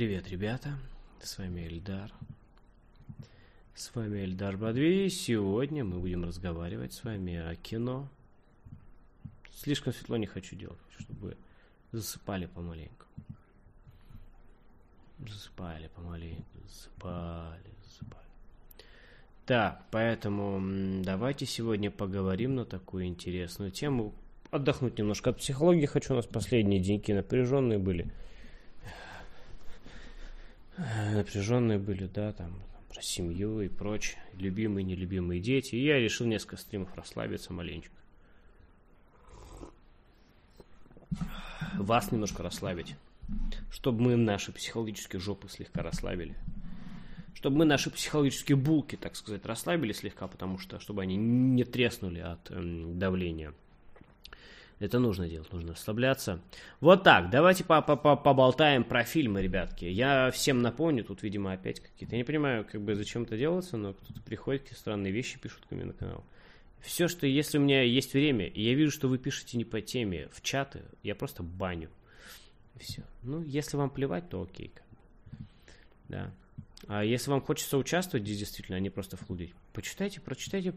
Привет, ребята, с вами Эльдар. С вами Эльдар Бадви, сегодня мы будем разговаривать с вами о кино. Слишком светло не хочу делать, чтобы засыпали помаленьку. Засыпали помаленьку, засыпали, засыпали. Так, поэтому давайте сегодня поговорим на такую интересную тему. Отдохнуть немножко от психологии хочу, у нас последние деньки напряженные были. Напряженные были, да, там, про семью и прочее, любимые, нелюбимые дети. И я решил несколько стримов расслабиться маленечко. Вас немножко расслабить. Чтобы мы наши психологические жопы слегка расслабили. Чтобы мы наши психологические булки, так сказать, расслабили слегка, потому что, чтобы они не треснули от эм, давления. Это нужно делать, нужно расслабляться. Вот так, давайте по -по -по поболтаем про фильмы, ребятки. Я всем напомню, тут, видимо, опять какие-то... Я не понимаю, как бы зачем это делается, но кто-то приходит, какие странные вещи пишут ко мне на канал. Все, что если у меня есть время, и я вижу, что вы пишете не по теме в чаты, я просто баню. Все. Ну, если вам плевать, то окей. Да. А если вам хочется участвовать здесь действительно, а не просто флудить, почитайте, прочитайте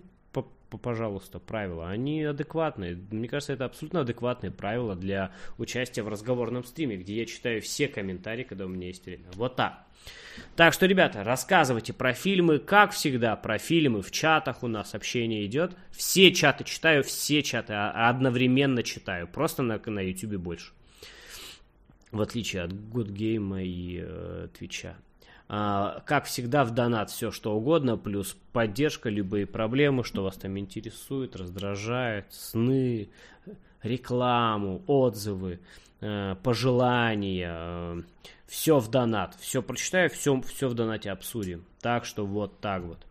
пожалуйста, правила. Они адекватные. Мне кажется, это абсолютно адекватные правила для участия в разговорном стриме, где я читаю все комментарии, когда у меня есть время. Вот так. Так что, ребята, рассказывайте про фильмы, как всегда, про фильмы в чатах у нас общение идет. Все чаты читаю, все чаты одновременно читаю, просто на, на YouTube больше. В отличие от Good Game и э, Твича. А, как всегда, в донат все что угодно, плюс поддержка, любые проблемы, что вас там интересует, раздражает, сны, рекламу, отзывы, э, пожелания, э, все в донат. Все прочитаю, все, все в донате обсудим. Так что вот так вот.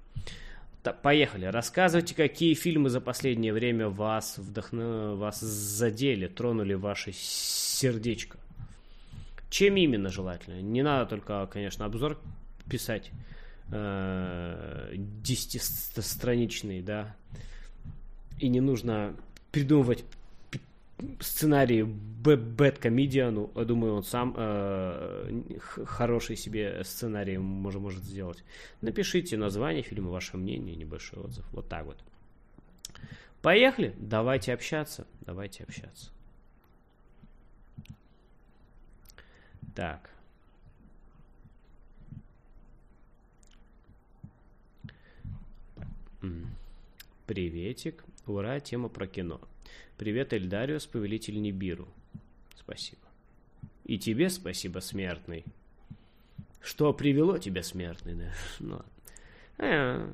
Поехали. Рассказывайте, какие фильмы за последнее время вас, вдохну... вас задели, тронули ваше сердечко. Чем именно желательно? Не надо только, конечно, обзор писать э, десятистраничный, да. И не нужно придумывать сценарий бэт-комедиану. Я думаю, он сам э, хороший себе сценарий может, может сделать. Напишите название фильма, ваше мнение, небольшой отзыв. Вот так вот. Поехали. Давайте общаться. Давайте общаться. Так. Приветик. Ура, тема про кино. Привет, Эльдариус, повелитель Нибиру. Спасибо. И тебе спасибо, смертный. Что привело тебя, смертный, да? Ну, а,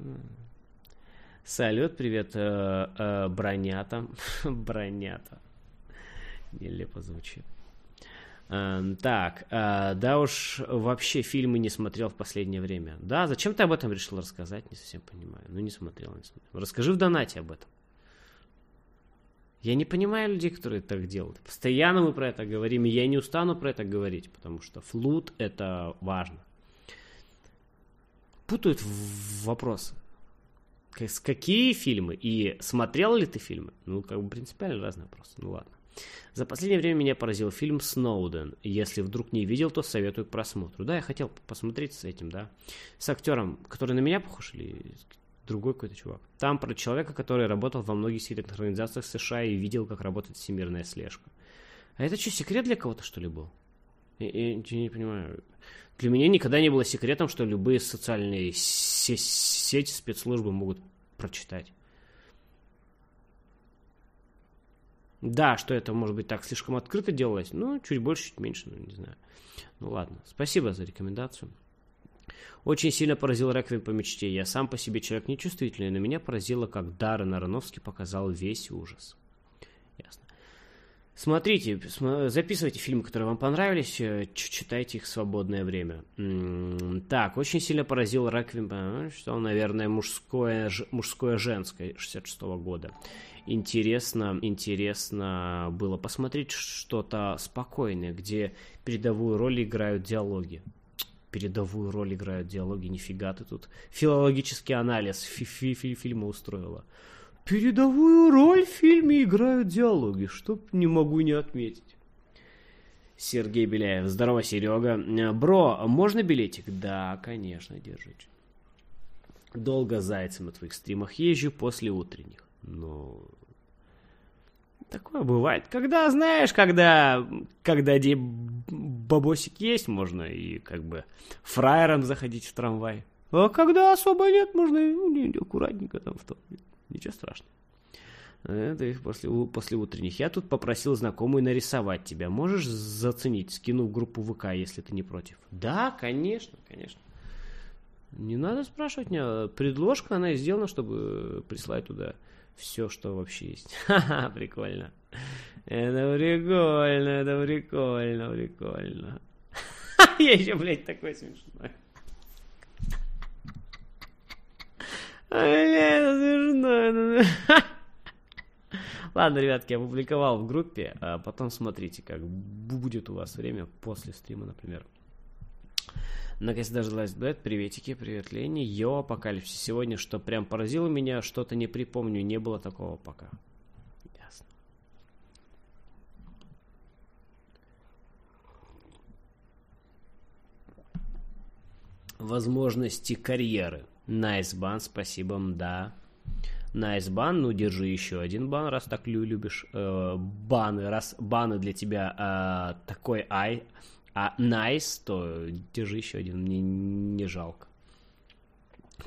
салют, привет, э, э, бронята. бронята. Нелепо звучит. Эм, так, э, да уж вообще фильмы не смотрел в последнее время. Да, зачем ты об этом решил рассказать, не совсем понимаю. Ну, не смотрел, не смотрел. Расскажи в донате об этом. Я не понимаю людей, которые так делают. Постоянно мы про это говорим, и я не устану про это говорить, потому что флут это важно. Путают в вопросы. Какие фильмы и смотрел ли ты фильмы? Ну, как бы принципиально разные вопросы. Ну ладно. За последнее время меня поразил фильм «Сноуден». Если вдруг не видел, то советую к просмотру. Да, я хотел посмотреть с этим, да. С актером, который на меня похож или другой какой-то чувак. Там про человека, который работал во многих секретных организациях США и видел, как работает всемирная слежка. А это что, секрет для кого-то, что ли, был? Я, я, не понимаю. Для меня никогда не было секретом, что любые социальные сети спецслужбы могут прочитать. Да, что это, может быть, так слишком открыто делалось, ну, чуть больше, чуть меньше, ну, не знаю. Ну, ладно. Спасибо за рекомендацию. Очень сильно поразил Реквием по мечте. Я сам по себе человек нечувствительный, но меня поразило, как Даррен Аронофский показал весь ужас. Ясно. Смотрите, записывайте фильмы, которые вам понравились, э, читайте их в свободное время. Так, очень сильно поразил Реквием, э, что наверное, мужское, мужское женское 66 -го года интересно, интересно было посмотреть что-то спокойное, где передовую роль играют диалоги. Передовую роль играют диалоги, нифига ты тут. Филологический анализ фи -фи -фи фильма устроила. Передовую роль в фильме играют диалоги, что не могу не отметить. Сергей Беляев. Здорово, Серега. Бро, можно билетик? Да, конечно, держите. Долго зайцем на твоих стримах езжу после утренних. Ну, такое бывает. Когда, знаешь, когда, когда бабосик есть, можно и как бы фраером заходить в трамвай. А когда особо нет, можно ну, аккуратненько там в том. Ничего страшного. Это их после, после утренних. Я тут попросил знакомую нарисовать тебя. Можешь заценить, скинув группу ВК, если ты не против? Да, конечно, конечно. Не надо спрашивать меня. Предложка, она сделана, чтобы прислать туда все, что вообще есть. Ха-ха, прикольно. Это прикольно, это прикольно, прикольно. Я еще, блядь, такой смешной. Блядь, это смешно. Ладно, ребятки, я опубликовал в группе, а потом смотрите, как будет у вас время после стрима, например. Наконец дождалась Блэд. Приветики, привет, Лени. Йо, апокалипсис. Сегодня, что прям поразило меня, что-то не припомню. Не было такого пока. Ясно. Возможности карьеры. Nice бан, спасибо, да. Nice бан, ну держи еще один бан, раз так любишь э, баны, раз баны для тебя э, такой ай, а nice, то держи еще один, мне не жалко.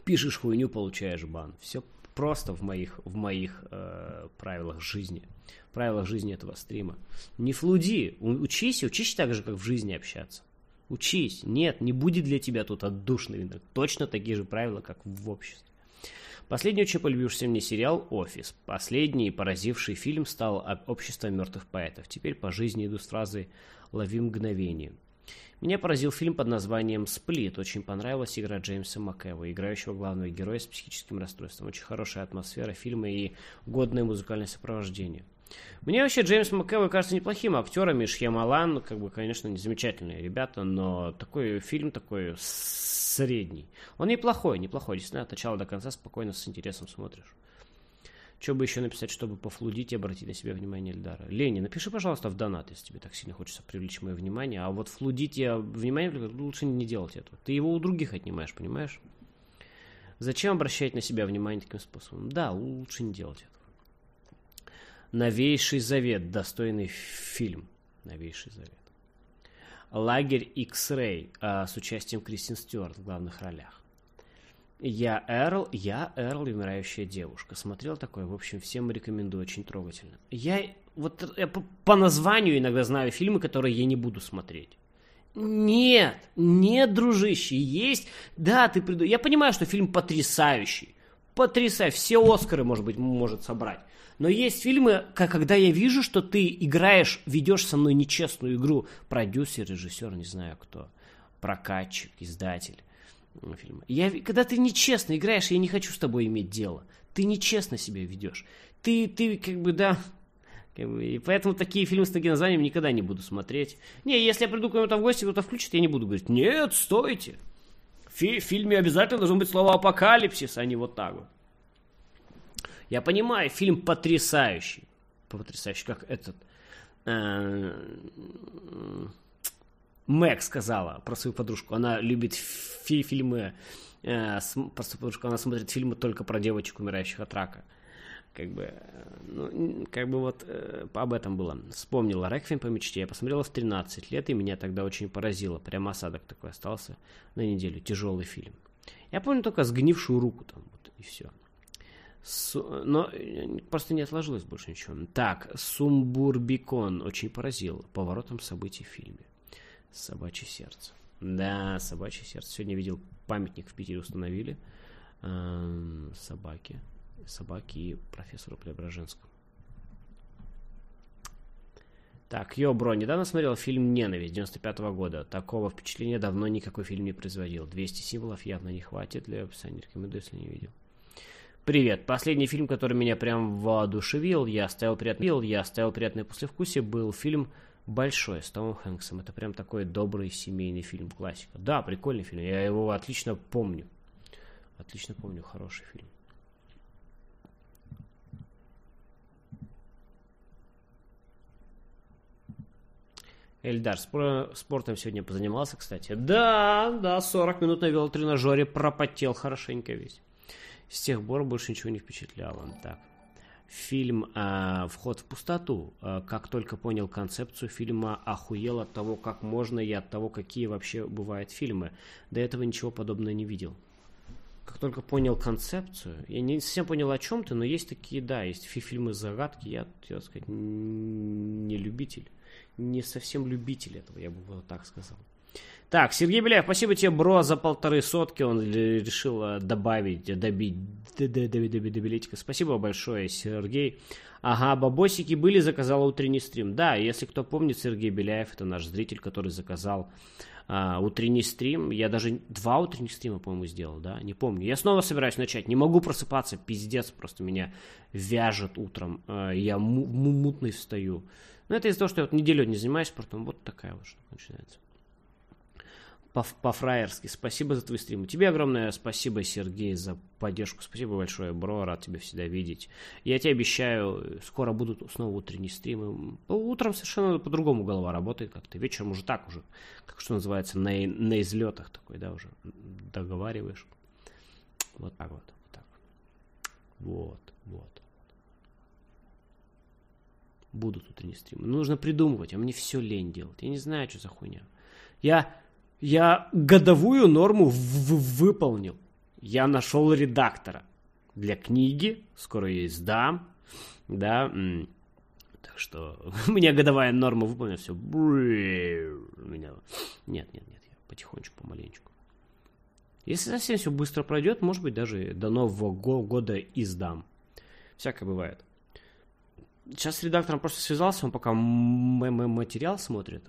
Пишешь хуйню, получаешь бан. Все просто в моих, в моих э, правилах жизни. Правилах жизни этого стрима. Не флуди, учись, учись так же, как в жизни общаться. Учись. Нет, не будет для тебя тут отдушный Точно такие же правила, как в обществе. Последний очень полюбившийся мне сериал «Офис». Последний поразивший фильм стал «Общество мертвых поэтов». Теперь по жизни иду с фразой «Лови мгновение». Меня поразил фильм под названием «Сплит». Очень понравилась игра Джеймса МакЭва, играющего главного героя с психическим расстройством. Очень хорошая атмосфера фильма и годное музыкальное сопровождение. Мне вообще Джеймс МакЭвой кажется неплохим актером, и Шьямалан, как бы, конечно, замечательные ребята, но такой фильм такой средний. Он неплохой, неплохой, действительно, от начала до конца спокойно, с интересом смотришь. Что бы еще написать, чтобы пофлудить и обратить на себя внимание Эльдара? Лени, напиши, пожалуйста, в донат, если тебе так сильно хочется привлечь мое внимание. А вот флудить я внимание лучше не делать этого. Ты его у других отнимаешь, понимаешь? Зачем обращать на себя внимание таким способом? Да, лучше не делать этого. Новейший завет, достойный фильм. Новейший завет. Лагерь X-Ray а, с участием Кристин Стюарт в главных ролях. Я Эрл, я Эрл и умирающая девушка. Смотрел такое, в общем, всем рекомендую, очень трогательно. Я вот я по, по названию иногда знаю фильмы, которые я не буду смотреть. Нет, нет, дружище, есть. Да, ты приду. Я понимаю, что фильм потрясающий. Потрясающий. Все Оскары, может быть, может собрать. Но есть фильмы, когда я вижу, что ты играешь, ведешь со мной нечестную игру. Продюсер, режиссер, не знаю кто. Прокатчик, издатель фильма. Я, когда ты нечестно играешь, я не хочу с тобой иметь дело. Ты нечестно себя ведешь. Ты, ты как бы, да, как бы, и поэтому такие фильмы с таким названием никогда не буду смотреть. Не, если я приду к кому-то в гости, кто-то включит, я не буду говорить, нет, стойте. Фи- фильме обязательно должно быть слово апокалипсис, а не вот так вот. Я понимаю, фильм потрясающий. Потрясающий, как этот... Э, Мэг сказала про свою подружку. Она любит фи фильмы, э, про свою подружку, она смотрит фильмы только про девочек, умирающих от рака. Как бы, э, ну, как бы вот э, об этом было. Вспомнила «Реквием по мечте». Я посмотрела в 13 лет, и меня тогда очень поразило. Прям осадок такой остался на неделю. Тяжелый фильм. Я помню только сгнившую руку там, вот, и все. Су... Но э, просто не отложилось больше ничего. Так, Сумбурбикон очень поразил поворотом событий в фильме. Собачье сердце. Да, собачье сердце. Сегодня видел памятник в Питере установили. Собаки. Собаки и профессору Преображенскому. Так, йо, бро, недавно смотрел фильм «Ненависть» 95 -го года. Такого впечатления давно никакой фильм не производил. 200 символов явно не хватит для описания. Рекомендую, если не видел. Привет. Последний фильм, который меня прям воодушевил, я оставил приятный, я оставил приятное послевкусие, был фильм большое с Томом Хэнксом. Это прям такой добрый семейный фильм, классика. Да, прикольный фильм. Я его отлично помню. Отлично помню, хороший фильм. Эльдар, спор, спортом сегодня позанимался, кстати. Да, да, 40 минут на велотренажере пропотел хорошенько весь. С тех пор больше ничего не впечатляло. Так. Фильм э, «Вход в пустоту». Э, как только понял концепцию фильма, охуел от того, как можно и от того, какие вообще бывают фильмы. До этого ничего подобного не видел. Как только понял концепцию, я не совсем понял о чем ты, но есть такие, да, есть фильмы загадки, я, так сказать, не любитель не совсем любитель этого, я бы вот так сказал. Так, Сергей Беляев, спасибо тебе, бро, за полторы сотки. Он решил э, добавить, добить, добить, добить, добить, Спасибо большое, Сергей. Ага, бабосики были, заказал утренний стрим. Да, если кто помнит, Сергей Беляев, это наш зритель, который заказал а, утренний стрим. Я даже два утренних стрима, по-моему, сделал, да, не помню. Я снова собираюсь начать. Не могу просыпаться, пиздец, просто меня вяжет утром. А, я мутный встаю. Но это из-за того, что я вот неделю не занимаюсь спортом. Вот такая вот штука начинается. По-фраерски. Спасибо за твой стрим. Тебе огромное спасибо, Сергей, за поддержку. Спасибо большое, бро. Рад тебя всегда видеть. Я тебе обещаю, скоро будут снова утренние стримы. Утром совершенно по-другому голова работает как-то. Вечером уже так уже, как что называется, на, на излетах такой, да, уже договариваешь. Вот так вот. Вот так. Вот, вот будут утренние стримы. Нужно придумывать, а мне все лень делать. Я не знаю, что за хуйня. Я, я годовую норму выполнил. Я нашел редактора для книги, скоро ее издам, да, так что у меня годовая норма выполнена, все, меня... Нет, нет, нет, я потихонечку, помаленечку. Если совсем все быстро пройдет, может быть, даже до Нового года издам. Всякое бывает. Сейчас с редактором просто связался, он пока материал смотрит.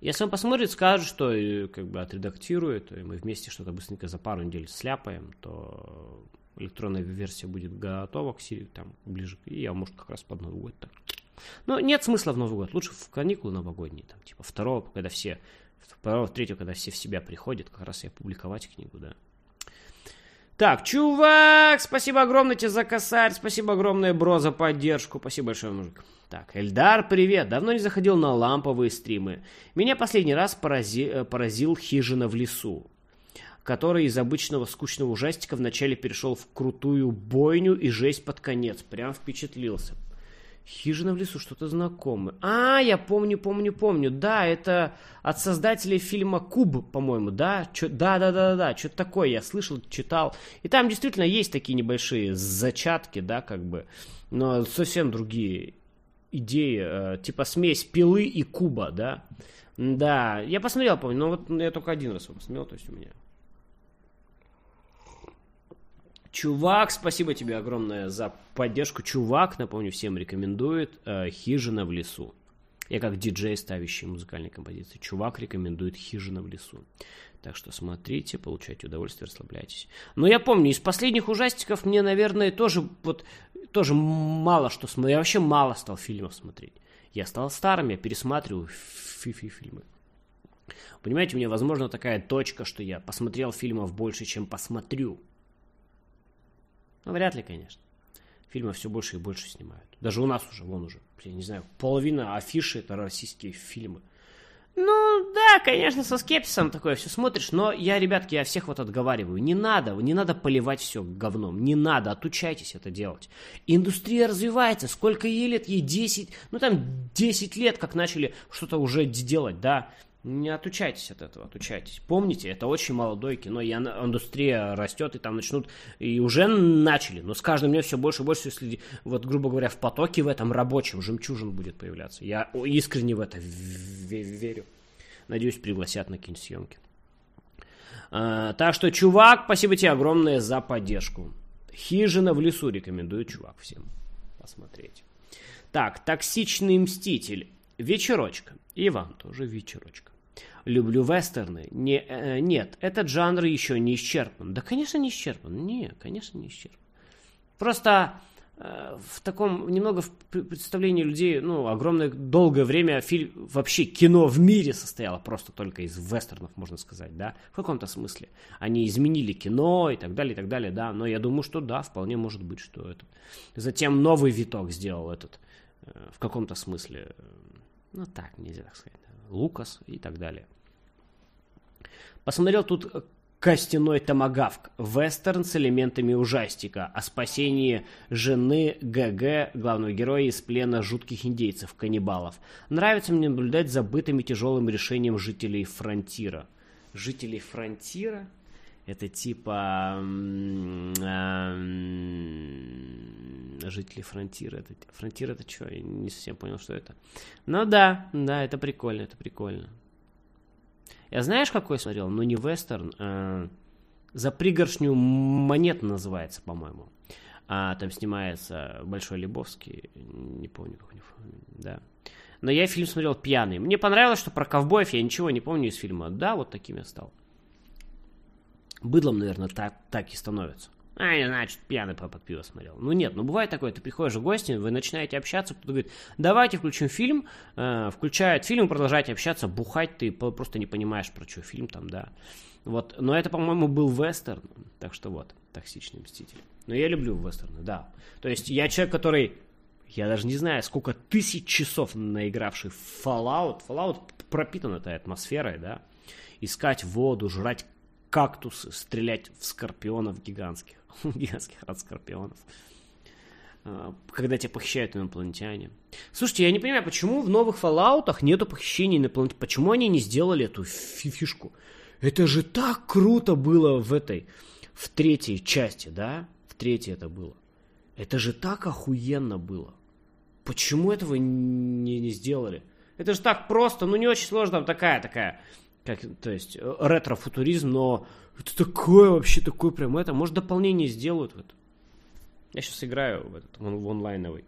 Если он посмотрит, скажет, что как бы отредактирует, и мы вместе что-то быстренько за пару недель сляпаем, то электронная версия будет готова к Сирии, там, ближе, и я, может, как раз под Новый год так. Но нет смысла в Новый год, лучше в каникулы новогодние, там, типа второго, когда все, второго, третьего, когда все в себя приходят, как раз я публиковать книгу, да. Так, чувак, спасибо огромное тебе за косарь, спасибо огромное, бро, за поддержку, спасибо большое, мужик. Так, Эльдар, привет, давно не заходил на ламповые стримы. Меня последний раз порази... Э, поразил хижина в лесу, который из обычного скучного ужастика вначале перешел в крутую бойню и жесть под конец, прям впечатлился. Хижина в лесу, что-то знакомое. А, я помню, помню, помню. Да, это от создателей фильма Куб, по-моему, да? Чё, да, да, да, да, да, что-то такое я слышал, читал. И там действительно есть такие небольшие зачатки, да, как бы, но совсем другие идеи, э, типа смесь пилы и куба, да. Да, я посмотрел, помню, но вот я только один раз его посмотрел, то есть у меня Чувак, спасибо тебе огромное за поддержку. Чувак, напомню, всем рекомендует э, «Хижина в лесу». Я как диджей, ставящий музыкальные композиции. Чувак рекомендует «Хижина в лесу». Так что смотрите, получайте удовольствие, расслабляйтесь. Но я помню, из последних ужастиков мне, наверное, тоже вот тоже мало что смотрю. Я вообще мало стал фильмов смотреть. Я стал старым, я пересматриваю фи-фи фильмы. Понимаете, у меня, возможно, такая точка, что я посмотрел фильмов больше, чем посмотрю. Ну, вряд ли, конечно. Фильмов все больше и больше снимают. Даже у нас уже, вон уже, я не знаю, половина афиши это российские фильмы. Ну, да, конечно, со скепсисом такое все смотришь, но я, ребятки, я всех вот отговариваю. Не надо, не надо поливать все говном, не надо, отучайтесь это делать. Индустрия развивается, сколько ей лет, ей 10, ну там 10 лет, как начали что-то уже делать, да. Не отучайтесь от этого, отучайтесь. Помните, это очень молодое кино, и индустрия растет, и там начнут, и уже начали, но с каждым днем все больше и больше, если, вот, грубо говоря, в потоке в этом рабочем жемчужин будет появляться. Я искренне в это верю. Надеюсь, пригласят на какие-нибудь съемки. А, так что, чувак, спасибо тебе огромное за поддержку. Хижина в лесу рекомендую, чувак, всем посмотреть. Так, токсичный мститель. Вечерочка. И вам тоже вечерочка. Люблю вестерны. Не, э, нет, этот жанр еще не исчерпан. Да, конечно, не исчерпан. Не, конечно, не исчерпан. Просто э, в таком немного в представлении людей, ну, огромное долгое время фильм, вообще кино в мире состояло просто только из вестернов, можно сказать, да, в каком-то смысле. Они изменили кино и так далее, и так далее, да, но я думаю, что да, вполне может быть, что это. Затем новый виток сделал этот, э, в каком-то смысле, ну, так, нельзя так сказать, Лукас и так далее. Посмотрел тут Костяной томагавк. Вестерн с элементами ужастика. О спасении жены ГГ, главного героя, из плена жутких индейцев-каннибалов. Нравится мне наблюдать за бытом и тяжелым решением жителей Фронтира. Жителей Фронтира? Это типа... Э, жители Фронтира. Это, Фронтир это что? Я не совсем понял, что это. Ну да, да, это прикольно, это прикольно. Я знаешь, какой смотрел? Ну, не вестерн. А, за пригоршню монет называется, по-моему. А там снимается Большой Лебовски. Не помню, как у него. Да. Но я фильм смотрел пьяный. Мне понравилось, что про ковбоев я ничего не помню из фильма. Да, вот таким я стал. Быдлом, наверное, так, так и становится. А, я, значит, пьяный под пиво смотрел. Ну нет, ну бывает такое, ты приходишь в гости, вы начинаете общаться, кто-то говорит, давайте включим фильм, э, включает фильм, продолжаете общаться, бухать ты просто не понимаешь, про что фильм там, да. Вот, но это, по-моему, был вестерн, так что вот, токсичный мститель. Но я люблю вестерны, да. То есть я человек, который, я даже не знаю, сколько тысяч часов наигравший в Fallout. Fallout пропитан этой атмосферой, да. Искать воду, жрать кактусы, стрелять в скорпионов гигантских. гигантских рад скорпионов. А, когда тебя похищают инопланетяне. Слушайте, я не понимаю, почему в новых Fallout нету похищения инопланетян? Почему они не сделали эту фишку? Это же так круто было в этой, в третьей части, да? В третьей это было. Это же так охуенно было. Почему этого не, не сделали? Это же так просто, ну не очень сложно, там такая, такая, как, то есть ретро-футуризм, но это такое вообще, такое прям это. Может, дополнение сделают в это. Я сейчас играю в этот, в онлайновый.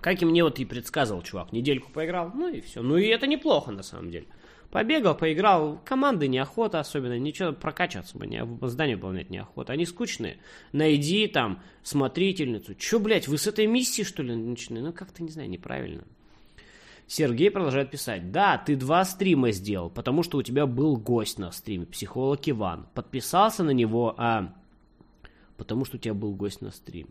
Как и мне вот и предсказывал чувак. Недельку поиграл, ну и все. Ну и это неплохо на самом деле. Побегал, поиграл, команды неохота особенно, ничего прокачиваться бы, не, здание выполнять неохота. Они скучные. Найди там смотрительницу. Че, блядь, вы с этой миссии, что ли, начали? Ну, как-то, не знаю, неправильно. Сергей продолжает писать. Да, ты два стрима сделал, потому что у тебя был гость на стриме, психолог Иван. Подписался на него, а... Потому что у тебя был гость на стриме.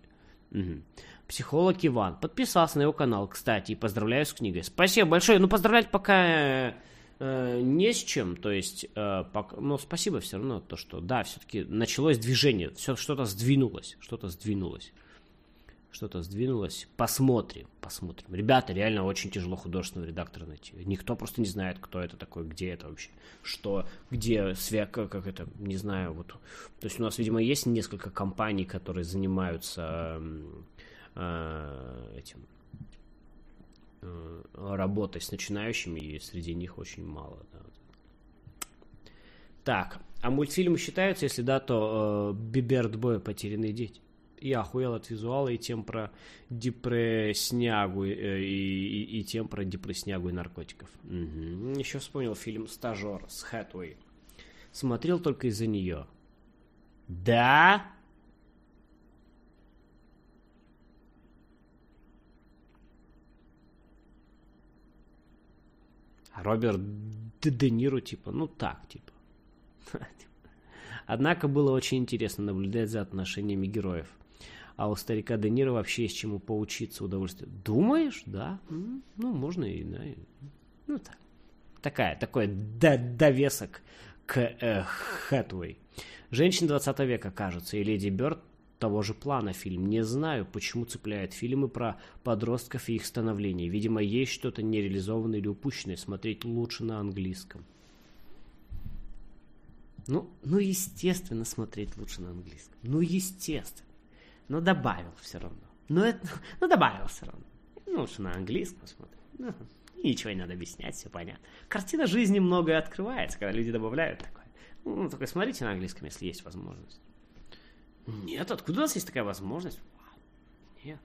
Угу. Психолог Иван. Подписался на его канал, кстати, и поздравляю с книгой. Спасибо большое. Ну, поздравлять пока э, не с чем. То есть, э, пока, ну, спасибо все равно, то, что, да, все-таки началось движение, все, что-то сдвинулось, что-то сдвинулось что-то сдвинулось. Посмотрим, посмотрим. Ребята, реально очень тяжело художественного редактора найти. Никто просто не знает, кто это такой, где это вообще, что, где свяка, как это, не знаю. Вот. То есть у нас, видимо, есть несколько компаний, которые занимаются э, этим э, работой с начинающими, и среди них очень мало. Да. Так, а мультфильмы считаются, если да, то э, Биберт Бой «Потерянные дети» и охуел от визуала, и тем про депреснягу, э, и, и, и тем про депреснягу и наркотиков. Угу. Еще вспомнил фильм «Стажер» с Хэтуэй. Смотрел только из-за нее. Да? А Роберт Де Ниро, типа, ну так, типа. Однако было очень интересно наблюдать за отношениями героев а у старика Де Ниро вообще есть чему поучиться удовольствие. Думаешь, да? Ну, можно и, да. Ну, так. Такая, такой довесок к э, Хэтуэй. Женщин 20 века, кажется, и Леди Бёрд того же плана фильм. Не знаю, почему цепляет фильмы про подростков и их становление. Видимо, есть что-то нереализованное или упущенное. Смотреть лучше на английском. Ну, ну, естественно, смотреть лучше на английском. Ну, естественно но добавил все равно. Ну, это, ну добавил все равно. Ну, что на английском смотрим. Ну, ничего не надо объяснять, все понятно. Картина жизни многое открывается, когда люди добавляют такое. Ну, только смотрите на английском, если есть возможность. Нет, откуда у нас есть такая возможность? Нет.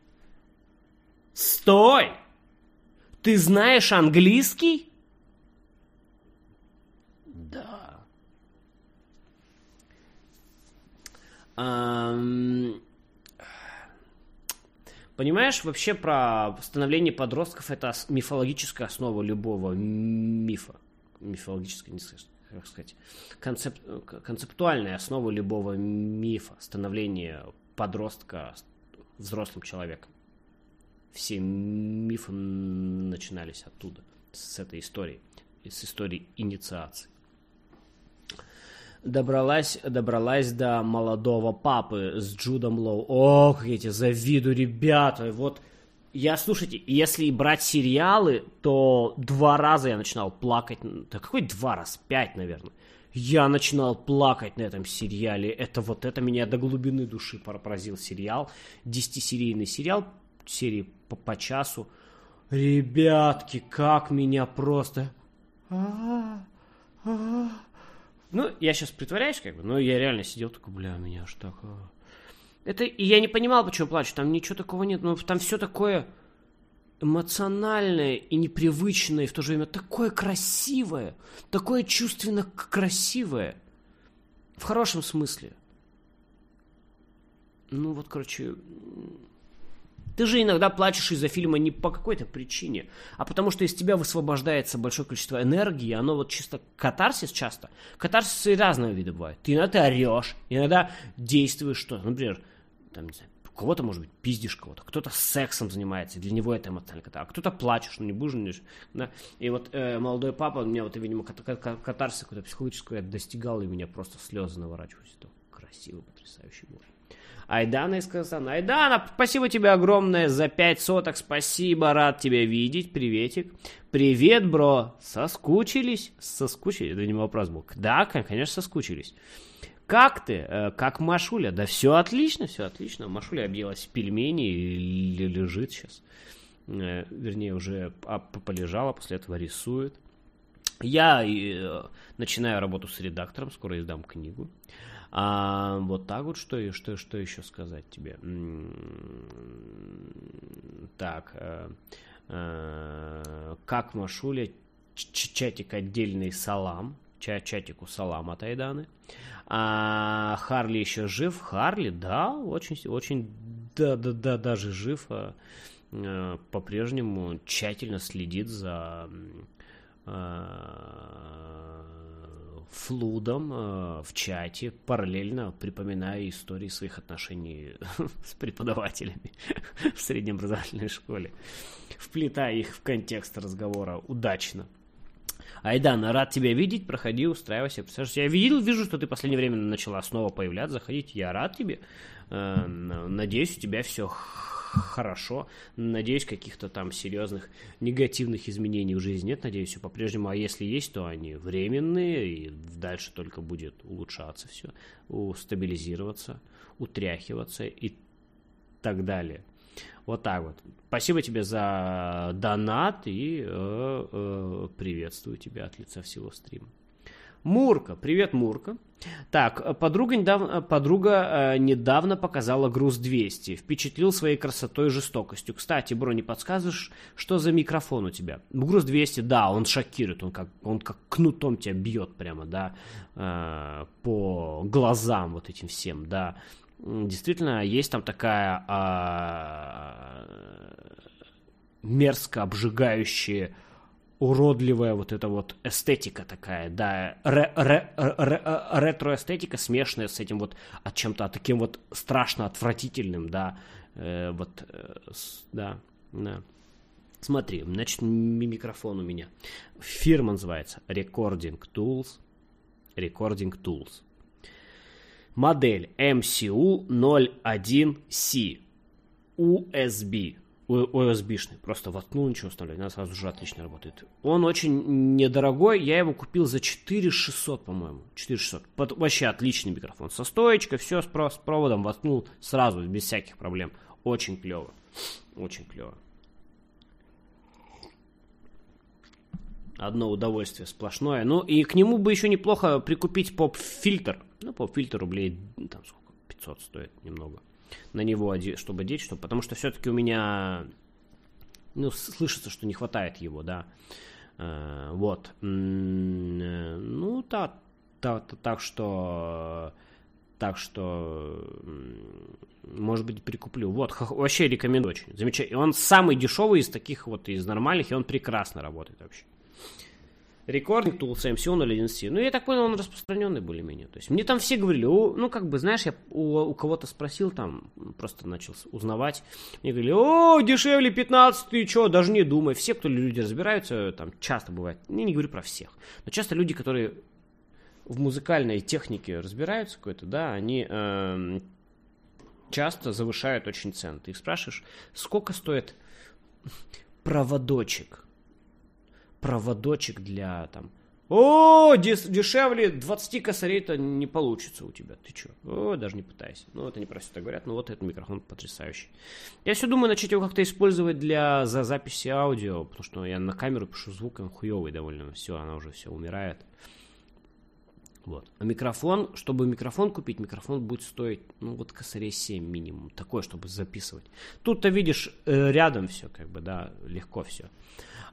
Стой! Ты знаешь английский? Да. Um, Понимаешь, вообще про становление подростков это мифологическая основа любого мифа. Мифологическая, не сказать, как сказать, концеп, концептуальная основа любого мифа. Становление подростка взрослым человеком. Все мифы начинались оттуда, с этой истории, с истории инициации добралась, добралась до молодого папы с Джудом Лоу. Ох, я тебе завидую, ребята. Вот я, слушайте, если брать сериалы, то два раза я начинал плакать. Да какой два раз? Пять, наверное. Я начинал плакать на этом сериале. Это вот это меня до глубины души поразил сериал. Десятисерийный сериал, серии по, по часу. Ребятки, как меня просто... А-а-а. Ну, я сейчас притворяюсь, как бы, но я реально сидел такой, бля, меня аж так... А... Это, и я не понимал, почему плачу, там ничего такого нет, но там все такое эмоциональное и непривычное, и в то же время такое красивое, такое чувственно красивое. В хорошем смысле. Ну вот, короче, ты же иногда плачешь из-за фильма не по какой-то причине, а потому что из тебя высвобождается большое количество энергии, оно вот чисто катарсис часто. Катарсисы разного вида бывают. Ты иногда орешь, иногда действуешь что например, там, не знаю, кого-то, может быть, пиздишь кого-то, кто-то сексом занимается, для него это эмоциональный катар, а кто-то плачешь, ну не будешь, да. И вот э, молодой папа, у меня вот, видимо, катарсис какой-то психологический достигал, и меня просто слезы наворачивались. Это красиво, потрясающе было. Айдана из Казахстана. Айдана, спасибо тебе огромное за 5 соток. Спасибо, рад тебя видеть. Приветик. Привет, бро. Соскучились? Соскучились? Это не вопрос был. Да, конечно, соскучились. Как ты? Э, как Машуля? Да все отлично, все отлично. Машуля объелась пельмени и лежит сейчас. Э, вернее, уже полежала, после этого рисует. Я э, начинаю работу с редактором, скоро издам книгу. А, вот так вот, что, что, что еще сказать тебе? Так, э, э, как Машуля, чатик отдельный салам, чатику салам от Айданы. А Харли еще жив? Харли, да, очень, очень, да, да, да, даже жив. А, по-прежнему тщательно следит за флудом э, в чате, параллельно припоминая истории своих отношений с преподавателями в среднеобразовательной школе, вплетая их в контекст разговора удачно. Айдана, рад тебя видеть, проходи, устраивайся. Я видел, вижу, что ты в последнее время начала снова появляться, заходить. Я рад тебе. Э, надеюсь, у тебя все хорошо. Надеюсь, каких-то там серьезных негативных изменений в жизни нет. Надеюсь, все по-прежнему. А если есть, то они временные, и дальше только будет улучшаться все, стабилизироваться, утряхиваться и так далее. Вот так вот. Спасибо тебе за донат и э, э, приветствую тебя от лица всего стрима. Мурка, привет, Мурка. Так, подруга недавно, подруга э, недавно показала груз 200. Впечатлил своей красотой и жестокостью. Кстати, бро, не подсказываешь, что за микрофон у тебя? Груз 200, да, он шокирует, он как, он как кнутом тебя бьет прямо, да, э, по глазам вот этим всем, да. Действительно, есть там такая э, мерзко обжигающая уродливая вот эта вот эстетика такая, да, ре, ре, ре, ретро-эстетика, смешанная с этим вот от чем-то таким вот страшно отвратительным, да, э, вот, э, с, да, да. Смотри, значит, микрофон у меня. Фирма называется Recording Tools. Recording Tools. Модель MCU 01C. USB USB-шный, просто воткнул, ничего оставлять, она сразу же отлично работает. Он очень недорогой, я его купил за 4600, по-моему, 4600. Под, вообще отличный микрофон, со стоечкой, все с, с проводом воткнул сразу, без всяких проблем. Очень клево, очень клево. Одно удовольствие сплошное. Ну и к нему бы еще неплохо прикупить поп-фильтр. Ну, поп-фильтр рублей, там сколько, 500 стоит немного на него, чтобы одеть, что, потому что все-таки у меня, ну, слышится, что не хватает его, да. Э, вот. Э, ну, да, да, так что Так что, может быть, прикуплю. Вот, вообще рекомендую очень. Замечательно. Он самый дешевый из таких вот, из нормальных, и он прекрасно работает вообще. Рекординг Tools MC011C. Ну, я так понял, он распространенный более-менее. То есть, мне там все говорили, о, ну, как бы, знаешь, я у, у кого-то спросил там, просто начал узнавать. Мне говорили, о, дешевле 15, ты что, даже не думай. Все, кто люди разбираются, там, часто бывает, я не говорю про всех, но часто люди, которые в музыкальной технике разбираются какой-то, да, они э, часто завышают очень цены. Ты их спрашиваешь, сколько стоит проводочек проводочек для там... О, деш- дешевле 20 косарей-то не получится у тебя. Ты что? О, даже не пытайся. Ну, это не просто так говорят, но вот этот микрофон потрясающий. Я все думаю начать его как-то использовать для за записи аудио, потому что я на камеру пишу звук, он хуевый довольно. Все, она уже все умирает. Вот. А микрофон, чтобы микрофон купить, микрофон будет стоить, ну, вот косарей 7 минимум. Такой, чтобы записывать. Тут-то видишь, э, рядом все, как бы, да, легко все.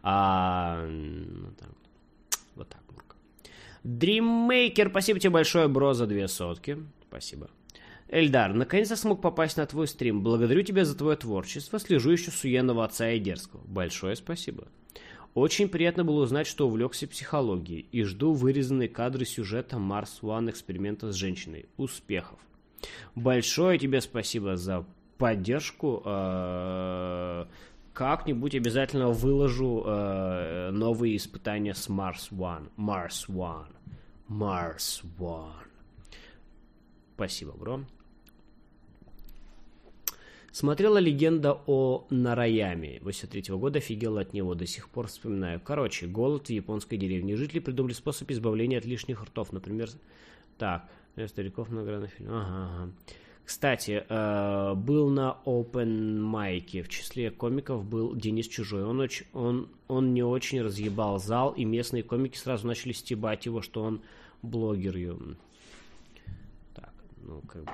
А, ну, так, вот так. Dreammaker, спасибо тебе большое, бро, за две сотки. Спасибо. Эльдар, наконец-то смог попасть на твой стрим. Благодарю тебя за твое творчество. Слежу еще с уенного отца и дерзкого. Большое спасибо. Очень приятно было узнать, что увлекся психологией. И жду вырезанные кадры сюжета Марс One эксперимента с женщиной. Успехов. Большое тебе спасибо за поддержку. Как-нибудь обязательно выложу э, новые испытания с Mars One. Mars One. Mars One. Спасибо, бро. Смотрела «Легенда о Нараяме» 83 -го года, офигела от него, до сих пор вспоминаю. Короче, голод в японской деревне. Жители придумали способ избавления от лишних ртов, например... Так, стариков награда фильм. Ага, ага. Кстати, э, был на Open Майке. В числе комиков был Денис Чужой. Он, очень, он, он не очень разъебал зал, и местные комики сразу начали стебать его, что он блогер. Так, ну, как бы...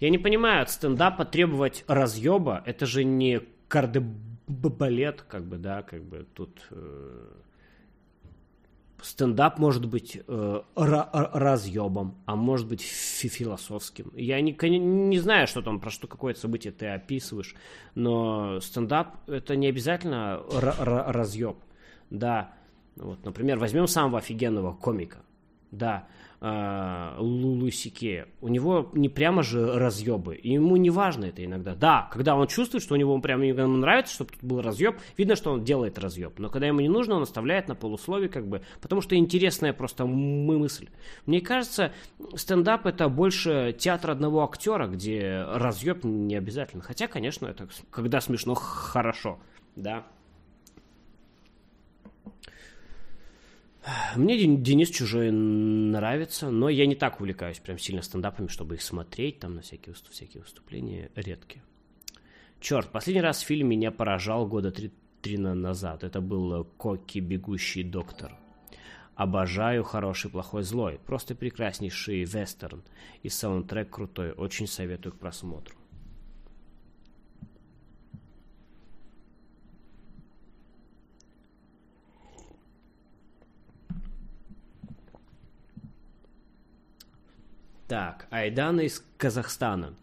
Я не понимаю, от стендапа требовать разъеба, это же не кардебалет, как бы, да, как бы тут... Э стендап может быть э, разъебом, а может быть философским. Я не, не знаю, что там, про что какое событие ты описываешь, но стендап это не обязательно разъеб. Да, вот, например, возьмем самого офигенного комика. Да, Лулу Сике, у него не прямо же разъебы, и ему не важно это иногда. Да, когда он чувствует, что у него прямо ему нравится, чтобы тут был разъеб, видно, что он делает разъеб. Но когда ему не нужно, он оставляет на полусловие, как бы, потому что интересная просто мысль. Мне кажется, стендап это больше театр одного актера, где разъеб не обязательно. Хотя, конечно, это когда смешно, хорошо, да. Мне Денис Чужой нравится, но я не так увлекаюсь прям сильно стендапами, чтобы их смотреть, там на всякие, всякие выступления редкие. Черт, последний раз фильм меня поражал года три, три назад. Это был Коки Бегущий Доктор. Обожаю хороший, плохой, злой. Просто прекраснейший вестерн. И саундтрек крутой. Очень советую к просмотру. Так, Айдана из Казахстана.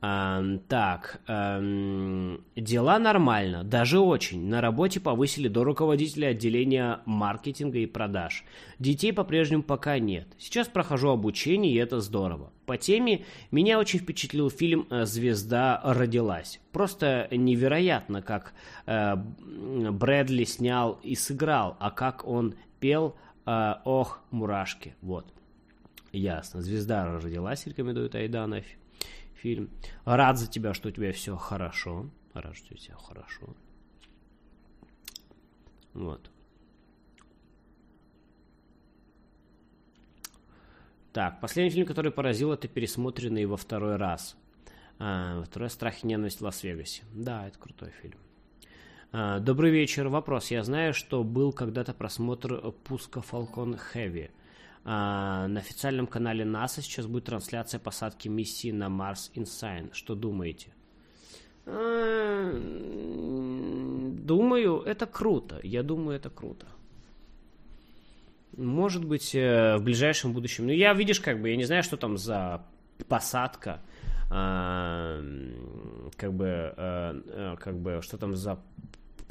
А, так, эм, дела нормально, даже очень. На работе повысили до руководителя отделения маркетинга и продаж. Детей по-прежнему пока нет. Сейчас прохожу обучение, и это здорово. По теме меня очень впечатлил фильм э, «Звезда родилась». Просто невероятно, как э, Брэдли снял и сыграл, а как он пел э, «Ох, мурашки». Вот. Ясно. Звезда родилась, рекомендует Айдана фильм. Рад за тебя, что у тебя все хорошо. Рад, что у тебя хорошо. Вот. Так, последний фильм, который поразил, это пересмотренный во второй раз. А, второй «Страх и ненависть в Лас-Вегасе». Да, это крутой фильм. А, добрый вечер. Вопрос. Я знаю, что был когда-то просмотр пуска Falcon Heavy – а, на официальном канале НАСА сейчас будет трансляция посадки миссии на Марс Инсайн. Что думаете? А, думаю, это круто. Я думаю, это круто. Может быть, э, в ближайшем будущем. Ну, я, видишь, как бы, я не знаю, что там за посадка, а, как бы, а, а, как бы, что там за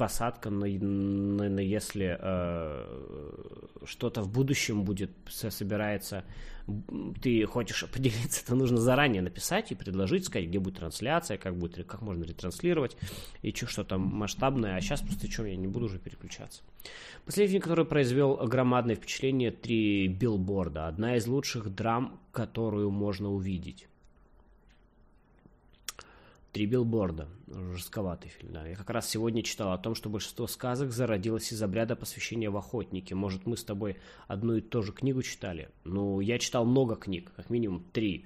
посадка, но, но, но если э, что-то в будущем будет, собирается, ты хочешь поделиться, то нужно заранее написать и предложить, сказать, где будет трансляция, как будет, как можно ретранслировать, и что, что там масштабное, а сейчас просто что, я не буду уже переключаться. Последний фильм, который произвел громадное впечатление, три билборда, одна из лучших драм, которую можно увидеть. Три билборда. Жестковатый фильм, да. Я как раз сегодня читал о том, что большинство сказок зародилось из обряда посвящения в охотники. Может, мы с тобой одну и ту же книгу читали? Ну, я читал много книг, как минимум три.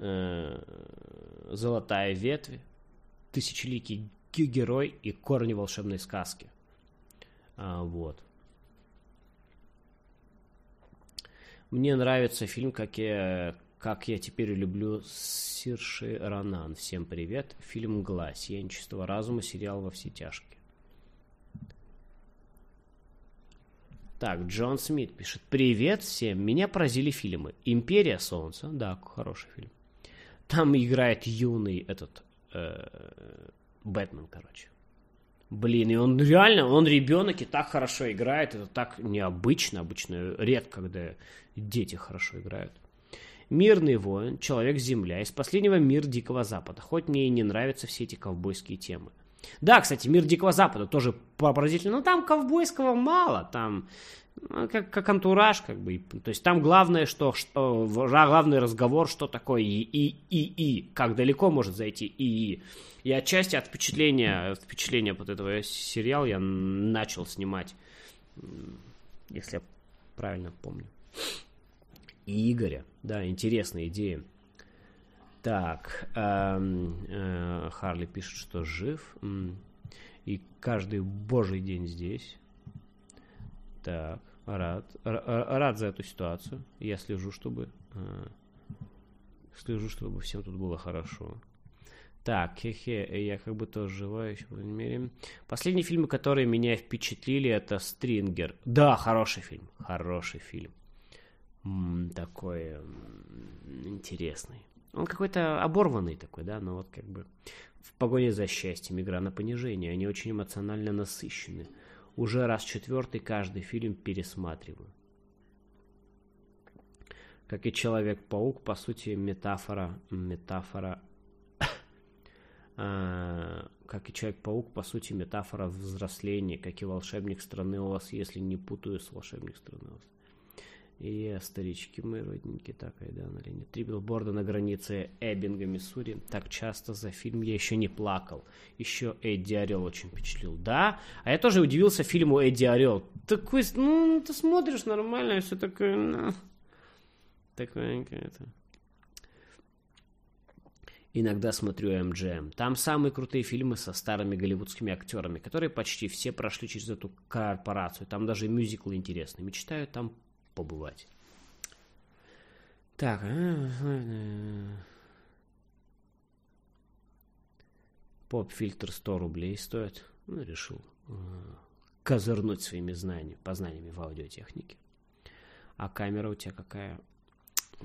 Э, «Золотая ветвь», «Тысячеликий герой» и «Корни волшебной сказки». А, вот. Мне нравится фильм, как я, как я теперь люблю Сирши Ранан. Всем привет. Фильм «Гла. Сиянчество разума», сериал «Во все тяжкие». Так, Джон Смит пишет. Привет всем. Меня поразили фильмы. «Империя солнца». Да, хороший фильм. Там играет юный этот... Э, Бэтмен, короче. Блин, и он реально, он ребенок и так хорошо играет. Это так необычно. Обычно редко, когда дети хорошо играют. Мирный воин, человек-земля, из последнего мира Дикого Запада. Хоть мне и не нравятся все эти ковбойские темы. Да, кстати, мир Дикого Запада тоже поразительно, но там ковбойского мало, там ну, как, как антураж, как бы. То есть там главное, что, что главный разговор, что такое и, и, и, и, как далеко может зайти и, и. И отчасти от впечатления, от впечатления вот этого сериала я начал снимать, если я правильно помню и Игоря. Да, интересная идея. Так, эм, э, Харли пишет, что жив. И каждый божий день здесь. Так, рад. рад за эту ситуацию. Я слежу, чтобы... Э, слежу, чтобы всем тут было хорошо. Так, хе-хе, я как бы тоже живаю, еще, по крайней. Последние фильмы, которые меня впечатлили, это «Стрингер». Да, хороший фильм, хороший фильм такой интересный. Он какой-то оборванный такой, да, но вот как бы в погоне за счастьем, игра на понижение. Они очень эмоционально насыщены. Уже раз четвертый каждый фильм пересматриваю. Как и Человек-паук, по сути, метафора, метафора, а, как и Человек-паук, по сути, метафора взросления, как и Волшебник страны Оз, если не путаю с Волшебник страны Оз. И старички мои родненькие, так, айда на линии. Три билборда на границе Эббинга, Миссури. Так часто за фильм я еще не плакал. Еще Эдди Орел очень впечатлил. Да, а я тоже удивился фильму Эдди Орел. Такой, ну, ты смотришь нормально, все такое, ну, такое какое-то. Иногда смотрю MGM. Там самые крутые фильмы со старыми голливудскими актерами, которые почти все прошли через эту корпорацию. Там даже мюзиклы интересные. Мечтаю там побывать. Так. А, Поп-фильтр 100 рублей стоит. Ну, решил э, козырнуть своими знаниями, познаниями в аудиотехнике. А камера у тебя какая?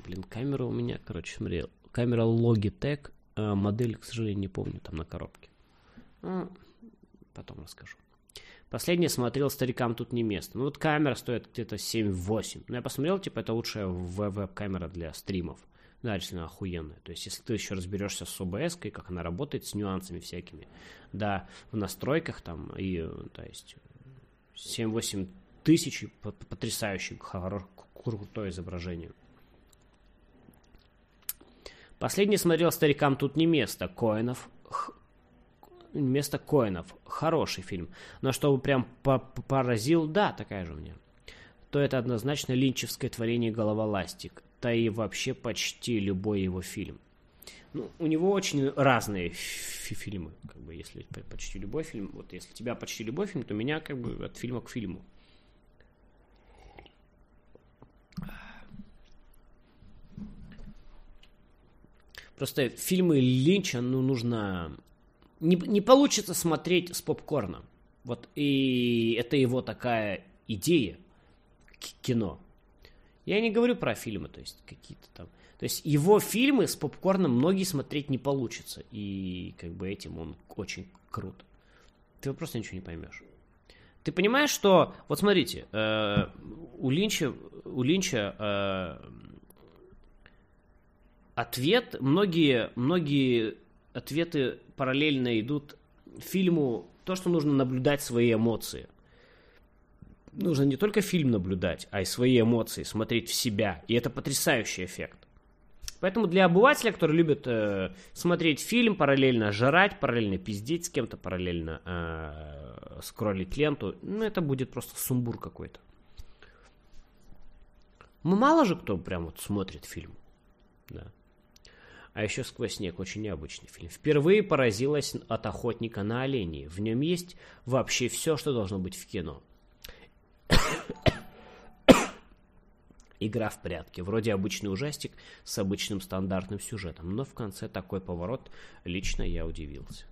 Блин, камера у меня, короче, смотри, камера Logitech, а модель, к сожалению, не помню, там на коробке. Ну, потом расскажу. Последний смотрел «Старикам тут не место». Ну вот камера стоит где-то 7-8. Но я посмотрел, типа, это лучшая веб-камера для стримов. Да, действительно охуенная. То есть, если ты еще разберешься с OBS, как она работает, с нюансами всякими, да, в настройках там, и, то есть, 7-8 тысяч, потрясающе крутое изображение. Последний смотрел «Старикам тут не место» Коинов, вместо коинов. Хороший фильм. Но чтобы прям поразил, да, такая же у меня. То это однозначно линчевское творение «Головоластик». Да и вообще почти любой его фильм. Ну, у него очень разные фильмы, как бы, если почти любой фильм. Вот если тебя почти любой фильм, то меня как бы от фильма к фильму. Просто фильмы Линча, ну, нужно не, не получится смотреть с попкорном. Вот и это его такая идея. кино. Я не говорю про фильмы, то есть какие-то там. То есть его фильмы с попкорном многие смотреть не получится. И как бы этим он очень крут. Ты просто ничего не поймешь. Ты понимаешь, что... Вот смотрите, э, у Линча, у Линча э, ответ, многие, многие ответы параллельно идут фильму то, что нужно наблюдать свои эмоции. Нужно не только фильм наблюдать, а и свои эмоции, смотреть в себя. И это потрясающий эффект. Поэтому для обывателя, который любит э, смотреть фильм, параллельно жрать, параллельно пиздеть с кем-то, параллельно э, скроллить ленту, ну это будет просто сумбур какой-то. Ну мало же кто прям вот смотрит фильм. Да. А еще «Сквозь снег» очень необычный фильм. Впервые поразилась от охотника на оленей. В нем есть вообще все, что должно быть в кино. Игра в прятки. Вроде обычный ужастик с обычным стандартным сюжетом. Но в конце такой поворот лично я удивился.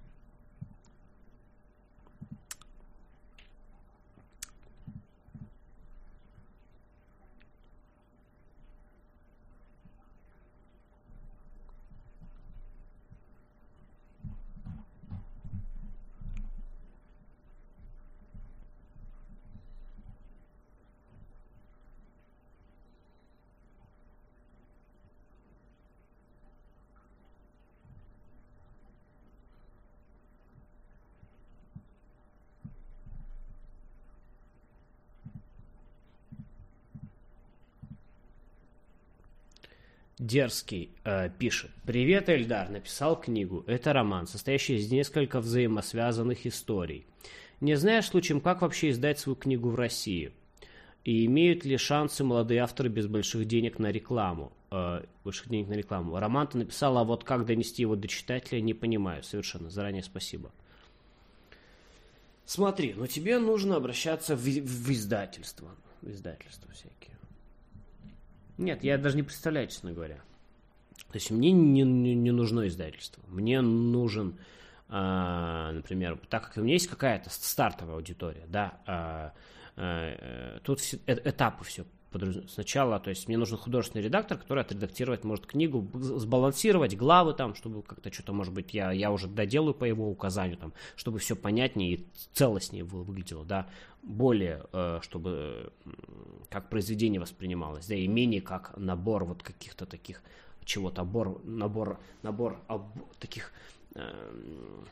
Дерзкий э, пишет. Привет, Эльдар. Написал книгу. Это роман, состоящий из нескольких взаимосвязанных историй. Не знаешь случаем, как вообще издать свою книгу в России? И имеют ли шансы молодые авторы без больших денег на рекламу? Э, больших денег на рекламу. Роман ты написал, а вот как донести его до читателя, не понимаю совершенно. Заранее спасибо. Смотри, ну тебе нужно обращаться в, в издательство. В издательство всякие. Нет, я даже не представляю, честно говоря. То есть мне не, не, не нужно издательство. Мне нужен, э, например, так как у меня есть какая-то стартовая аудитория, да, э, э, тут этапы все сначала, то есть мне нужен художественный редактор, который отредактировать может книгу, сбалансировать главы там, чтобы как-то что-то, может быть, я, я уже доделаю по его указанию там, чтобы все понятнее и целостнее выглядело, да, более, э, чтобы как произведение воспринималось, да, и менее как набор вот каких-то таких чего-то, набор, набор, набор об, таких эм,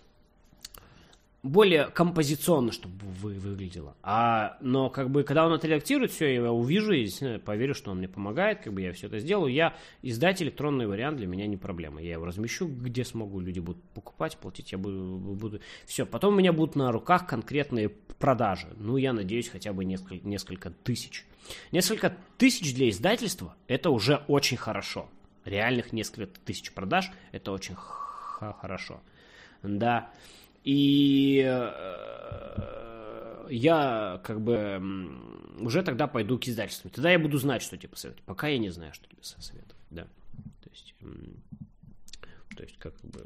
более композиционно, чтобы вы, выглядело. А, но как бы, когда он отредактирует все, я увижу и поверю, что он мне помогает, как бы я все это сделаю. Я издать электронный вариант для меня не проблема. Я его размещу, где смогу, люди будут покупать, платить, я буду, буду... Все, потом у меня будут на руках конкретные продажи. Ну, я надеюсь, хотя бы несколько, несколько тысяч. Несколько тысяч для издательства – это уже очень хорошо. Реальных несколько тысяч продаж – это очень хорошо. Да. И э, я как бы уже тогда пойду к издательству. Тогда я буду знать, что тебе посоветовать. Пока я не знаю, что тебе советовать. Да. То есть, то есть как бы...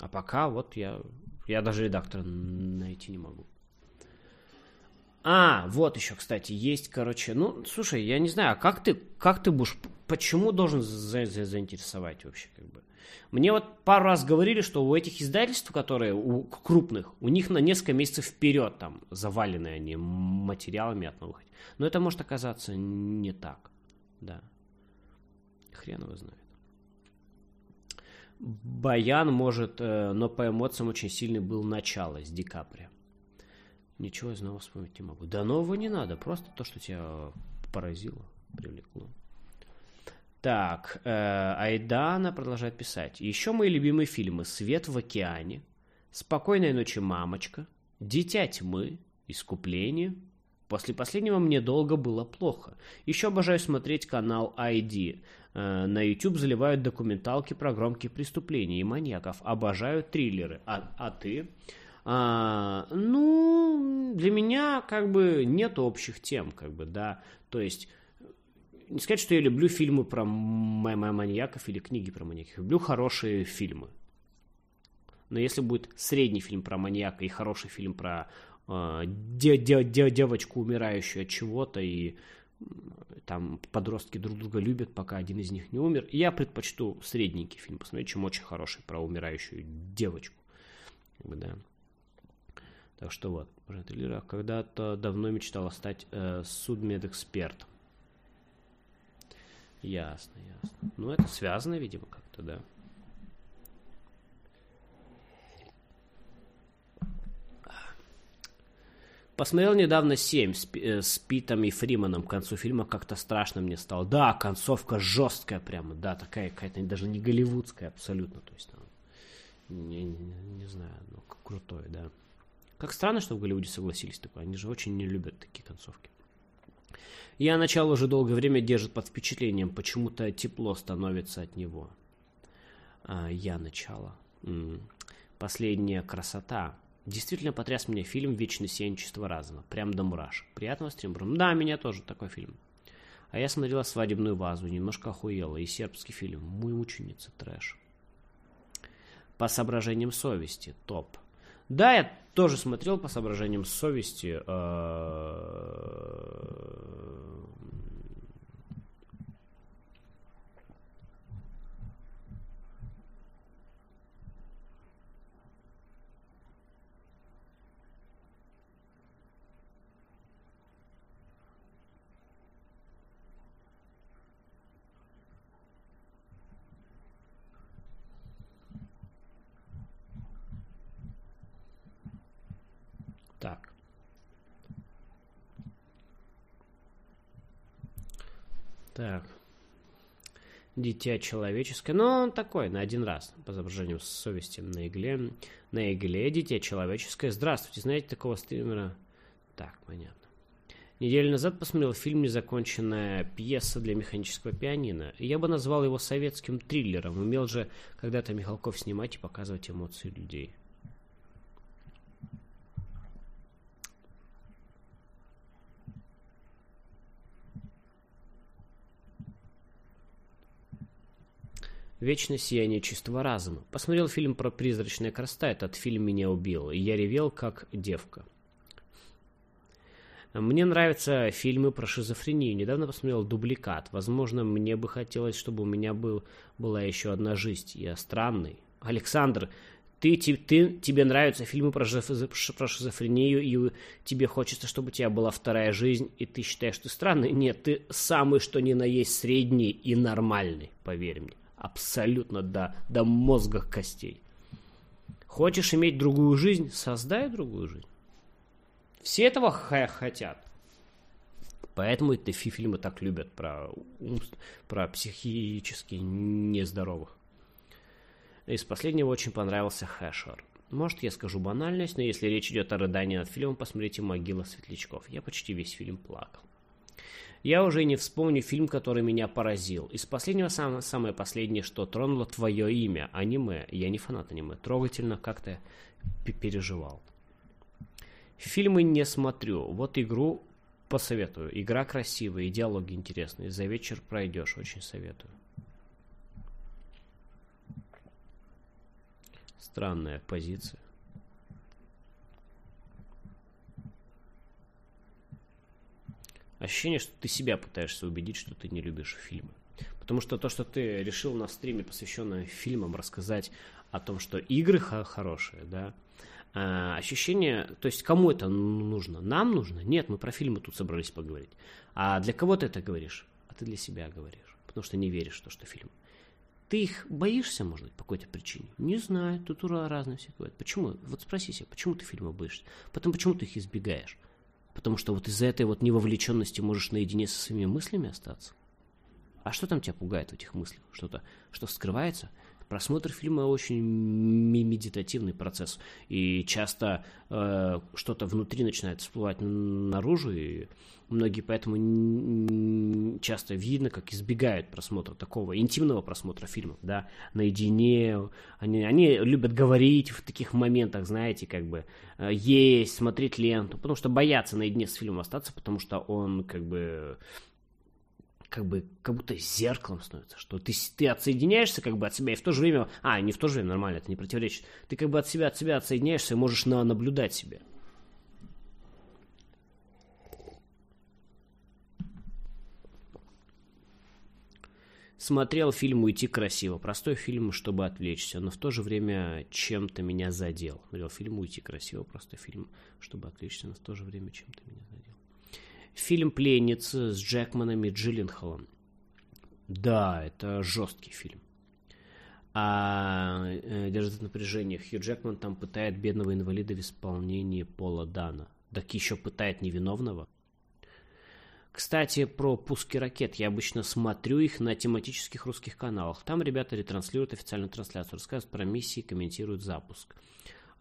А пока вот я, я даже редактора найти не могу. А, вот еще, кстати, есть, короче, ну, слушай, я не знаю, а как ты, как ты будешь, почему должен за, за, заинтересовать вообще, как бы? Мне вот пару раз говорили, что у этих издательств, которые у крупных, у них на несколько месяцев вперед там завалены они материалами от новых. Но это может оказаться не так, да. Хрен его знает. Баян может, э, но по эмоциям очень сильный был начало с Ди Капри. Ничего из нового вспомнить не могу. Да нового не надо, просто то, что тебя поразило, привлекло. Так, э, Айдана продолжает писать. Еще мои любимые фильмы «Свет в океане», «Спокойной ночи, мамочка», «Дитя тьмы», «Искупление». После последнего мне долго было плохо. Еще обожаю смотреть канал ID. Э, на YouTube заливают документалки про громкие преступления и маньяков. Обожаю триллеры. А, а ты? А, ну, для меня как бы нет общих тем, как бы, да. То есть, не сказать, что я люблю фильмы про маньяков или книги про маньяков. Люблю хорошие фильмы. Но если будет средний фильм про маньяка и хороший фильм про э, де де де девочку, умирающую от чего-то, и там подростки друг друга любят, пока один из них не умер, я предпочту средненький фильм посмотреть, чем очень хороший про умирающую девочку. Как бы, да. Так что вот, Лира когда-то давно мечтала стать э, судмедэкспертом. Ясно, ясно. Ну, это связано, видимо, как-то, да. Посмотрел недавно «Семь» с, э, с Питом и Фриманом. К концу фильма как-то страшно мне стало. Да, концовка жесткая прямо, да, такая какая-то даже не голливудская абсолютно. То есть, там, не, не, не знаю, ну, крутое, да. Как странно, что в Голливуде согласились такое. Они же очень не любят такие концовки. Я начало уже долгое время держит под впечатлением, почему-то тепло становится от него. А, я начало. М-м. Последняя красота. Действительно потряс меня фильм «Вечное сиянчество разума». Прям до мурашек. Приятного стрима. Да, меня тоже такой фильм. А я смотрела «Свадебную вазу», немножко охуела. И сербский фильм «Мой мученица трэш». По соображениям совести. Топ. Да, я тоже смотрел по соображениям совести. Э, Так. Так. Дитя человеческое. Но он такой, на один раз, по изображению совести на игле. На игле дитя человеческое. Здравствуйте, знаете такого стримера? Так, понятно. Неделю назад посмотрел фильм «Незаконченная пьеса для механического пианино». Я бы назвал его советским триллером. Умел же когда-то Михалков снимать и показывать эмоции людей. Вечное сияние чистого разума. Посмотрел фильм про призрачная красота. Этот фильм меня убил. И я ревел, как девка. Мне нравятся фильмы про шизофрению. Недавно посмотрел «Дубликат». Возможно, мне бы хотелось, чтобы у меня был, была еще одна жизнь. Я странный. Александр, ты, ты, ты, тебе нравятся фильмы про, про шизофрению, и тебе хочется, чтобы у тебя была вторая жизнь, и ты считаешь, что ты странный? Нет, ты самый, что ни на есть, средний и нормальный, поверь мне абсолютно до, до мозга костей. Хочешь иметь другую жизнь? Создай другую жизнь. Все этого хотят. Поэтому эти фильмы так любят про, про психически нездоровых. Из последнего очень понравился Хэшер. Может, я скажу банальность, но если речь идет о рыдании над фильмом, посмотрите «Могила светлячков». Я почти весь фильм плакал. Я уже не вспомню фильм, который меня поразил. Из последнего самое, самое последнее, что тронуло твое имя, аниме. Я не фанат аниме. Трогательно как-то переживал. Фильмы не смотрю. Вот игру посоветую. Игра красивая, и диалоги интересные. За вечер пройдешь, очень советую. Странная позиция. Ощущение, что ты себя пытаешься убедить, что ты не любишь фильмы. Потому что то, что ты решил на стриме, посвященном фильмам, рассказать о том, что игры хорошие, да, а, ощущение, то есть кому это нужно? Нам нужно? Нет, мы про фильмы тут собрались поговорить. А для кого ты это говоришь? А ты для себя говоришь, потому что не веришь в то, что фильм. Ты их боишься, может быть, по какой-то причине? Не знаю, тут ура разные все говорят. Почему? Вот спроси себя, почему ты фильмы боишься? Потом, почему ты их избегаешь? Потому что вот из-за этой вот невовлеченности можешь наедине со своими мыслями остаться. А что там тебя пугает в этих мыслях? Что-то, что скрывается? Просмотр фильма очень медитативный процесс, и часто э, что-то внутри начинает всплывать наружу, и многие поэтому часто видно, как избегают просмотра такого интимного просмотра фильмов, да, наедине. Они, они любят говорить в таких моментах, знаете, как бы э, есть, смотреть ленту, потому что боятся наедине с фильмом остаться, потому что он как бы как бы, как будто зеркалом становится, что ты, ты отсоединяешься как бы от себя, и в то же время, а, не в то же время, нормально, это не противоречит, ты как бы от себя, от себя отсоединяешься и можешь на, наблюдать себя. Смотрел фильм «Уйти красиво». Простой фильм, чтобы отвлечься, но в то же время чем-то меня задел. Смотрел фильм «Уйти красиво», простой фильм, чтобы отвлечься, но в то же время чем-то меня задел. Фильм «Пленница» с Джекманом и Джилленхолом. Да, это жесткий фильм. А э, держит напряжение. Хью Джекман там пытает бедного инвалида в исполнении Пола Дана. Так еще пытает невиновного. Кстати, про пуски ракет. Я обычно смотрю их на тематических русских каналах. Там ребята ретранслируют официальную трансляцию, рассказывают про миссии, комментируют запуск.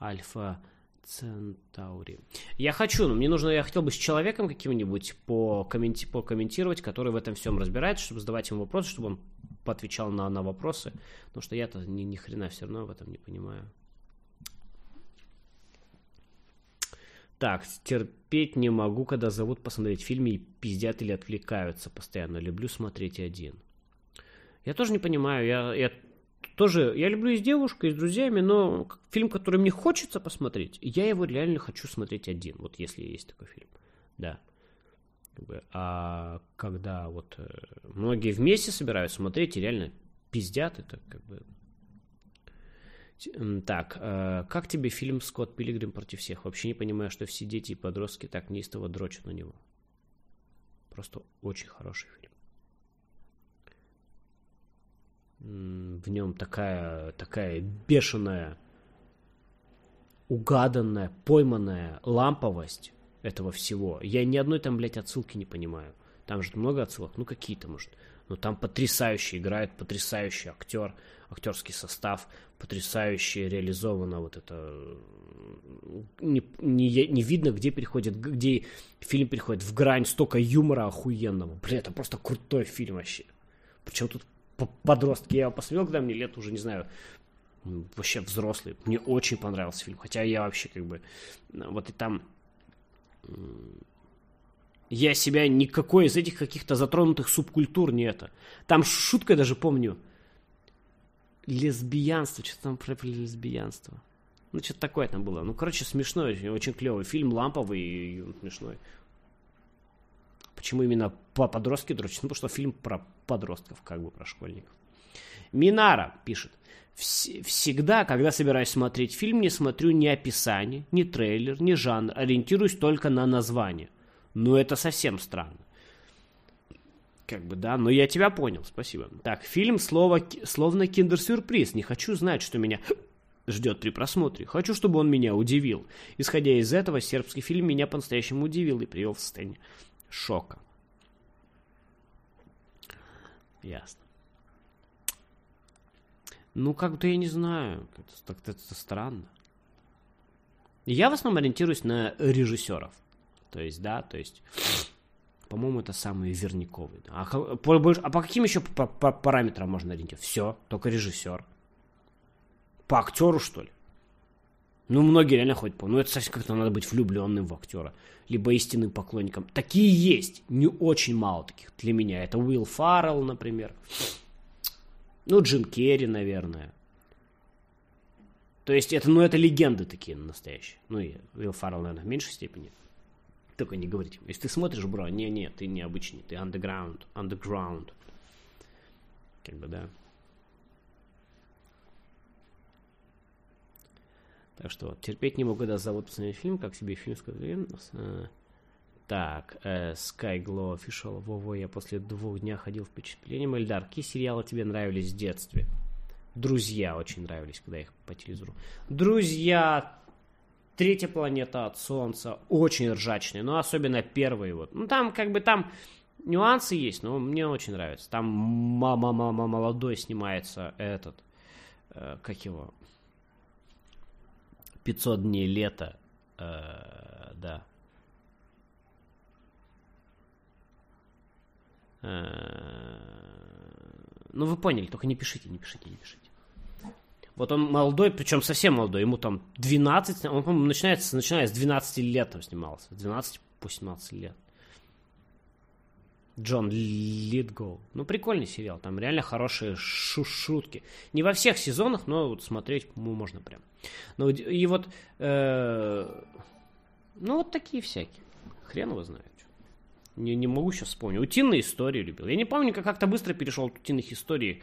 Альфа Центаури. Я хочу, но мне нужно, я хотел бы с человеком каким-нибудь покомменти, покомментировать, который в этом всем разбирается, чтобы задавать ему вопросы, чтобы он поотвечал на, на вопросы. Потому что я-то ни, ни хрена все равно в этом не понимаю. Так, терпеть не могу, когда зовут посмотреть фильм и пиздят или отвлекаются постоянно. Люблю смотреть один. Я тоже не понимаю, я, я тоже, я люблю и с девушкой, и с друзьями, но фильм, который мне хочется посмотреть, я его реально хочу смотреть один, вот если есть такой фильм, да. А когда вот э, многие вместе собираются смотреть и реально пиздят, это как бы так, э, как тебе фильм «Скотт Пилигрим против всех»? Вообще не понимаю, что все дети и подростки так неистово дрочат на него. Просто очень хороший фильм. В нем такая, такая бешеная, угаданная, пойманная ламповость этого всего. Я ни одной там, блядь, отсылки не понимаю. Там же много отсылок, ну какие-то, может. Но там потрясающе играет, потрясающий актер, актерский состав, потрясающе реализовано вот это. Не, не, не видно, где переходит, где фильм переходит в грань столько юмора охуенного. Блин, это просто крутой фильм вообще. Причем тут подростки. Я его посмотрел, когда мне лет уже, не знаю, вообще взрослый. Мне очень понравился фильм. Хотя я вообще как бы... Вот и там я себя никакой из этих каких-то затронутых субкультур не это. Там шутка даже помню. Лесбиянство, что там про лесбиянство. Ну, что-то такое там было. Ну, короче, смешной, очень клевый. Фильм ламповый и смешной. Почему именно по подростки дрочат? Ну, потому что фильм про подростков, как бы про школьников. Минара пишет. Всегда, когда собираюсь смотреть фильм, не смотрю ни описание, ни трейлер, ни жанр. Ориентируюсь только на название – ну, это совсем странно. Как бы, да, но я тебя понял, спасибо. Так, фильм слово, словно киндер-сюрприз. Не хочу знать, что меня ждет при просмотре. Хочу, чтобы он меня удивил. Исходя из этого, сербский фильм меня по-настоящему удивил и привел в состояние шока. Ясно. Ну, как-то я не знаю. Это, это, это странно. Я в основном ориентируюсь на режиссеров. То есть, да, то есть, по-моему, это самый верниковый. А, по, а по каким еще по, по параметрам можно ориентировать? Все, только режиссер. По актеру, что ли? Ну, многие реально ходят по... Ну, это совсем как-то надо быть влюбленным в актера. Либо истинным поклонником. Такие есть. Не очень мало таких для меня. Это Уилл Фаррелл, например. Ну, Джим Керри, наверное. То есть, это, ну, это легенды такие настоящие. Ну, и Уилл Фаррелл, наверное, в меньшей степени. Только не говорите. Если ты смотришь, бро, не-не, ты не обычный, ты underground, underground. Как бы, да. Так что терпеть не могу, когда зовут посмотреть фильм, как себе фильм сказали. Э, так, э, Sky Glow Official. Вово, я после двух дня ходил впечатлением. Эльдар, какие сериалы тебе нравились в детстве? Друзья очень нравились, когда их по телевизору. Друзья Третья планета от Солнца очень ржачная, но особенно первые вот. Ну там как бы там нюансы есть, но мне очень нравится. Там мама мама молодой снимается этот, э, как его, 500 дней лета, э, да. Э, ну вы поняли, только не пишите, не пишите, не пишите. Вот он молодой, причем совсем молодой, ему там 12, он, по-моему, начинается, начиная с 12 лет там снимался. 12 по 17 лет. Джон Литгоу. Ну, прикольный сериал, там реально хорошие шу шутки. Не во всех сезонах, но вот смотреть можно прям. Ну, и вот, э, ну, вот такие всякие. Хрен его знает. Не, не могу сейчас вспомнить. Утиные истории любил. Я не помню, как как-то быстро перешел от утиных историй,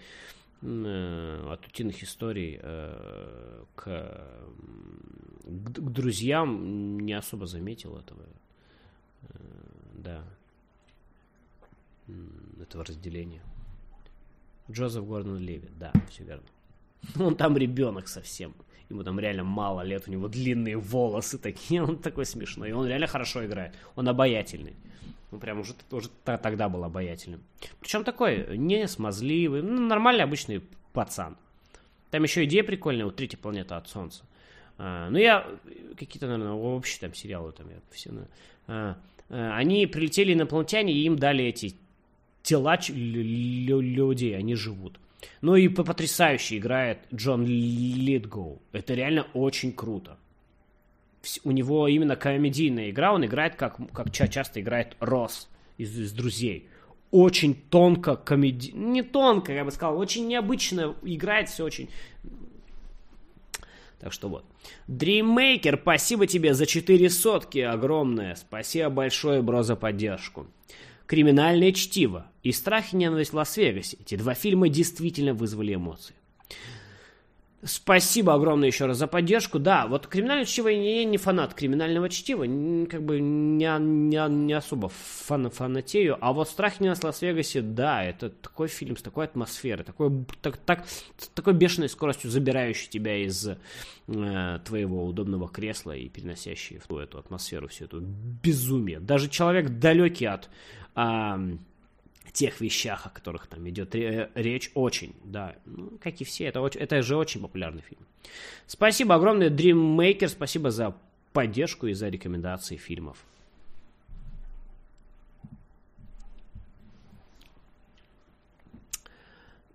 э, от утиных историй э, к, к, к друзьям. Не особо заметил этого. Э, да. Этого разделения. Джозеф Гордон Леви, да, все верно. Он там ребенок совсем. Ему там реально мало лет, у него длинные волосы такие, он такой смешной. И он реально хорошо играет. Он обаятельный. Ну, прям уже, уже тогда был обаятельным. Причем такой, не смазливый, ну, нормальный обычный пацан. Там еще идея прикольная, вот третья планета от Солнца. А, ну, я какие-то, наверное, общие там сериалы там, я все, а, а, они прилетели инопланетяне, и им дали эти тела людей, они живут. Ну и потрясающе играет Джон Литгоу. Это реально очень круто у него именно комедийная игра, он играет как, как часто играет Росс из, из «Друзей». Очень тонко комеди... Не тонко, я бы сказал, очень необычно играет все очень... Так что вот. Dreammaker, спасибо тебе за 4 сотки огромное. Спасибо большое, бро, за поддержку. Криминальное чтиво и страх и ненависть в Лас-Вегасе. Эти два фильма действительно вызвали эмоции. Спасибо огромное еще раз за поддержку. Да, вот криминальное чтиво я не фанат криминального чтива, как бы не, не, не особо фан, фанатею. А вот «Страх не на Лас-Вегасе», да, это такой фильм с такой атмосферой, такой, так, так, с такой бешеной скоростью забирающий тебя из э, твоего удобного кресла и переносящий в эту атмосферу, всю эту безумие. Даже человек далекий от... Э, тех вещах, о которых там идет речь, очень, да, ну, как и все, это, очень, это же очень популярный фильм. Спасибо огромное, Dreammaker, спасибо за поддержку и за рекомендации фильмов.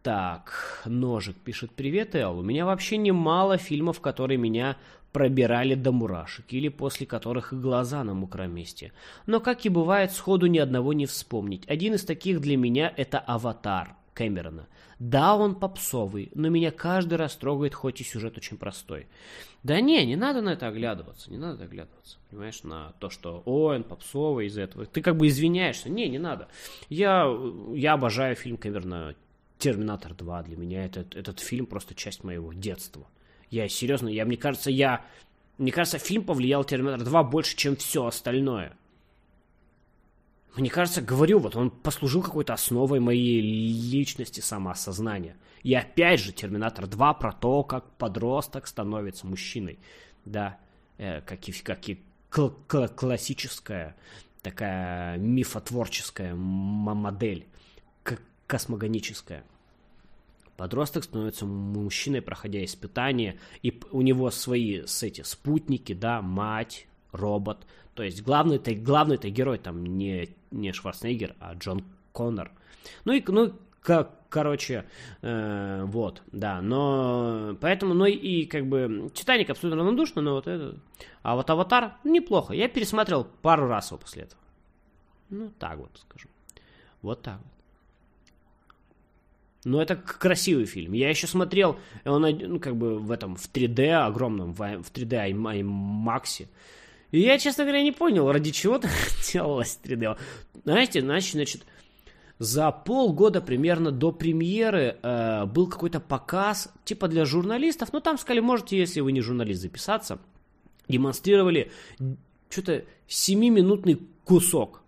Так, Ножик пишет, привет, Эл, у меня вообще немало фильмов, которые меня пробирали до мурашек, или после которых и глаза на мокром месте. Но, как и бывает, сходу ни одного не вспомнить. Один из таких для меня это «Аватар» Кэмерона. Да, он попсовый, но меня каждый раз трогает, хоть и сюжет очень простой. Да не, не надо на это оглядываться, не надо оглядываться, понимаешь, на то, что, ой, он попсовый из этого. Ты как бы извиняешься. Не, не надо. Я, я обожаю фильм Кэмерона «Терминатор 2». Для меня этот, этот фильм просто часть моего детства. Я серьезно, я, мне кажется, я... Мне кажется, фильм повлиял Терминатор 2 больше, чем все остальное. Мне кажется, говорю, вот он послужил какой-то основой моей личности, самоосознания. И опять же, Терминатор 2 про то, как подросток становится мужчиной. Да, э, как и, как и кл- кл- классическая такая мифотворческая модель, космогоническая. Подросток становится мужчиной, проходя испытания, и у него свои с эти спутники, да, мать, робот. То есть главный-то главный -то герой там не, не Шварценеггер, а Джон Коннор. Ну и, ну, как, короче, э, вот, да, но поэтому, ну и как бы Титаник абсолютно равнодушно, но вот это, а вот Аватар неплохо, я пересмотрел пару раз его после этого, ну так вот скажу, вот так вот. Но это красивый фильм. Я еще смотрел, он ну, как бы в этом, в 3D огромном, в 3D IMAX. И я, честно говоря, не понял, ради чего это делалось 3D. Знаете, значит, значит, за полгода примерно до премьеры э, был какой-то показ, типа для журналистов. Ну, там сказали, можете, если вы не журналист, записаться. Демонстрировали что-то 7-минутный кусок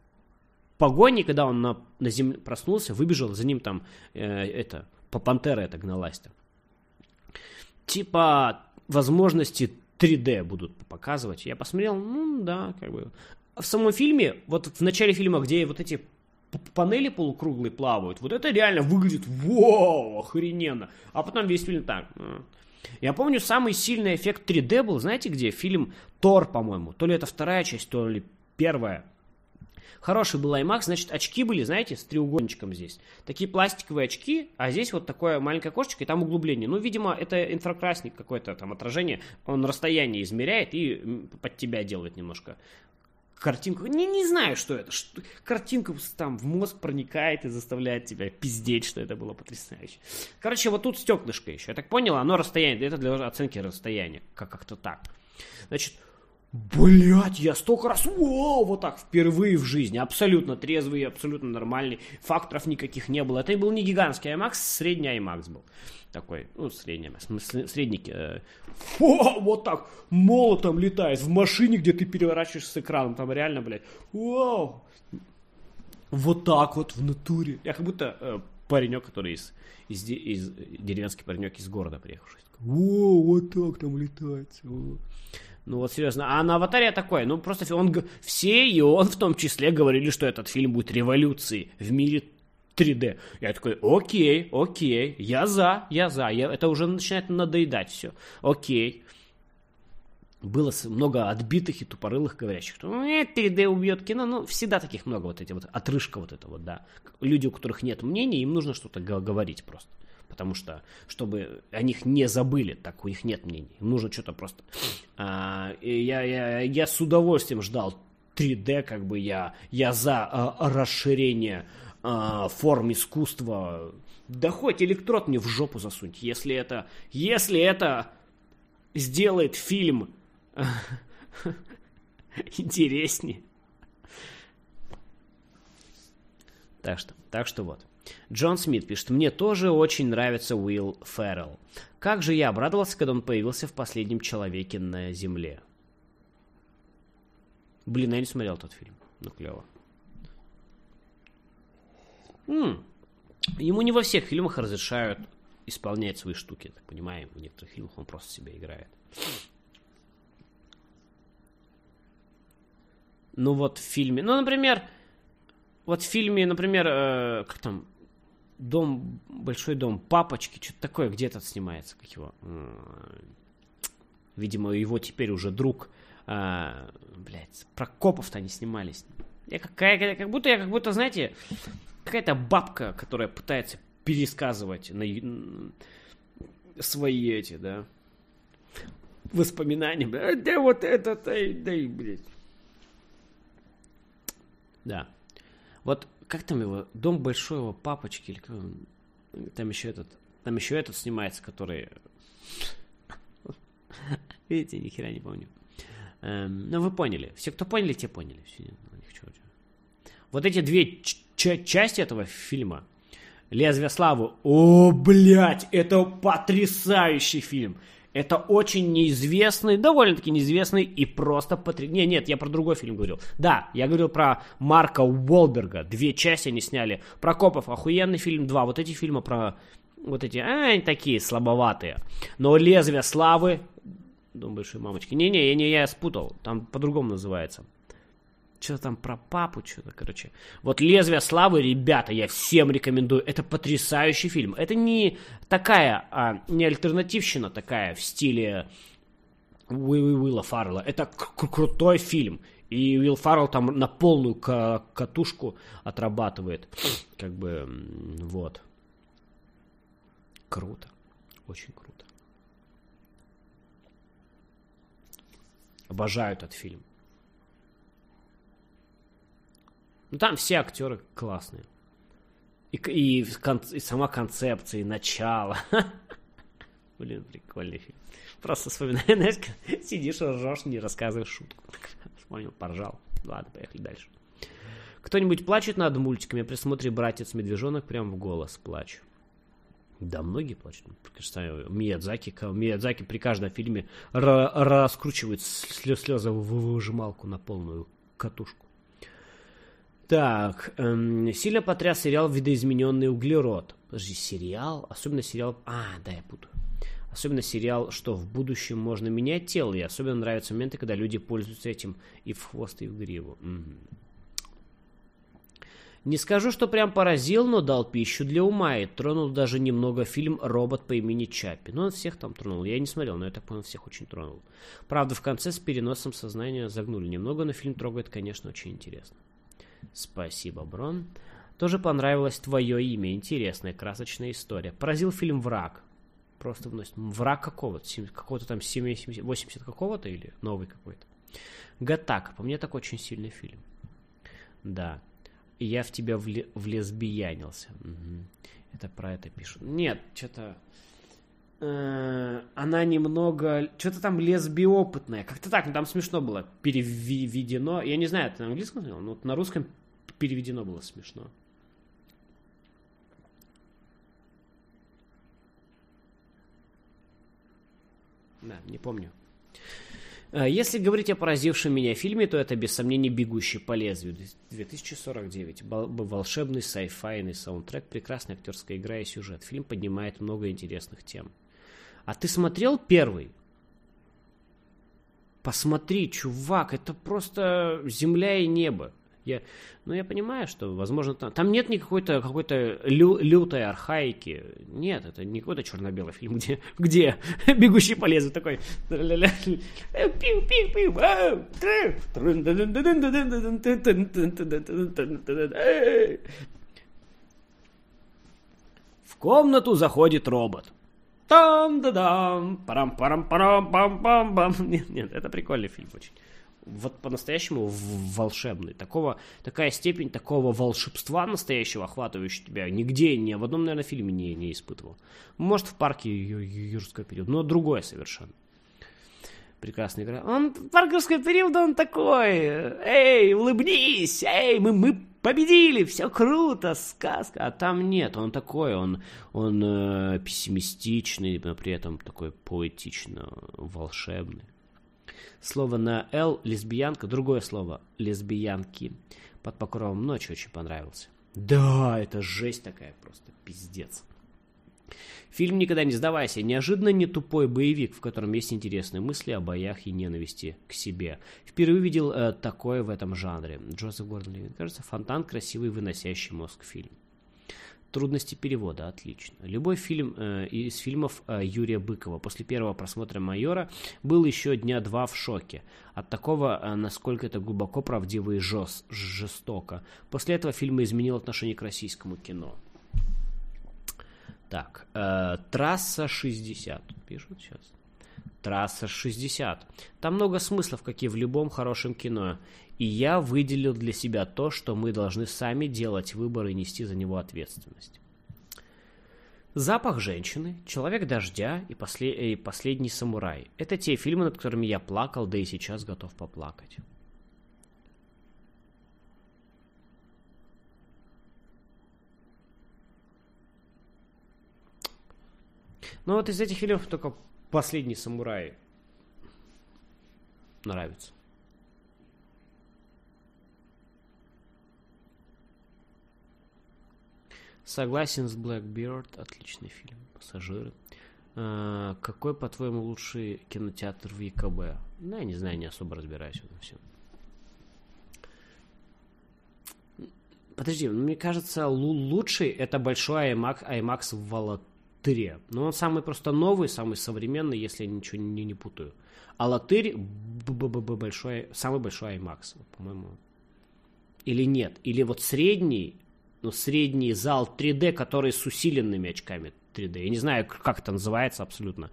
погони, когда он на, на земле проснулся, выбежал, за ним там э, это, по пантера это гналась-то. Типа возможности 3D будут показывать. Я посмотрел, ну да, как бы. В самом фильме, вот в начале фильма, где вот эти панели полукруглые плавают, вот это реально выглядит вау, охрененно. А потом весь фильм так. Я помню, самый сильный эффект 3D был, знаете где? Фильм Тор, по-моему. То ли это вторая часть, то ли первая. Хороший был iMac, значит, очки были, знаете, с треугольничком здесь. Такие пластиковые очки, а здесь вот такое маленькое окошечко, и там углубление. Ну, видимо, это инфракрасник какое-то там отражение. Он расстояние измеряет и под тебя делает немножко картинку. Не, не знаю, что это. Что, картинка там в мозг проникает и заставляет тебя пиздеть, что это было потрясающе. Короче, вот тут стеклышко еще. Я так понял, оно расстояние. Это для оценки расстояния. Как- как-то так. Значит, Блять, я столько раз, вау, вот так, впервые в жизни, абсолютно трезвый, абсолютно нормальный, факторов никаких не было. Это был не гигантский IMAX, средний IMAX был. Такой, ну, средний IMAX, средний, э, фу, вот так, молотом летает, в машине, где ты переворачиваешь с экраном, там реально, блядь, вау. Вот так вот в натуре. Я как будто э, паренек, который из, из, из, деревенский паренек из города приехавший. О, вот так там летает. О. Ну вот серьезно. А на аватаре такой, ну просто он все и он в том числе говорили, что этот фильм будет революцией в мире 3D. Я такой, окей, окей, я за, я за. Я, это уже начинает надоедать все. Окей. Было много отбитых и тупорылых говорящих, что э, 3D убьет кино. Ну, всегда таких много вот эти вот, отрыжка вот это вот, да. Люди, у которых нет мнений, им нужно что-то говорить просто потому что, чтобы о них не забыли, так у них нет мнений, им нужно что-то просто... А, я, я, я с удовольствием ждал 3D, как бы я, я за а, расширение а, форм искусства. Да хоть электрод мне в жопу засуньте, если это, если это сделает фильм интереснее. Так что, так что вот. Джон Смит пишет, мне тоже очень нравится Уилл Феррелл. Как же я обрадовался, когда он появился в «Последнем человеке на Земле». Блин, я не смотрел тот фильм. Ну, клево. М-м. Ему не во всех фильмах разрешают исполнять свои штуки, так понимаю. В некоторых фильмах он просто себя играет. Ну вот в фильме... Ну, например, вот в фильме, например, э, как там, дом, большой дом папочки, что-то такое, где этот снимается, как его, видимо, его теперь уже друг, а, блядь, Прокопов-то они снимались. Я как, как, как будто, я как будто, знаете, какая-то бабка, которая пытается пересказывать на, свои эти, да, воспоминания, да, да вот это, да, да, блядь. Да. Вот как там его, дом большого папочки, или как там еще этот, там еще этот снимается, который, видите, ни хера не помню. Эм, ну, вы поняли. Все, кто поняли, те поняли. Ну, вот эти две части этого фильма, «Лезвие славы», о, блядь, это потрясающий фильм. Это очень неизвестный, довольно-таки неизвестный и просто потрясающий. Не, нет, я про другой фильм говорил. Да, я говорил про Марка Уолберга. Две части они сняли. Прокопов охуенный фильм, два. Вот эти фильмы про вот эти, а, они такие слабоватые. Но «Лезвие славы», Дом большой мамочки. Не-не, я, не, я спутал. Там по-другому называется что-то там про папу, что-то, короче. Вот «Лезвие славы», ребята, я всем рекомендую. Это потрясающий фильм. Это не такая, а, не альтернативщина такая в стиле Уилла Фаррелла. Это крутой фильм. И Уилл Фаррелл там на полную катушку отрабатывает. Как бы, вот. Круто. Очень круто. Обожаю этот фильм. Ну, там все актеры классные. И, и, и сама концепция, и начало. Блин, прикольный фильм. Просто вспоминаю, знаешь, сидишь, ржешь, не рассказываешь шутку. Вспомнил, поржал. Ладно, поехали дальше. Кто-нибудь плачет над мультиками? При смотре «Братец-медвежонок» прям в голос плачу. Да, многие плачут. Миядзаки, Миядзаки при каждом фильме раскручивает слезы в выжималку на полную катушку. Так, эм, сильно потряс сериал «Видоизмененный углерод». Подожди, сериал? Особенно сериал... А, да, я путаю. Особенно сериал, что в будущем можно менять тело. И особенно нравятся моменты, когда люди пользуются этим и в хвост, и в гриву. Не скажу, что прям поразил, но дал пищу для ума и тронул даже немного фильм «Робот по имени Чаппи». Ну, он всех там тронул. Я не смотрел, но я так понял, всех очень тронул. Правда, в конце с переносом сознания загнули немного, но фильм трогает, конечно, очень интересно. Спасибо, Брон. Тоже понравилось твое имя. Интересная, красочная история. Поразил фильм «Враг». Просто вносит. Враг какого-то? Какого-то там 70, 80 какого-то или новый какой-то? Гатака, по мне, так очень сильный фильм. Да. Я в тебя вле- влесбиянился. Угу. Это про это пишут. Нет, что-то... Э, она немного... Что-то там лесбиопытная. Как-то так, ну там смешно было переведено. Я не знаю, это на английском сказал, но на русском переведено было смешно. Да, не помню. Э, если говорить о поразившем меня фильме, то это без сомнения «Бегущий по лезвию» 2049. Волшебный сайфайный саундтрек, прекрасная актерская игра и сюжет. Фильм поднимает много интересных тем. А ты смотрел первый? Посмотри, чувак, это просто земля и небо. Я, ну, я понимаю, что, возможно, там, там нет никакой-то какой-то лю, лютой архаики. Нет, это не какой-то черно-белый фильм, где, где бегущий по лезвию такой... В комнату заходит робот. Там да дам парам парам парам пам пам пам Нет, нет, это прикольный фильм очень вот по-настоящему волшебный. Такого, такая степень такого волшебства настоящего, охватывающего тебя, нигде, ни в одном, наверное, фильме не, не испытывал. Может, в парке юрского периода, но другое совершенно. Прекрасная игра. Он парковского периода, он такой, эй, улыбнись, эй, мы, мы победили, все круто, сказка. А там нет, он такой, он, он э, пессимистичный, но при этом такой поэтично волшебный. Слово на «л» — лесбиянка, другое слово — лесбиянки. Под покровом ночи очень понравился. Да, это жесть такая просто, пиздец. Фильм «Никогда не сдавайся» неожиданно не тупой боевик, в котором есть интересные мысли о боях и ненависти к себе. Впервые видел э, такое в этом жанре. Джозеф Гордон Левин, кажется, фонтан красивый, выносящий мозг фильм. Трудности перевода, отлично. Любой фильм э, из фильмов э, Юрия Быкова после первого просмотра «Майора» был еще дня два в шоке. От такого, э, насколько это глубоко правдиво и жест, жестоко. После этого фильм изменил отношение к российскому кино. Так, э, трасса 60. Пишут сейчас. Трасса 60. Там много смыслов, как и в любом хорошем кино. И я выделил для себя то, что мы должны сами делать выбор и нести за него ответственность. «Запах женщины», «Человек дождя» и, после... и «Последний самурай» — это те фильмы, над которыми я плакал, да и сейчас готов поплакать. Ну вот из этих фильмов только «Последний самурай» нравится. Согласен с Blackbeard, отличный фильм. Пассажиры. А, какой, по-твоему, лучший кинотеатр в ЕКБ? Ну, я не знаю, не особо разбираюсь в этом всем. Подожди, мне кажется, лучший это большой IMAX, IMAX в Алатыре. Но он самый просто новый, самый современный, если я ничего не, не путаю. А Латырь большой, самый большой IMAX, по-моему. Или нет? Или вот средний ну, средний зал 3D, который с усиленными очками 3D. Я не знаю, как это называется абсолютно.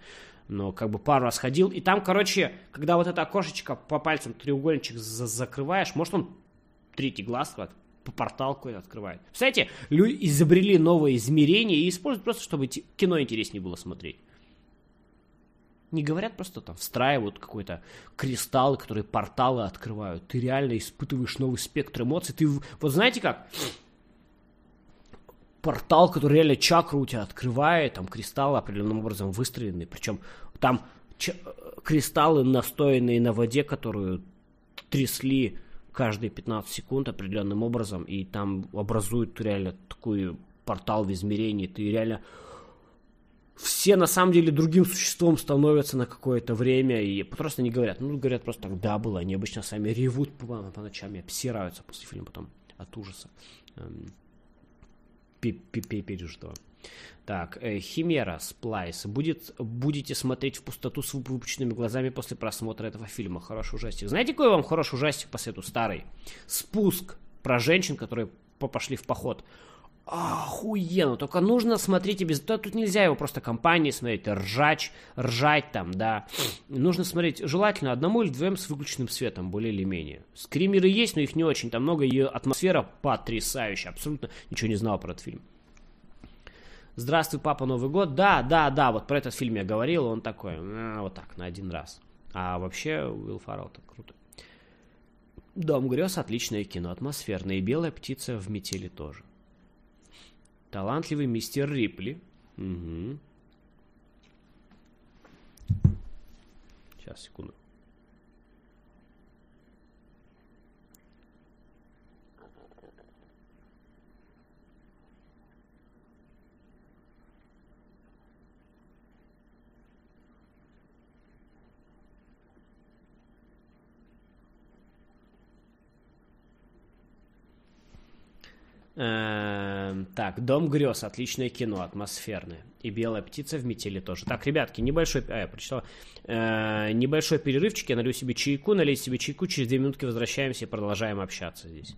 Но как бы пару раз ходил. И там, короче, когда вот это окошечко по пальцам треугольничек за закрываешь, может он третий глаз по портал какой-то открывает. Кстати, люди изобрели новое измерение и используют просто, чтобы кино интереснее было смотреть. Не говорят просто там, встраивают какой-то кристалл, которые порталы открывают. Ты реально испытываешь новый спектр эмоций. Ты, вот знаете как? портал, который реально чакру у тебя открывает, там кристаллы определенным образом выстроены, причем там кристаллы, настоянные на воде, которую трясли каждые 15 секунд определенным образом, и там образуют реально такой портал в измерении, ты реально все на самом деле другим существом становятся на какое-то время и просто не говорят. Ну, говорят просто так, да, было. Они обычно сами ревут по, по ночам и обсираются после фильма потом от ужаса. Эм, пережитого. Так, э, Химера, Сплайс. Будет, будете смотреть в пустоту с выпученными глазами после просмотра этого фильма. Хороший ужастик. Знаете, какой вам хороший ужастик по свету? Старый. Спуск. Про женщин, которые пошли в поход. охуенно. Только нужно смотреть и без... Тут нельзя его просто компании смотреть, ржач, ржать там, да. Нужно смотреть желательно одному или двоем с выключенным светом, более или менее. Скримеры есть, но их не очень. Там много, ее атмосфера потрясающая. Абсолютно ничего не знал про этот фильм. Здравствуй, папа, Новый год. Да, да, да, вот про этот фильм я говорил, он такой, вот так, на один раз. А вообще, Уилл Фаррелл так круто. Дом грез отличное кино, атмосферное, и белая птица в метели тоже. Талантливый мистер Рипли. Угу. Сейчас, секунду. Так, Дом грез, отличное кино, атмосферное. И Белая птица в метели тоже. Так, ребятки, небольшой, а, я прочитал, э, небольшой перерывчик, я налью себе чайку, налить себе чайку, через две минутки возвращаемся и продолжаем общаться здесь.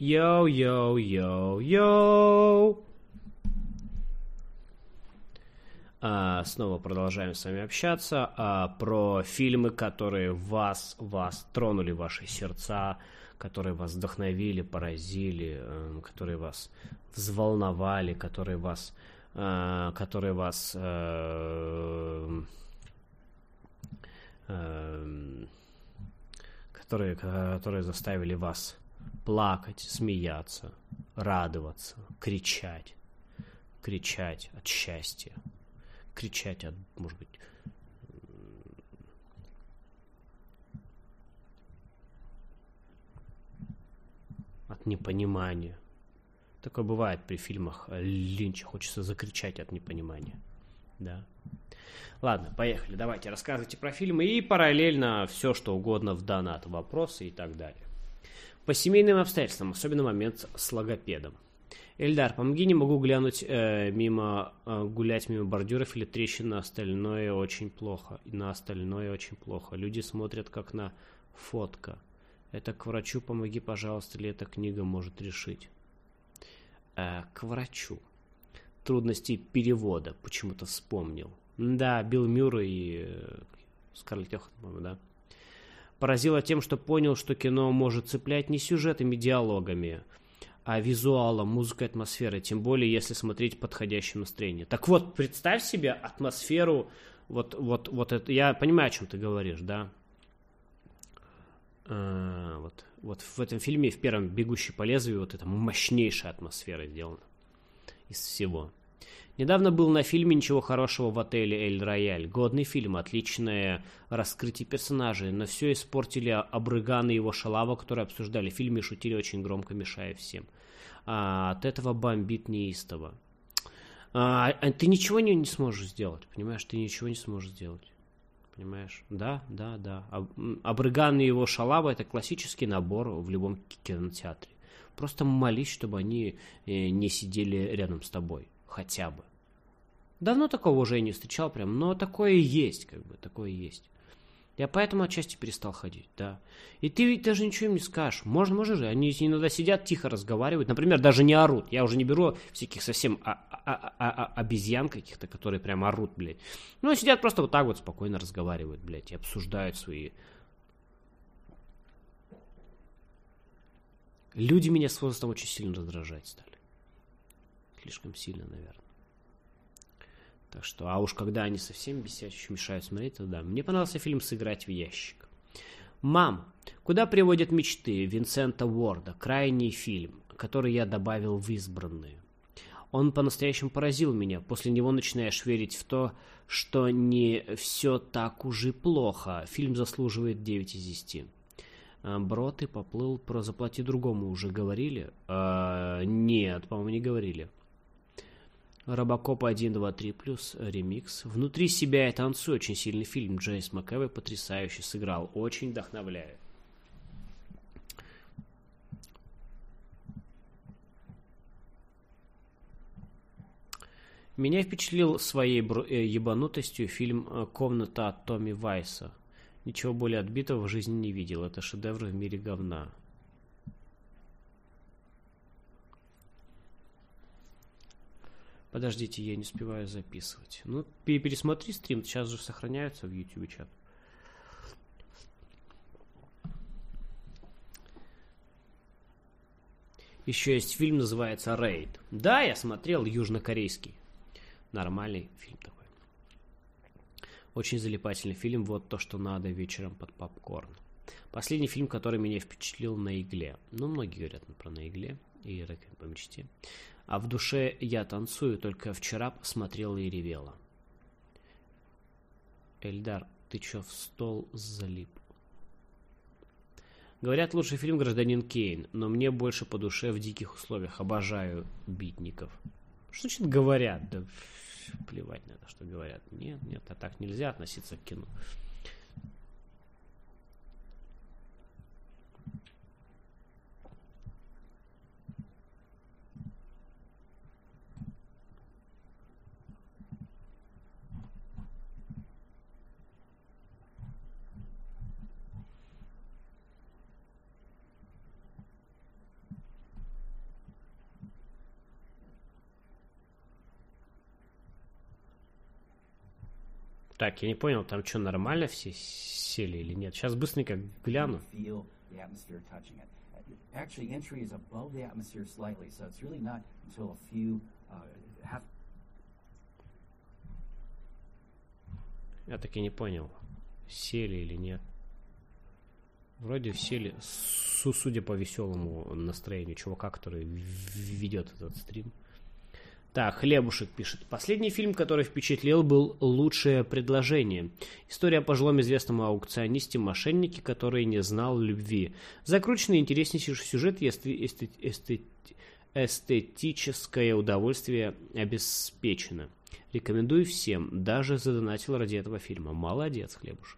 Yo-yo-yo-yo. А, снова продолжаем с вами общаться а, про фильмы, которые вас, вас тронули, ваши сердца, которые вас вдохновили, поразили, э, которые вас взволновали, которые вас, э, которые вас э, э, которые, которые заставили вас плакать, смеяться, радоваться, кричать, кричать от счастья, кричать от, может быть, от непонимания. Такое бывает при фильмах Линча. Хочется закричать от непонимания. Да. Ладно, поехали. Давайте рассказывайте про фильмы и параллельно все, что угодно в донат, вопросы и так далее. По семейным обстоятельствам, особенно момент с логопедом. Эльдар, помоги, не могу глянуть э, мимо, э, гулять мимо бордюров или трещин, на остальное очень плохо. И на остальное очень плохо. Люди смотрят как на фотка. Это к врачу помоги, пожалуйста, ли эта книга может решить. Э, к врачу. Трудности перевода, почему-то вспомнил. Да, Билл Мюррей и э, Скарлетт Йоханссон, да. Поразило тем, что понял, что кино может цеплять не сюжетами, диалогами, а визуалом, музыкой, атмосферой, тем более, если смотреть подходящее настроение. Так вот, представь себе атмосферу, вот, вот, вот это, я понимаю, о чем ты говоришь, да, а, вот, вот в этом фильме, в первом «Бегущий по лезвию», вот эта мощнейшая атмосфера сделана из всего. Недавно был на фильме «Ничего хорошего в отеле Эль Рояль». Годный фильм, отличное раскрытие персонажей, но все испортили Абрыган и его Шалава, которые обсуждали фильм и шутили очень громко, мешая всем. А от этого бомбит неистово. А, а ты ничего не, не сможешь сделать, понимаешь? Ты ничего не сможешь сделать понимаешь? Да, да, да. Абрыган и его шалава – это классический набор в любом кинотеатре. Просто молись, чтобы они э, не сидели рядом с тобой, хотя бы. Давно такого уже я не встречал прям, но такое есть, как бы, такое есть. Я поэтому отчасти перестал ходить, да. И ты ведь даже ничего им не скажешь. Можно, можно же. Они иногда сидят, тихо разговаривают. Например, даже не орут. Я уже не беру всяких совсем а, а, а, обезьян каких-то, которые прям орут, блядь. Ну, сидят просто вот так вот спокойно разговаривают, блядь, и обсуждают свои... Люди меня с возрастом очень сильно раздражать стали. Слишком сильно, наверное. Так что, а уж когда они совсем бесячие мешают смотреть, то да. Мне понравился фильм «Сыграть в ящик». «Мам, куда приводят мечты» Винсента Уорда, крайний фильм, который я добавил в избранные. Он по-настоящему поразил меня. После него начинаешь верить в то, что не все так уже плохо. Фильм заслуживает 9 из 10. А, Бро, ты поплыл про «Заплати другому» уже говорили? А, нет, по-моему, не говорили. Робокоп 1, 2, 3 плюс ремикс. Внутри себя я танцую. Очень сильный фильм. Джейс МакЭвой потрясающе сыграл. Очень вдохновляет. Меня впечатлил своей э, ебанутостью фильм э, «Комната» от Томми Вайса. Ничего более отбитого в жизни не видел. Это шедевр в мире говна. Подождите, я не успеваю записывать. Ну, пересмотри стрим, сейчас же сохраняются в YouTube чат. Еще есть фильм, называется «Рейд». Да, я смотрел, южнокорейский. Нормальный фильм такой. Очень залипательный фильм, вот то, что надо вечером под попкорн. Последний фильм, который меня впечатлил на игле. Ну, многие говорят про на игле и «Реквием по мечте». А в душе я танцую, только вчера посмотрела и ревела. Эльдар, ты чё в стол залип? Говорят, лучший фильм «Гражданин Кейн», но мне больше по душе в диких условиях. Обожаю битников. Что значит говорят? Да плевать на это, что говорят. Нет, нет, а так нельзя относиться к кино. Так, я не понял, там что, нормально все сели или нет? Сейчас быстренько гляну. Actually, entry is above the atmosphere slightly, so it's really not until a few uh, half. Я так и не понял, сели или нет. Вроде сели, су- судя по веселому настроению чувака, который ведет этот стрим. Так, Хлебушек пишет. Последний фильм, который впечатлил, был «Лучшее предложение». История о пожилом известном аукционисте-мошеннике, который не знал любви. Закрученный интереснейший сюжет и эсте- эсте- эсте- эстетическое удовольствие обеспечено. Рекомендую всем. Даже задонатил ради этого фильма. Молодец, Хлебушек.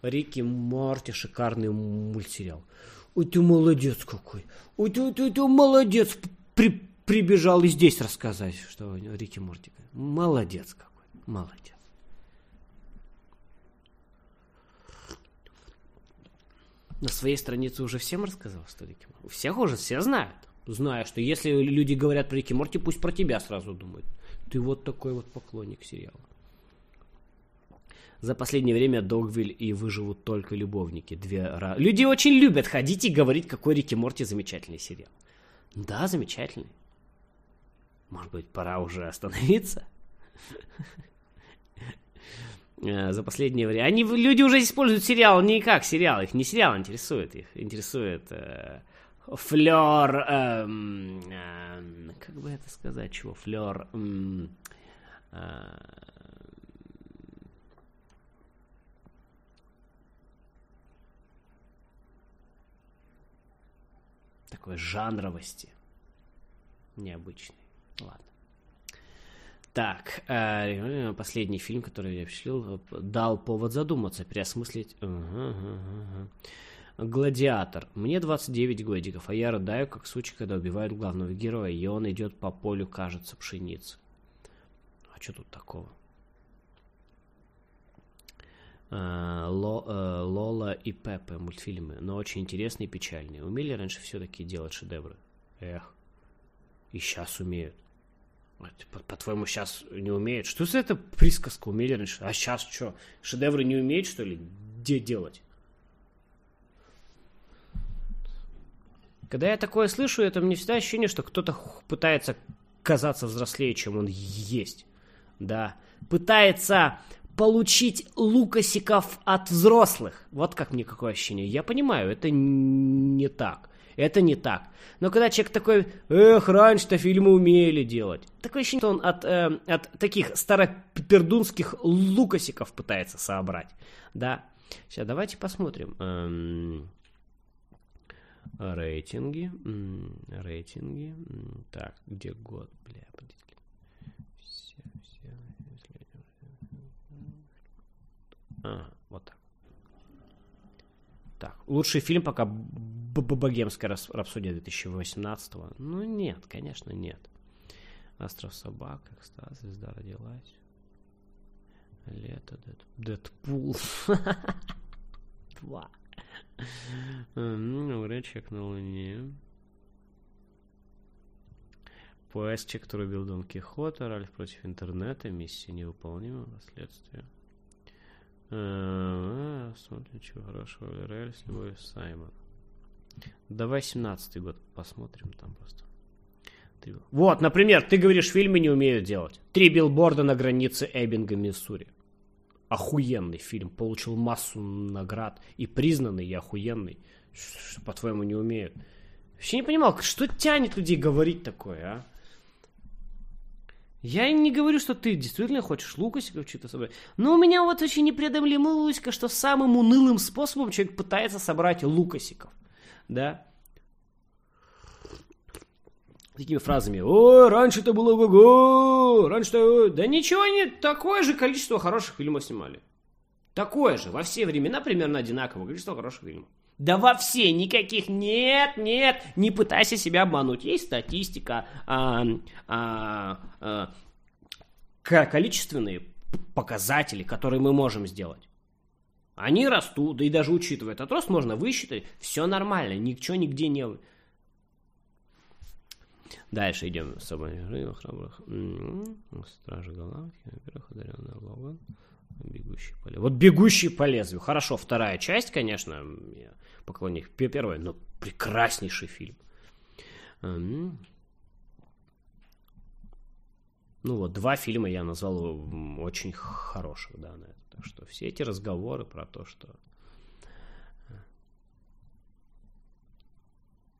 Рики Морти шикарный мультсериал. Ой, ты молодец какой. Ой, ты, ты, ты молодец. При, прибежал и здесь рассказать, что Рики Морти. Молодец какой. Молодец. На своей странице уже всем рассказал, что Рики Морти. Всех уже все знают. Зная, что если люди говорят про Рики Морти, пусть про тебя сразу думают. Ты вот такой вот поклонник сериала. За последнее время Догвиль и выживут только любовники. Две ра... Люди очень любят ходить и говорить, какой Рики Морти замечательный сериал. Да, замечательный. Может быть, пора уже остановиться? Э, За последнее время. Они, люди уже используют сериал не как сериал. Их не сериал интересует. Их интересует э, флер... эм, эм, как бы это сказать? Чего? Флер... э, такой жанровости. Необычный. Ладно. Так, э, последний фильм, который я впечатлил, э, дал повод задуматься, переосмыслить. Гладиатор. Мне 29 годиков, а я рыдаю, как сучка, когда убивают главного героя, и он идет по полю, кажется, пшеницы. А что тут такого? Э, Лола и Пепе мультфильмы, но очень интересные и печальные. Умели раньше все-таки делать шедевры? Эх. И сейчас умеют. А по- По-твоему, сейчас не умеют? Что за это присказка умели раньше? А сейчас что? Шедевры не умеют, что ли? Где делать? Когда я такое слышу, это мне всегда ощущение, что кто-то пытается казаться взрослее, чем он есть. Да. Пытается получить лукасиков от взрослых. Вот как мне какое ощущение. Я понимаю, это не так. Это не так. Но когда человек такой, эх, раньше-то фильмы умели делать. Такое ощущение, что он от, э, от таких старопердунских лукасиков пытается собрать. Да. Сейчас давайте посмотрим. Эм, Рейтинги. Рейтинги. Так, где год? Бля. Все, все. А, вот так. Лучший фильм пока «Богемская рапсодия» 2018 Ну, нет, конечно, нет. «Остров собак», «Экстаз», «Звезда родилась». «Лето», Дэд- «Дэдпул». Два. Ну, Речек на Луне. Поезд, который убил Дон Кихота, Ральф против интернета, миссия невыполнима, последствия. А, Смотрим, чего хорошего. Реаль с любовью Саймон. Давай 17 год посмотрим там просто. Вот, например, ты говоришь, фильмы не умеют делать. Три билборда на границе Эббинга, Миссури. Охуенный фильм. Получил массу наград. И признанный, и охуенный. Что, что, по-твоему, не умеют? Вообще не понимал, что тянет людей говорить такое, а? Я не говорю, что ты действительно хочешь лукасиков что-то собрать. Но у меня вот очень непреодолимая логика, что самым унылым способом человек пытается собрать лукасиков. Да? Такими фразами. Ой, раньше это было ого, раньше-то... Да ничего не... Такое же количество хороших фильмов снимали. Такое же. Во все времена примерно одинаковое количество хороших фильмов. Да во все, никаких, нет, нет, не пытайся себя обмануть. Есть статистика, а, а, а, количественные показатели, которые мы можем сделать. Они растут, да и даже учитывая этот рост, можно высчитать, все нормально, ничего нигде не... Дальше идем с собой. храбрых. Стражи Галактики. Во-первых, одаренный Логан. Бегущий по лезвию. Вот бегущий по лезвию. Хорошо, вторая часть, конечно, я поклонник. Первая, но прекраснейший фильм. Ну вот, два фильма я назвал очень хороших, да, на это. Так что все эти разговоры про то, что э,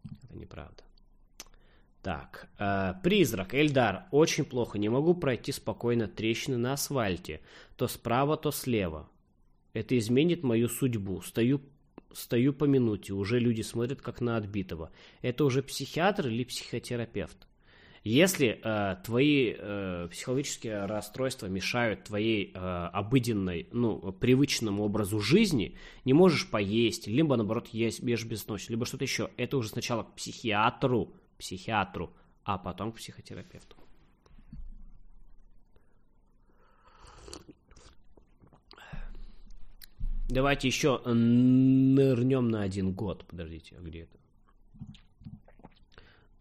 это неправда. Так, э, призрак, Эльдар, очень плохо, не могу пройти спокойно трещины на асфальте, то справа, то слева. Это изменит мою судьбу. Стою, стою по минуте, уже люди смотрят как на отбитого. Это уже психиатр или психотерапевт? Если э, твои э, психологические расстройства мешают твоей э, обыденной, ну, привычному образу жизни, не можешь поесть, либо, наоборот, есть, ешь без ночи, либо что-то еще, это уже сначала к психиатру, психиатру, а потом к психотерапевту. Давайте еще нырнем на один год. Подождите, а где это?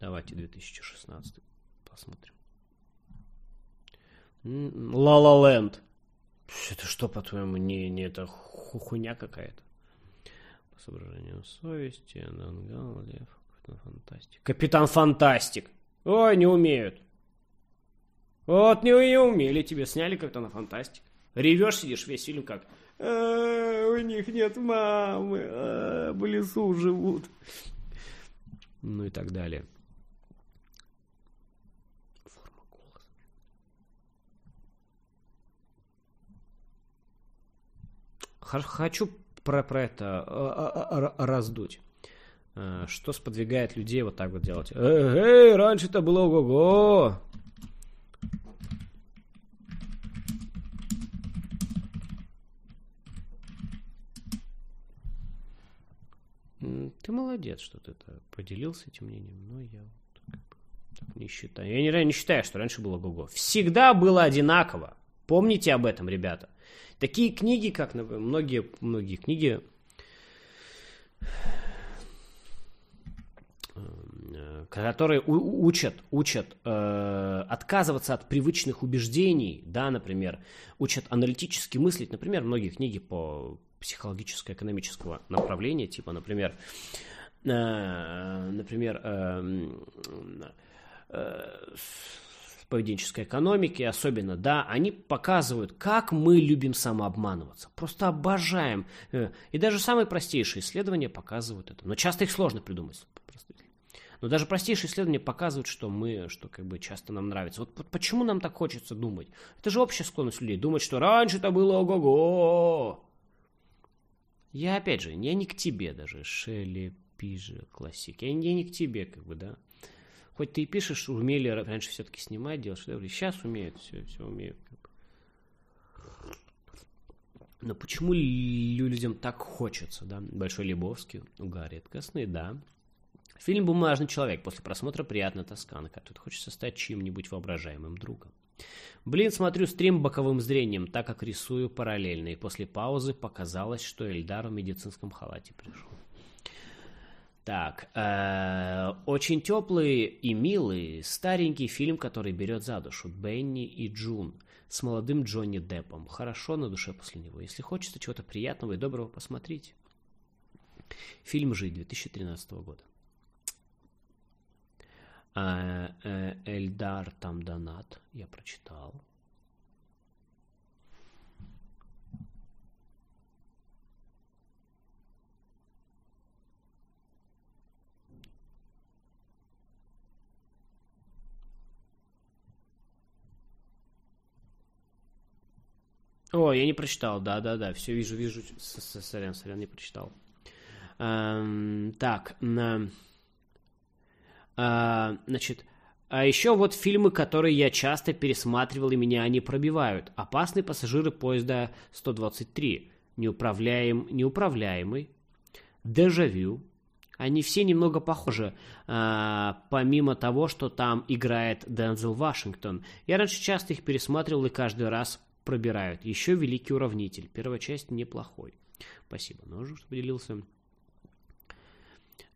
Давайте 2016 посмотрим. Ла-Ла Ленд. Это что, по-твоему, не, не это хуйня какая-то? По соображению совести, Дангал, Лев, Капитан Фантастик. Капитан Фантастик! Ой, не умеют. Вот не, не умели тебе, сняли как-то на фантастик. Ревешь, сидишь весь фильм как «А, у них нет мамы, а, в лесу живут. Ну и так далее. Хочу про, про это а, а, а, раздуть. Что сподвигает людей вот так вот делать? Эй, эй раньше это было ого-го! Ты молодец, что ты это поделился этим мнением, но я так не считаю. Я не, не считаю, что раньше было ого-го. Всегда было одинаково. Помните об этом, ребята. Такие книги, как многие, многие книги, э, которые учат, учат э, отказываться от привычных убеждений, да, например, учат аналитически мыслить, например, многие книги по психологическо-экономического направления, типа, например, э, например, э, э, поведенческой экономики особенно, да, они показывают, как мы любим самообманываться. Просто обожаем. Э, и даже самые простейшие исследования показывают это. Но часто их сложно придумать. Но даже простейшие исследования показывают, что мы, что как бы часто нам нравится. Вот, вот почему нам так хочется думать? Это же общая склонность людей. Думать, что раньше это было ого-го. Я опять же, я не к тебе даже, Шелли, Пижа, классик. Я, я не к тебе, как бы, да. Хоть ты и пишешь, умели раньше все-таки снимать, делать, что сейчас умеют, все, все умеют. Но почему людям так хочется, да? Большой Лебовский, угарит Косный, да. Фильм «Бумажный человек» после просмотра приятно тоска накатывает. Хочется стать чьим-нибудь воображаемым другом. Блин, смотрю стрим боковым зрением, так как рисую параллельно, и после паузы показалось, что Эльдар в медицинском халате пришел. Так, э, очень теплый и милый старенький фильм, который берет за душу Бенни и Джун с молодым Джонни Деппом. Хорошо на душе после него. Если хочется чего-то приятного и доброго, посмотрите. Фильм «Жить» 2013 года. Э, э, Эльдар там донат, я прочитал. О, я не прочитал, да-да-да, все вижу, вижу, сорян, сорян, не прочитал. Эм, так, на, э, значит, а еще вот фильмы, которые я часто пересматривал, и меня они пробивают. «Опасные пассажиры поезда 123», «Неуправляем, «Неуправляемый», «Дежавю». Они все немного похожи, э, помимо того, что там играет Дензел Вашингтон. Я раньше часто их пересматривал и каждый раз пробирают. Еще великий уравнитель. Первая часть неплохой. Спасибо, Ножу, что поделился.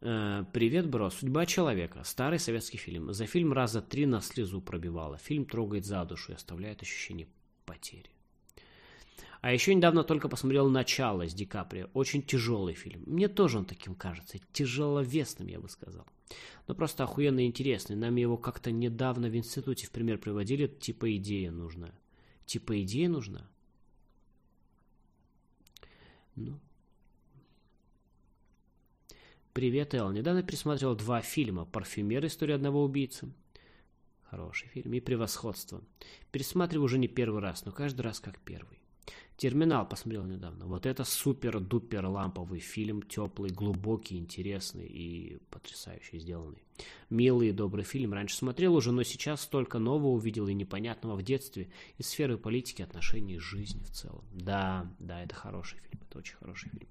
Э, Привет, бро. Судьба человека. Старый советский фильм. За фильм раза три на слезу пробивала. Фильм трогает за душу и оставляет ощущение потери. А еще недавно только посмотрел «Начало» с Ди Каприо. Очень тяжелый фильм. Мне тоже он таким кажется. Тяжеловесным, я бы сказал. Но просто охуенно интересный. Нам его как-то недавно в институте в пример приводили. Типа идея нужна. Типа идея нужна? Ну. Привет, Эл. Недавно пересмотрел два фильма. «Парфюмер. История одного убийцы». Хороший фильм. И «Превосходство». Пересматриваю уже не первый раз, но каждый раз как первый. Терминал посмотрел недавно. Вот это супер-дупер ламповый фильм, теплый, глубокий, интересный и потрясающе сделанный. Милый и добрый фильм. Раньше смотрел уже, но сейчас столько нового увидел и непонятного в детстве из сферы политики, отношений, жизни в целом. Да, да, это хороший фильм, это очень хороший фильм.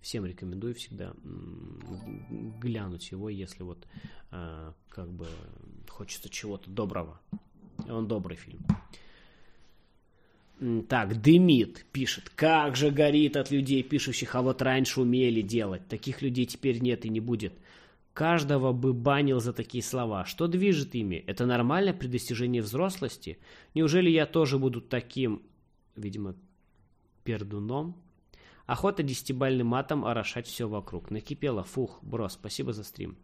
Всем рекомендую всегда глянуть его, если вот э, как бы хочется чего-то доброго. Он добрый фильм. Так, Дымит пишет. Как же горит от людей, пишущих, а вот раньше умели делать. Таких людей теперь нет и не будет. Каждого бы банил за такие слова. Что движет ими? Это нормально при достижении взрослости? Неужели я тоже буду таким, видимо, пердуном? Охота десятибальным матом орошать все вокруг. Накипело. Фух, бро, спасибо за стрим.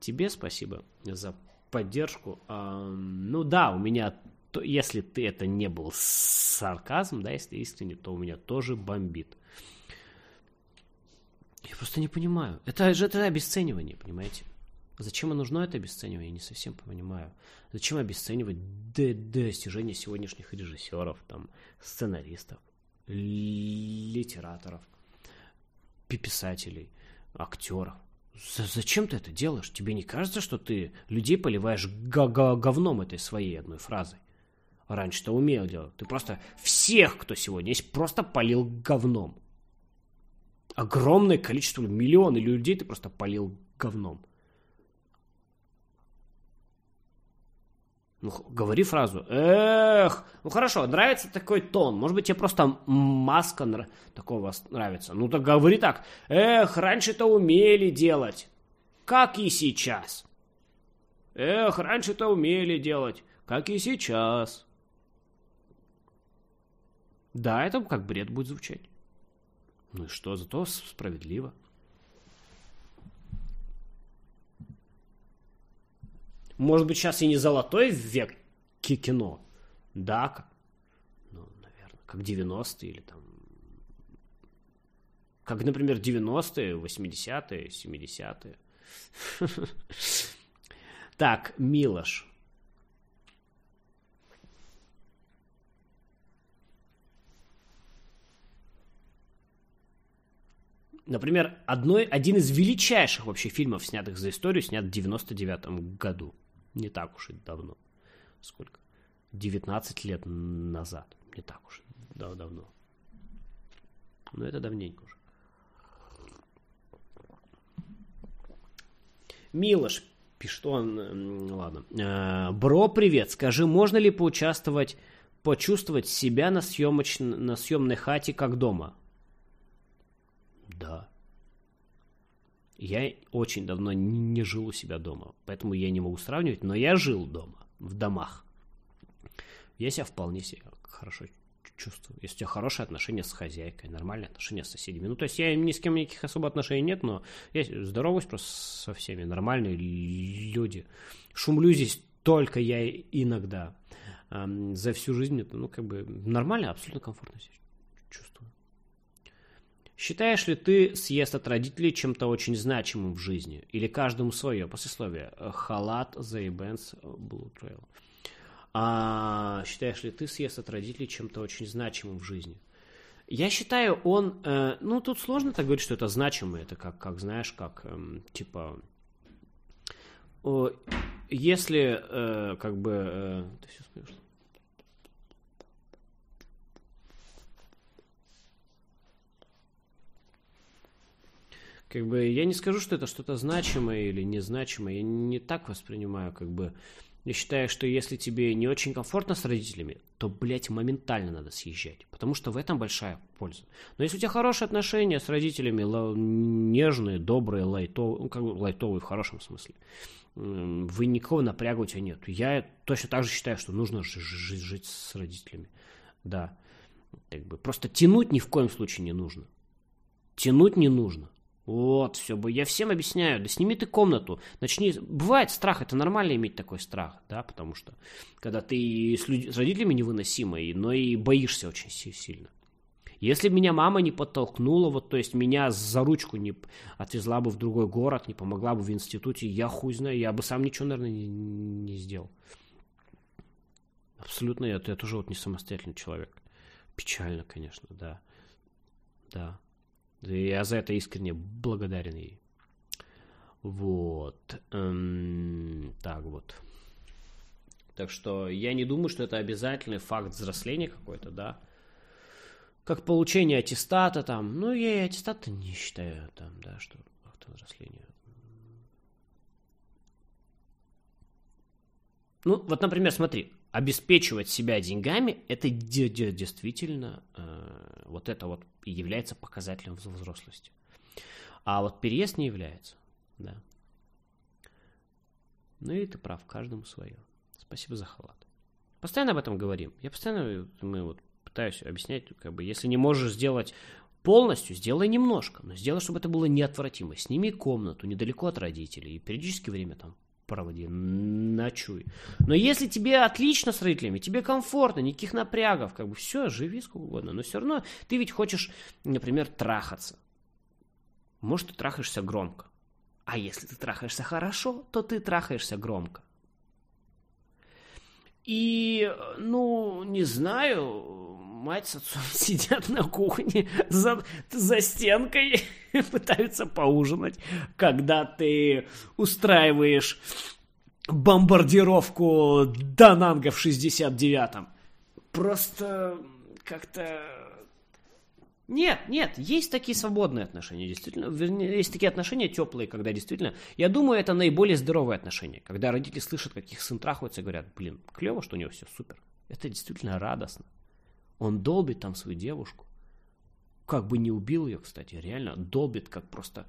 Тебе спасибо за поддержку. А, ну да, у меня то если ты это не был сарказм, да, если искренне, то у меня тоже бомбит. Я просто не понимаю. Это же это обесценивание, понимаете? Зачем нужно это обесценивание, я не совсем понимаю. Зачем обесценивать достижения сегодняшних режиссеров, там, сценаристов, литераторов, писателей, актеров? Зачем ты это делаешь? Тебе не кажется, что ты людей поливаешь говном этой своей одной фразой? раньше-то умел делать. Ты просто всех, кто сегодня есть, просто полил говном. Огромное количество, миллионы людей ты просто полил говном. Ну, говори фразу. Эх, ну хорошо, нравится такой тон. Может быть, тебе просто маска нра... такого нравится. Ну так говори так. Эх, раньше-то умели делать. Как и сейчас. Эх, раньше-то умели делать. Как и сейчас. Да, это как бред будет звучать. Ну и что, зато справедливо. Может быть, сейчас и не золотой век кино. Да, как, ну, наверное, как 90-е или там... Как, например, 90-е, 80-е, 70-е. Так, Милош. Например, одной, один из величайших вообще фильмов, снятых за историю, снят в 99 году. Не так уж и давно. Сколько? 19 лет назад. Не так уж да, давно. Но это давненько уже. Милош пишет он, ладно. «Э, Бро, привет, скажи, можно ли поучаствовать, почувствовать себя на, съемоч... на съемной хате как дома? Да. Я очень давно не жил у себя дома, поэтому я не могу сравнивать, но я жил дома, в домах. Я себя вполне себе хорошо чувствую. Если у тебя хорошие отношения с хозяйкой, нормальные отношения с соседями. Ну, то есть я ни с кем никаких особо отношений нет, но я здороваюсь просто со всеми. Нормальные люди. Шумлю здесь только я иногда. За всю жизнь это, ну, как бы нормально, абсолютно комфортно чувствую. Считаешь ли ты съезд от родителей чем-то очень значимым в жизни? Или каждому свое? Послесловие. Халат, The Bands, Blue Trail. А, считаешь ли ты съезд от родителей чем-то очень значимым в жизни? Я считаю, он... Э, ну, тут сложно так говорить, что это значимое. Это как, как знаешь, как, э, типа... О, если, э, как бы... Э, это все смешно. Как бы я не скажу, что это что-то значимое или незначимое, я не так воспринимаю, как бы Я считаю, что если тебе не очень комфортно с родителями, то, блядь, моментально надо съезжать. Потому что в этом большая польза. Но если у тебя хорошие отношения с родителями, нежные, добрые, лайтовые, ну, как бы лайтовые в хорошем смысле, вы никакого напряга у тебя нет. Я точно так же считаю, что нужно жить, жить с родителями. Да. Как бы просто тянуть ни в коем случае не нужно. Тянуть не нужно. Вот, все бы. Я всем объясняю, да сними ты комнату, начни. Бывает страх, это нормально иметь такой страх, да, потому что когда ты с, люд... с родителями невыносимый, но и боишься очень сильно. Если бы меня мама не подтолкнула, вот, то есть меня за ручку не отвезла бы в другой город, не помогла бы в институте, я хуй знаю, я бы сам ничего, наверное, не, не сделал. Абсолютно, я, я тоже вот не самостоятельный человек. Печально, конечно, да. Да. Я за это искренне благодарен ей. Вот. Эм, так вот. Так что я не думаю, что это обязательный факт взросления какой-то, да. Как получение аттестата там. Ну, я и аттестат не считаю там, да, что факт взросления. Ну, вот, например, смотри, обеспечивать себя деньгами, это действительно э, вот это вот является показателем взрослости. А вот переезд не является, да. Ну и ты прав, каждому свое. Спасибо за халат. Постоянно об этом говорим. Я постоянно мы вот пытаюсь объяснять, как бы, если не можешь сделать полностью, сделай немножко, но сделай, чтобы это было неотвратимо. Сними комнату недалеко от родителей и периодически время там проводи, ночуй. Но если тебе отлично с родителями, тебе комфортно, никаких напрягов, как бы все, живи сколько угодно, но все равно ты ведь хочешь, например, трахаться. Может, ты трахаешься громко. А если ты трахаешься хорошо, то ты трахаешься громко. И, ну, не знаю, мать с отцом сидят на кухне за, за стенкой и пытаются поужинать, когда ты устраиваешь бомбардировку Дананга в 69-м. Просто как-то... Нет, нет, есть такие свободные отношения, действительно. Есть такие отношения теплые, когда действительно... Я думаю, это наиболее здоровые отношения. Когда родители слышат, как их сын трахается, и говорят, блин, клево, что у него все супер. Это действительно радостно. Он долбит там свою девушку. Как бы не убил ее, кстати, реально долбит как просто...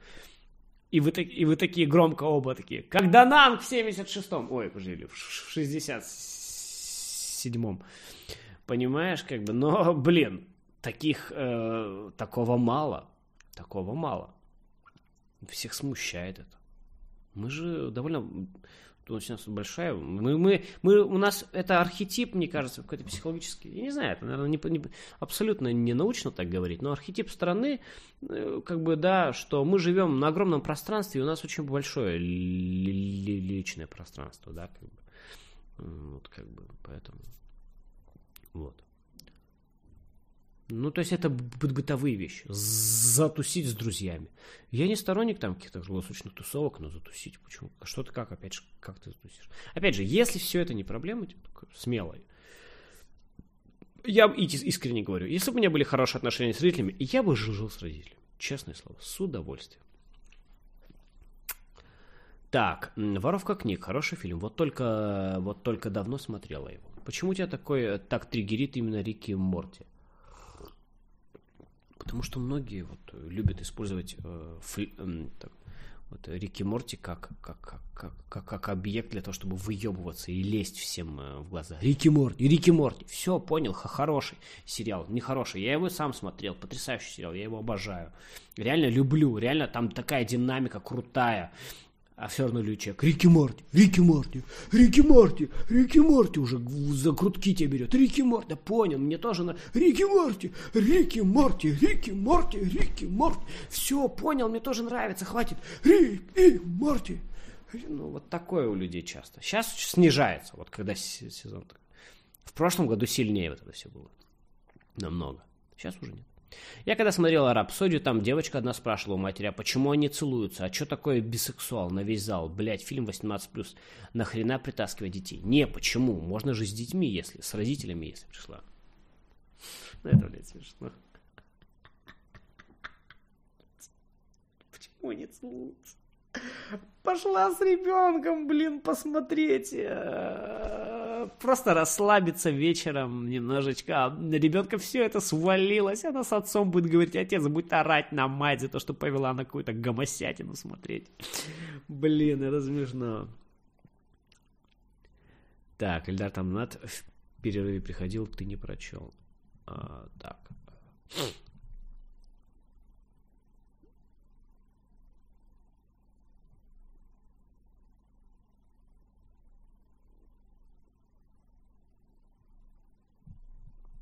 И вы, и вы такие громко оба такие. Когда нам в 76-м... Ой, подожди, в 67-м. Понимаешь, как бы... Но, блин, таких... Э, такого мало. Такого мало. Всех смущает это. Мы же довольно очень большая. Мы, мы, мы, у нас это архетип, мне кажется, какой-то психологический. Я не знаю, это, наверное, не, не, абсолютно не научно так говорить, но архетип страны, э, как бы, да, что мы живем на огромном пространстве, и у нас очень большое личное пространство, да, как бы. Вот, как бы, поэтому. Вот. Ну, то есть это бытовые вещи. Затусить с друзьями. Я не сторонник там каких-то круглосуточных тусовок, но затусить почему? Что ты как, опять же, как ты затусишь? Опять же, если все это не проблема, типа, смело. Я искренне говорю, если бы у меня были хорошие отношения с родителями, я бы жил с родителями. Честное слово, с удовольствием. Так, «Воровка книг», хороший фильм. Вот только, вот только давно смотрела его. Почему тебя такой, так триггерит именно Рики Морти? Потому что многие вот любят использовать э, фли, э, так, вот, Рики Морти как, как, как, как, как объект для того, чтобы выебываться и лезть всем э, в глаза. Рики Морти, Рики Морти. Все, понял, хороший сериал. Не хороший. Я его сам смотрел. Потрясающий сериал. Я его обожаю. Реально люблю. Реально там такая динамика крутая а все равно Лючек. Рики Морти, Рики Морти, Рики Морти, Рики Морти уже за грудки тебя берет. Рики Морти, понял, мне тоже на... Рики Морти, Рики Морти, Рики Морти, Рики Морти. Все, понял, мне тоже нравится, хватит. Рики Морти. Ну, вот такое у людей часто. Сейчас снижается, вот когда сезон. В прошлом году сильнее вот это все было. Намного. Сейчас уже нет. Я когда смотрел «Рапсодию», там девочка одна спрашивала у матери, а почему они целуются? А что такое бисексуал на весь зал? Блять, фильм 18+. Нахрена притаскивать детей? Не, почему? Можно же с детьми, если, с родителями, если пришла. Ну, это, блядь, смешно. Почему они целуются? Пошла с ребенком, блин, посмотреть. Просто расслабиться вечером немножечко. А на ребенка все это свалилось. Она с отцом будет говорить, отец будет орать на мать за то, что повела на какую-то гомосятину смотреть. Блин, это смешно. Так, Эльдар там над в перерыве приходил, ты не прочел. А, так.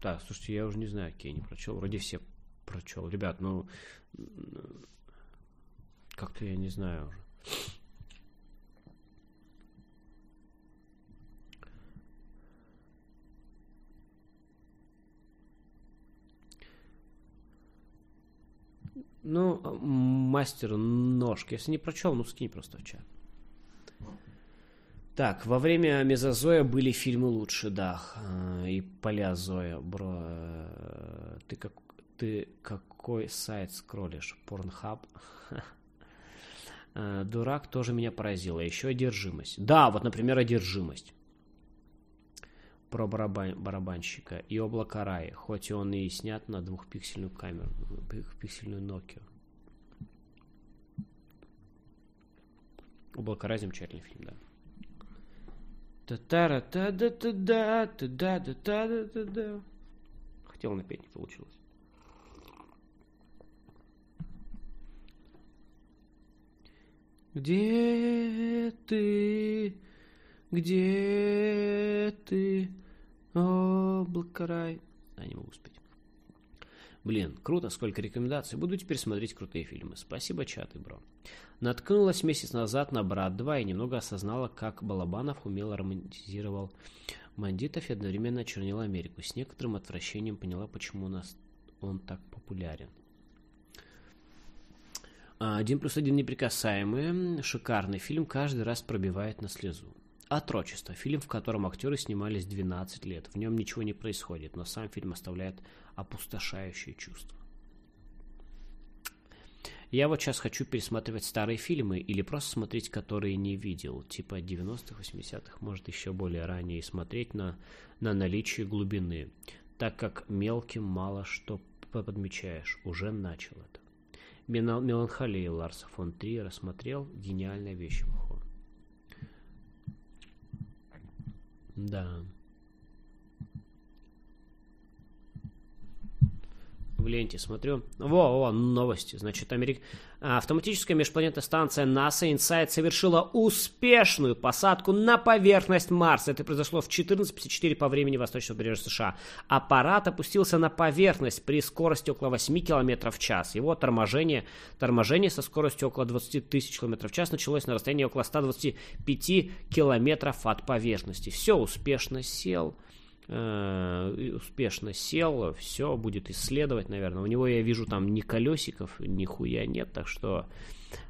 Так, слушайте, я уже не знаю, какие не прочел. Вроде все прочел. Ребят, ну... Как-то я не знаю уже. Ну, мастер ножки. Если не прочел, ну скинь просто в чат. Так, во время Мезозоя были фильмы лучше, да. И Палеозоя, бро. Ты, как, ты какой сайт скроллишь? Порнхаб? Дурак тоже меня поразил. А еще одержимость. Да, вот, например, одержимость. Про барабан, барабанщика. И облако рая. Хоть он и снят на двухпиксельную камеру. Двухпиксельную Nokia. Облако рая замечательный фильм, да. Та та та да та да та да да та да да да Хотел напеть, не получилось. Где ты? Где ты? Облако рай. А, не могу спеть. Блин, круто, сколько рекомендаций. Буду теперь смотреть крутые фильмы. Спасибо, чаты, бро. Наткнулась месяц назад на «Брат 2» и немного осознала, как Балабанов умело романтизировал бандитов и одновременно очернил Америку. С некоторым отвращением поняла, почему у нас он так популярен. «Один плюс один неприкасаемый» – шикарный фильм, каждый раз пробивает на слезу. «Отрочество» – фильм, в котором актеры снимались 12 лет. В нем ничего не происходит, но сам фильм оставляет опустошающее чувство. Я вот сейчас хочу пересматривать старые фильмы или просто смотреть, которые не видел, типа 90-х, 80-х, может еще более ранее, и смотреть на, на наличие глубины, так как мелким мало что подмечаешь, уже начал это. Меланхолия Ларса фон Три рассмотрел, гениальная вещь Мхо. Да. Ленте смотрю. Во, во, новости. Значит, Америк... автоматическая межпланетная станция NASA Insight совершила успешную посадку на поверхность Марса. Это произошло в 14.54 по времени восточного побережья США. Аппарат опустился на поверхность при скорости около 8 км в час. Его торможение, торможение со скоростью около 20 тысяч км в час началось на расстоянии около 125 км от поверхности. Все, успешно сел успешно сел, все будет исследовать, наверное. У него я вижу там ни колесиков, ни хуя нет, так что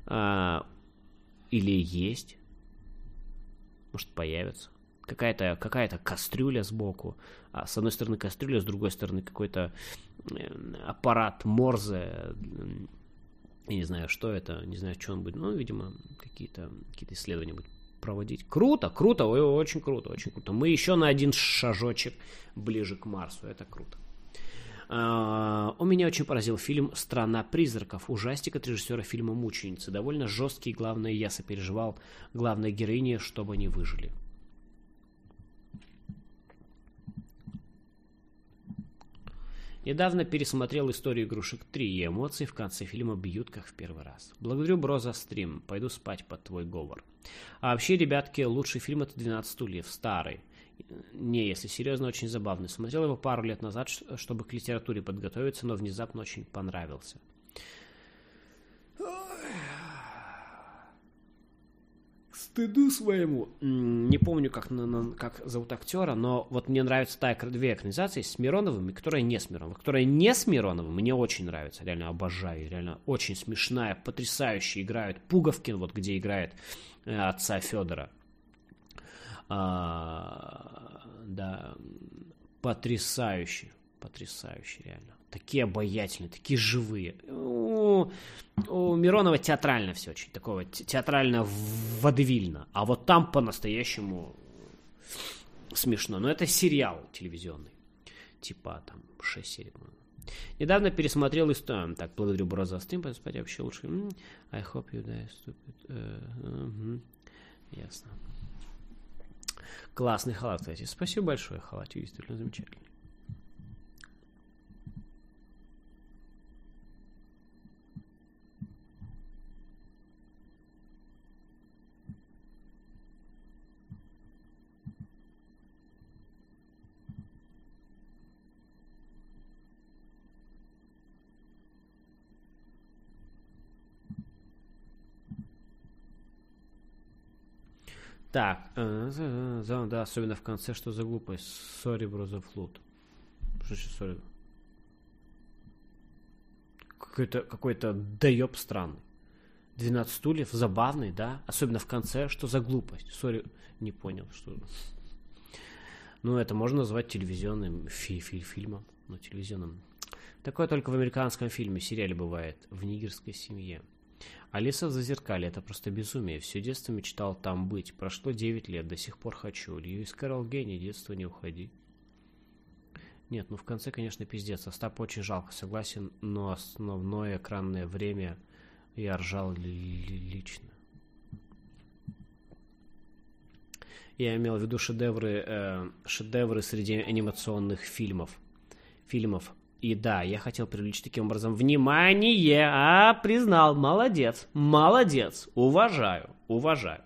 э, или есть, может появится. Какая-то какая кастрюля сбоку, а с одной стороны кастрюля, с другой стороны какой-то э, аппарат Морзе, я не знаю, что это, не знаю, что он будет, ну, видимо, какие-то какие исследования будут проводить. Круто, круто, очень круто, очень круто. Мы еще на один шажочек ближе к Марсу, это круто. Uh, он меня очень поразил фильм «Страна призраков», ужастик от режиссера фильма «Мученицы». Довольно жесткий, главное, я сопереживал главной героине, чтобы они выжили. Недавно пересмотрел историю игрушек 3, и эмоции в конце фильма бьют как в первый раз. Благодарю, бро, за стрим. Пойду спать под твой говор. А вообще, ребятки, лучший фильм это 12 стульев, старый. Не, если серьезно, очень забавный. Смотрел его пару лет назад, чтобы к литературе подготовиться, но внезапно очень понравился. Стыду своему, не помню, как, как зовут актера, но вот мне нравятся та, две экранизации с Мироновым и которая не с Мироновым. Которая не с Мироновым мне очень нравится, реально обожаю, реально очень смешная, потрясающе играют. Пуговкин, вот где играет э, отца Федора. А, да, потрясающе, потрясающе, реально. Такие обаятельные, такие живые. У, у Миронова театрально все очень, такого театрально водевильно. А вот там по-настоящему смешно. Но это сериал телевизионный. Типа там 6 серий. Недавно пересмотрел историю. Так, благодарю Бро за стрим, спать вообще лучше. I hope you die stupid. Uh, uh-huh. Ясно. Классный халат, кстати. Спасибо большое, халат действительно замечательный. Так, э, да, особенно в конце, что за глупость. Sorry, бро, за флуд. Что сейчас sorry? Какой-то какой-то доеб странный. 12 стульев, забавный, да? Особенно в конце, что за глупость. Sorry, не понял, что... Ну, это можно назвать телевизионным фи фи фильмом. Ну, телевизионным. Такое только в американском фильме, сериале бывает. В нигерской семье. Алиса в зазеркале – это просто безумие. Все детство мечтал там быть. Прошло 9 лет, до сих пор хочу. Льюис Кэрол гений, детство не уходи. Нет, ну в конце, конечно, пиздец. Остап очень жалко, согласен, но основное экранное время я ржал ли лично. Я имел в виду шедевры, э, шедевры среди анимационных фильмов. Фильмов и да, я хотел привлечь таким образом внимание, а признал, молодец, молодец, уважаю, уважаю.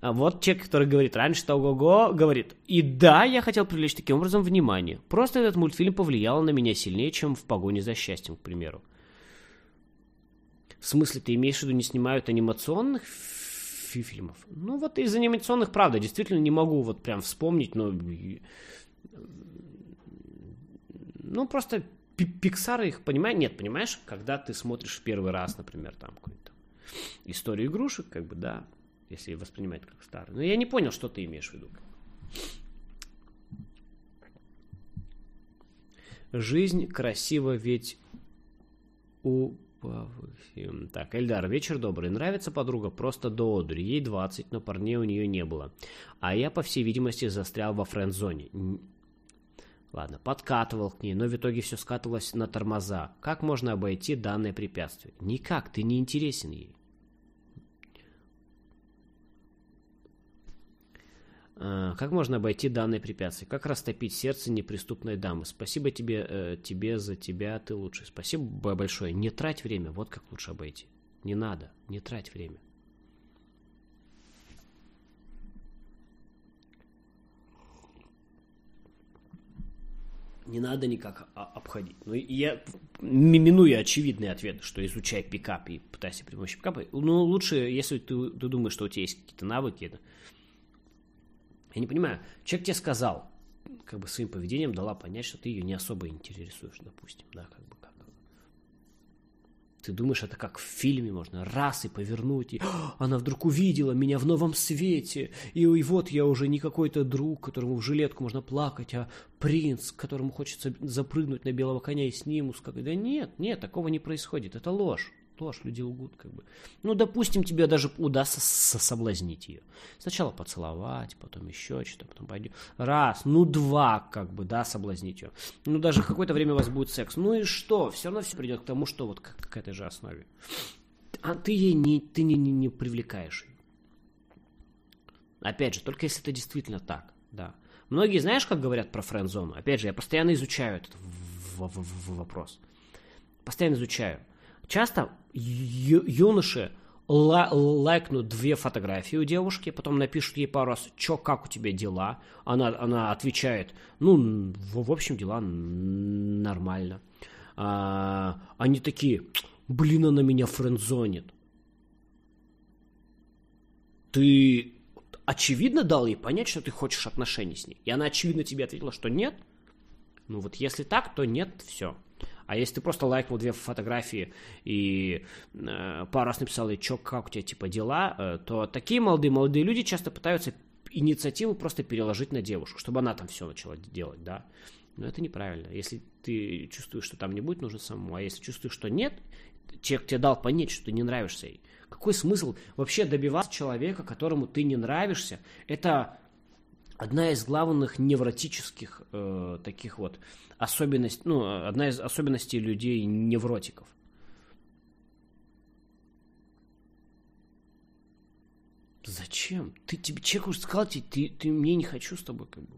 А вот человек, который говорит раньше того говорит, и да, я хотел привлечь таким образом внимание. Просто этот мультфильм повлиял на меня сильнее, чем в погоне за счастьем, к примеру. В смысле, ты имеешь в виду, не снимают анимационных фильмов? Ну вот из анимационных, правда, действительно не могу вот прям вспомнить, но ну, просто Pixar их, понимаешь? Нет, понимаешь, когда ты смотришь первый раз, например, там какую-то историю игрушек, как бы, да, если воспринимать как старый. Но я не понял, что ты имеешь в виду. Жизнь красива ведь у... Так, Эльдар, вечер добрый. Нравится подруга просто до одури. Ей 20, но парней у нее не было. А я, по всей видимости, застрял во френд-зоне. Ладно, подкатывал к ней, но в итоге все скатывалось на тормоза. Как можно обойти данное препятствие? Никак, ты не интересен ей. А, как можно обойти данное препятствие? Как растопить сердце неприступной дамы? Спасибо тебе, э, тебе за тебя, ты лучший. Спасибо большое. Не трать время, вот как лучше обойти. Не надо, не трать время. Не надо никак обходить. Ну, я, минуя очевидный ответ, что изучай пикап и пытайся при помощи пикапа, ну, лучше, если ты, ты думаешь, что у тебя есть какие-то навыки, это... я не понимаю, человек тебе сказал, как бы своим поведением дала понять, что ты ее не особо интересуешь, допустим, да, как бы ты думаешь, это как в фильме можно раз и повернуть, и она вдруг увидела меня в новом свете, и, и вот я уже не какой-то друг, которому в жилетку можно плакать, а принц, которому хочется запрыгнуть на белого коня и с ним ускакать. Да нет, нет, такого не происходит, это ложь ложь, люди лгут, как бы. Ну, допустим, тебе даже удастся соблазнить ее. Сначала поцеловать, потом еще что-то, потом пойдет. Раз, ну два, как бы, да, соблазнить ее. Ну, даже какое-то время у вас будет секс. Ну и что? Все равно все придет к тому, что вот к, к этой же основе. А ты ей не, ты не, не, не привлекаешь ее. Опять же, только если это действительно так, да. Многие, знаешь, как говорят про френд-зону? Опять же, я постоянно изучаю этот вопрос. Постоянно изучаю. Часто юноши лайкнут две фотографии у девушки, потом напишут ей пару раз, чё, как у тебя дела? Она, она отвечает, ну, в, в общем, дела нормально. А, они такие, блин, она меня френдзонит. Ты очевидно дал ей понять, что ты хочешь отношений с ней. И она очевидно тебе ответила, что нет. Ну вот если так, то нет, все. А если ты просто лайкнул две фотографии и э, пару раз написал, и чё, как у тебя типа дела, э, то такие молодые молодые люди часто пытаются инициативу просто переложить на девушку, чтобы она там все начала делать, да. Но это неправильно. Если ты чувствуешь, что там не будет нужно самому, а если чувствуешь, что нет, человек тебе дал понять, что ты не нравишься ей. Какой смысл вообще добиваться человека, которому ты не нравишься? Это одна из главных невротических э, таких вот особенностей, ну, одна из особенностей людей невротиков. Зачем? Ты тебе человек уже сказал, ты, ты, ты мне не хочу с тобой как бы.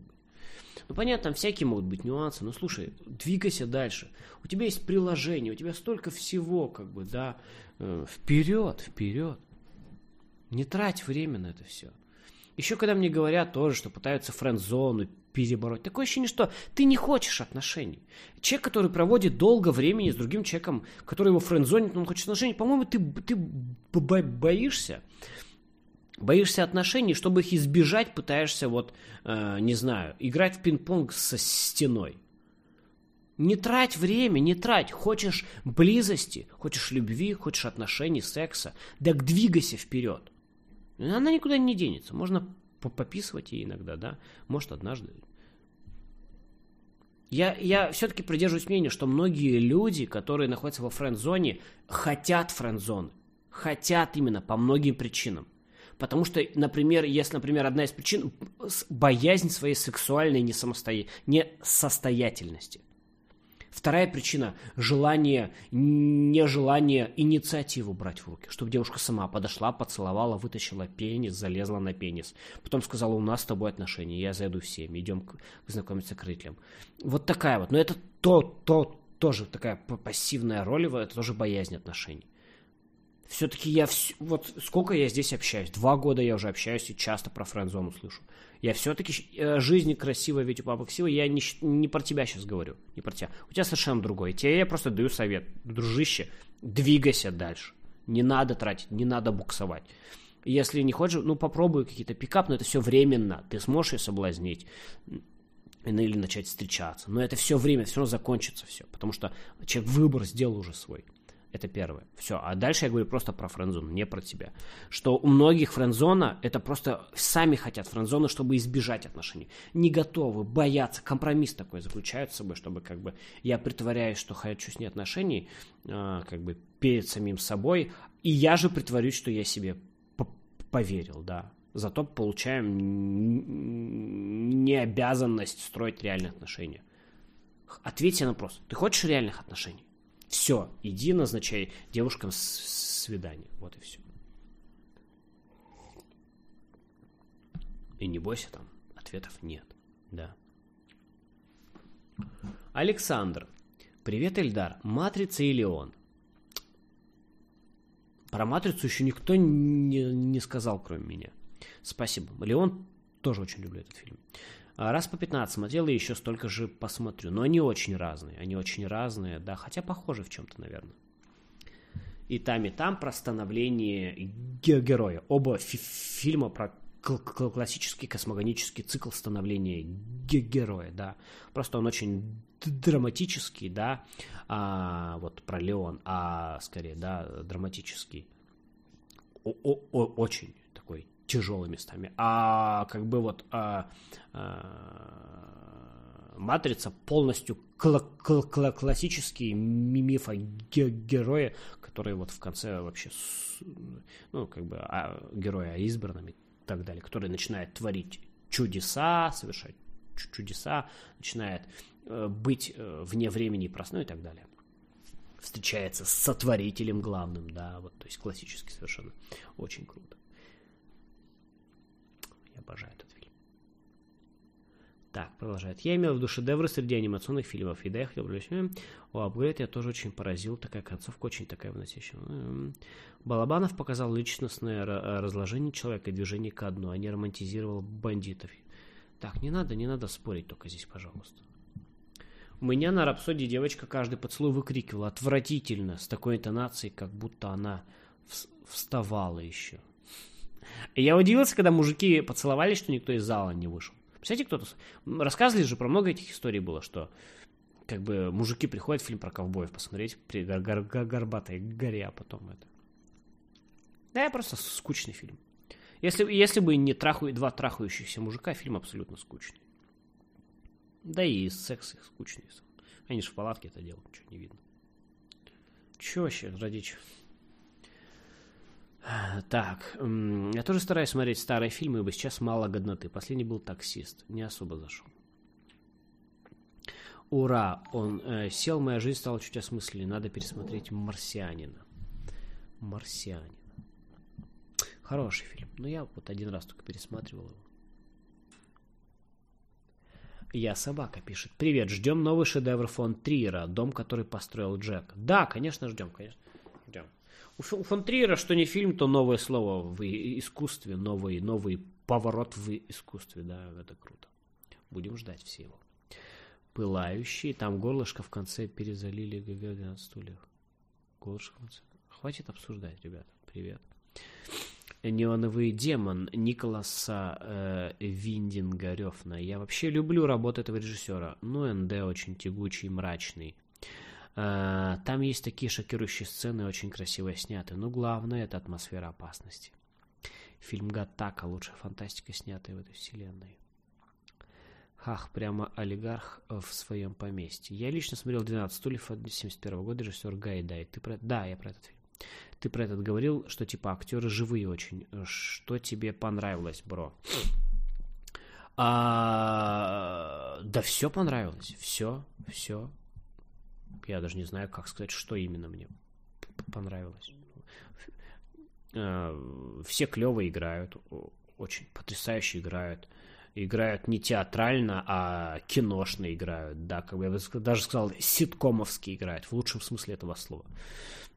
Ну, понятно, там всякие могут быть нюансы, но слушай, двигайся дальше. У тебя есть приложение, у тебя столько всего, как бы, да, э, вперед, вперед. Не трать время на это все. Еще когда мне говорят тоже, что пытаются френд-зону перебороть, такое ощущение, что ты не хочешь отношений. Человек, который проводит долго времени с другим человеком, который его френд-зонит, он хочет отношений, по-моему, ты, ты боишься боишься отношений, чтобы их избежать, пытаешься вот, э, не знаю, играть в пинг-понг со стеной. Не трать время, не трать. Хочешь близости, хочешь любви, хочешь отношений, секса, так двигайся вперед. Она никуда не денется. Можно пописывать ей иногда, да, может однажды. Я, я все-таки придерживаюсь мнения, что многие люди, которые находятся во френд-зоне, хотят френд-зоны. Хотят именно по многим причинам. Потому что, например, если, например, одна из причин – боязнь своей сексуальной несамостоя... Вторая причина – желание, нежелание инициативу брать в руки. Чтобы девушка сама подошла, поцеловала, вытащила пенис, залезла на пенис. Потом сказала, у нас с тобой отношения, я зайду всеми, идем знакомиться к рытлям. Вот такая вот. Но это то, то, тоже такая пассивная роль, это тоже боязнь отношений все-таки я вс... вот сколько я здесь общаюсь, два года я уже общаюсь и часто про френд-зону слышу. Я все-таки э, жизнь красивая, ведь у папы красивая, я не, не про тебя сейчас говорю, не про тебя. У тебя совершенно другое. Тебе я просто даю совет, дружище, двигайся дальше. Не надо тратить, не надо буксовать. Если не хочешь, ну попробуй какие-то пикап, но это все временно. Ты сможешь ее соблазнить или начать встречаться. Но это все время, все равно закончится все. Потому что человек выбор сделал уже свой. Это первое. Все. А дальше я говорю просто про френдзону, не про тебя. Что у многих френдзона это просто сами хотят френдзоны, чтобы избежать отношений. Не готовы, боятся. Компромисс такой заключают с собой, чтобы как бы я притворяюсь, что хочу с ней отношений, э, как бы перед самим собой, и я же притворюсь, что я себе поверил, да. Зато получаем необязанность строить реальные отношения. Ответь на вопрос. Ты хочешь реальных отношений? Все, иди назначай девушкам свидание. Вот и все. И не бойся там, ответов нет. Да. Александр. Привет, Эльдар. Матрица или он? Про матрицу еще никто не, не сказал, кроме меня. Спасибо. Леон тоже очень люблю этот фильм. А, раз по 15 смотрел и еще столько же посмотрю. Но они очень разные. Они очень разные, да, хотя похожи в чем-то, наверное. И там, и там про становление героя. Оба фи фильма про классический космогонический цикл становления героя, да. Просто он очень драматический, да, а, вот про Леон, а скорее, да, драматический. О -о -о очень тяжелыми местами. А как бы вот а, а, Матрица полностью кл- кл- кл- классический миф о ге- герое, который вот в конце вообще, ну, как бы а, героя избранным и так далее, который начинает творить чудеса, совершать чудеса, начинает э, быть э, вне времени и простой и так далее встречается с сотворителем главным, да, вот, то есть классический совершенно. Очень круто обожаю этот фильм. Так, продолжает. Я имел в виду шедевры среди анимационных фильмов. И да, я хотел бы О, апгрейд я тоже очень поразил. Такая концовка очень такая выносящая. Балабанов показал личностное разложение человека и движение к одну, а не романтизировал бандитов. Так, не надо, не надо спорить только здесь, пожалуйста. У меня на рапсодии девочка каждый поцелуй выкрикивала отвратительно, с такой интонацией, как будто она вставала еще. Я удивился, когда мужики поцеловались, что никто из зала не вышел. Представляете, кто-то... Рассказывали же про много этих историй было, что как бы мужики приходят фильм про ковбоев посмотреть при гор- гор- гор- горбатой горе, а потом это... Да, просто скучный фильм. Если, если бы не траху, два трахающихся мужика, фильм абсолютно скучный. Да и секс их скучный. Они же в палатке это делают, ничего не видно. Че вообще, ради чего? Так, я тоже стараюсь смотреть старые фильмы, ибо сейчас мало годноты. Последний был «Таксист». Не особо зашел. Ура! Он э, сел, моя жизнь стала чуть осмысленнее. Надо пересмотреть «Марсианина». «Марсианин». Хороший фильм. Но я вот один раз только пересматривал его. Я собака пишет. Привет, ждем новый шедевр фон Триера, дом, который построил Джек. Да, конечно, ждем, конечно. У фон Триера, что не фильм, то новое слово в искусстве, новый, новый поворот в искусстве, да, это круто. Будем ждать все его. Пылающий, там горлышко в конце перезалили ГГ 12 стульях. Горлышко в конце. Хватит обсуждать, ребята. Привет. Неоновый демон Николаса э, Виндинга. Я вообще люблю работу этого режиссера. Ну, НД очень тягучий, мрачный. Э, там есть такие шокирующие сцены, очень красиво сняты. Но главное это атмосфера опасности. Фильм Гаттака, лучшая фантастика, снятая в этой вселенной. Хах, прямо олигарх в своем поместье. Я лично смотрел 12 стульев от 71 года, режиссер Гайдай. Ты про... Да, я про этот фильм. Ты про этот говорил, что типа актеры живые очень. Что тебе понравилось, бро? А, да все понравилось. Все, все. Я даже не знаю, как сказать, что именно мне понравилось. А, все клево играют, очень потрясающе играют. Играют не театрально, а киношно играют, да, как бы я даже сказал, ситкомовски играют, в лучшем смысле этого слова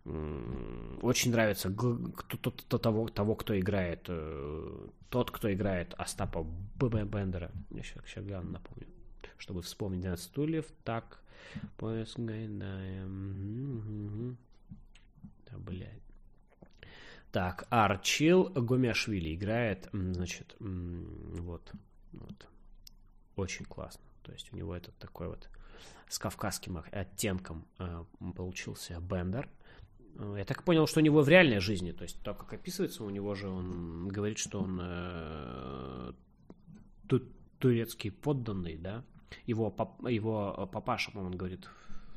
очень нравится кто, того, того, кто играет, э, тот, кто играет Остапа Бендера. Я сейчас, сейчас гляну, напомню. Чтобы вспомнить 12 стульев. Так, поиск гайдаем. Да, блядь. Так, Арчил Гомяшвили играет, значит, вот, вот, очень классно. То есть у него этот такой вот с кавказским оттенком э, получился Бендер. Э, я так понял, что у него в реальной жизни, то есть то, как описывается, у него же он говорит, что он э, турецкий подданный, да, его, пап, его папаша, по он говорит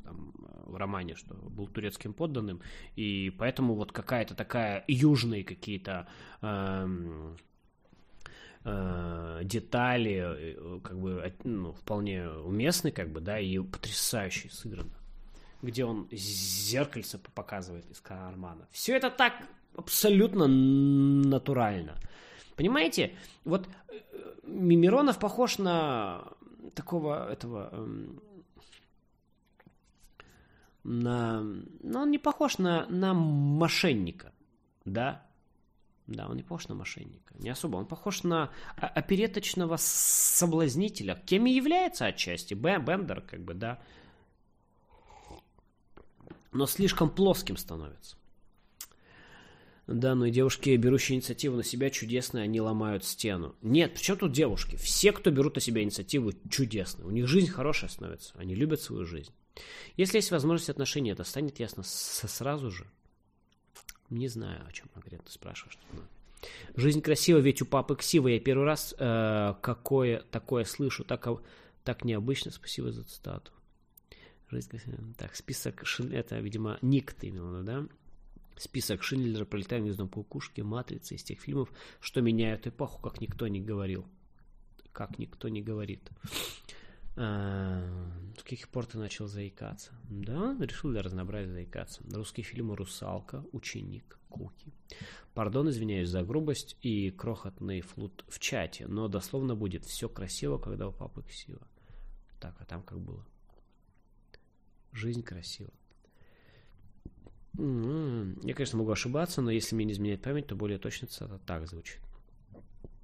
там, в романе, что был турецким подданным, и поэтому вот какая-то такая южные какие-то э, э, детали, э, как бы, ну, вполне уместны, как бы, да, и потрясающе сыграно где он зеркальце показывает из кармана. Все это так абсолютно натурально. Понимаете, вот э, Миронов похож на такого этого эм, на, ну, он не похож на, на мошенника, да, да, он не похож на мошенника, не особо, он похож на опереточного соблазнителя, кем и является отчасти, Бендер, как бы, да, но слишком плоским становится. Да, и девушки, берущие инициативу на себя, чудесные, они ломают стену. Нет, причем тут девушки? Все, кто берут на себя инициативу, чудесные. У них жизнь хорошая становится. Они любят свою жизнь. Если есть возможность отношений, это станет ясно сразу же. Не знаю, о чем конкретно спрашиваешь. Жизнь красива, ведь у папы ксива. Я первый раз э, какое такое слышу. Так, так необычно. Спасибо за цитату. Так, список Шин... Это, видимо, ник ты имел, да? Список Шиндлера, пролетаем гнездом кукушки, матрицы из тех фильмов, что меняют эпоху, как никто не говорил. Как никто не говорит. А, с каких пор ты начал заикаться? Да, решил для разнообразия заикаться. Русские фильмы «Русалка», «Ученик», «Куки». Пардон, извиняюсь за грубость и крохотный флут в чате, но дословно будет «все красиво, когда у папы ксива». Так, а там как было? Жизнь красива. Я, конечно, могу ошибаться, но если мне не изменяет память, то более точно это так звучит.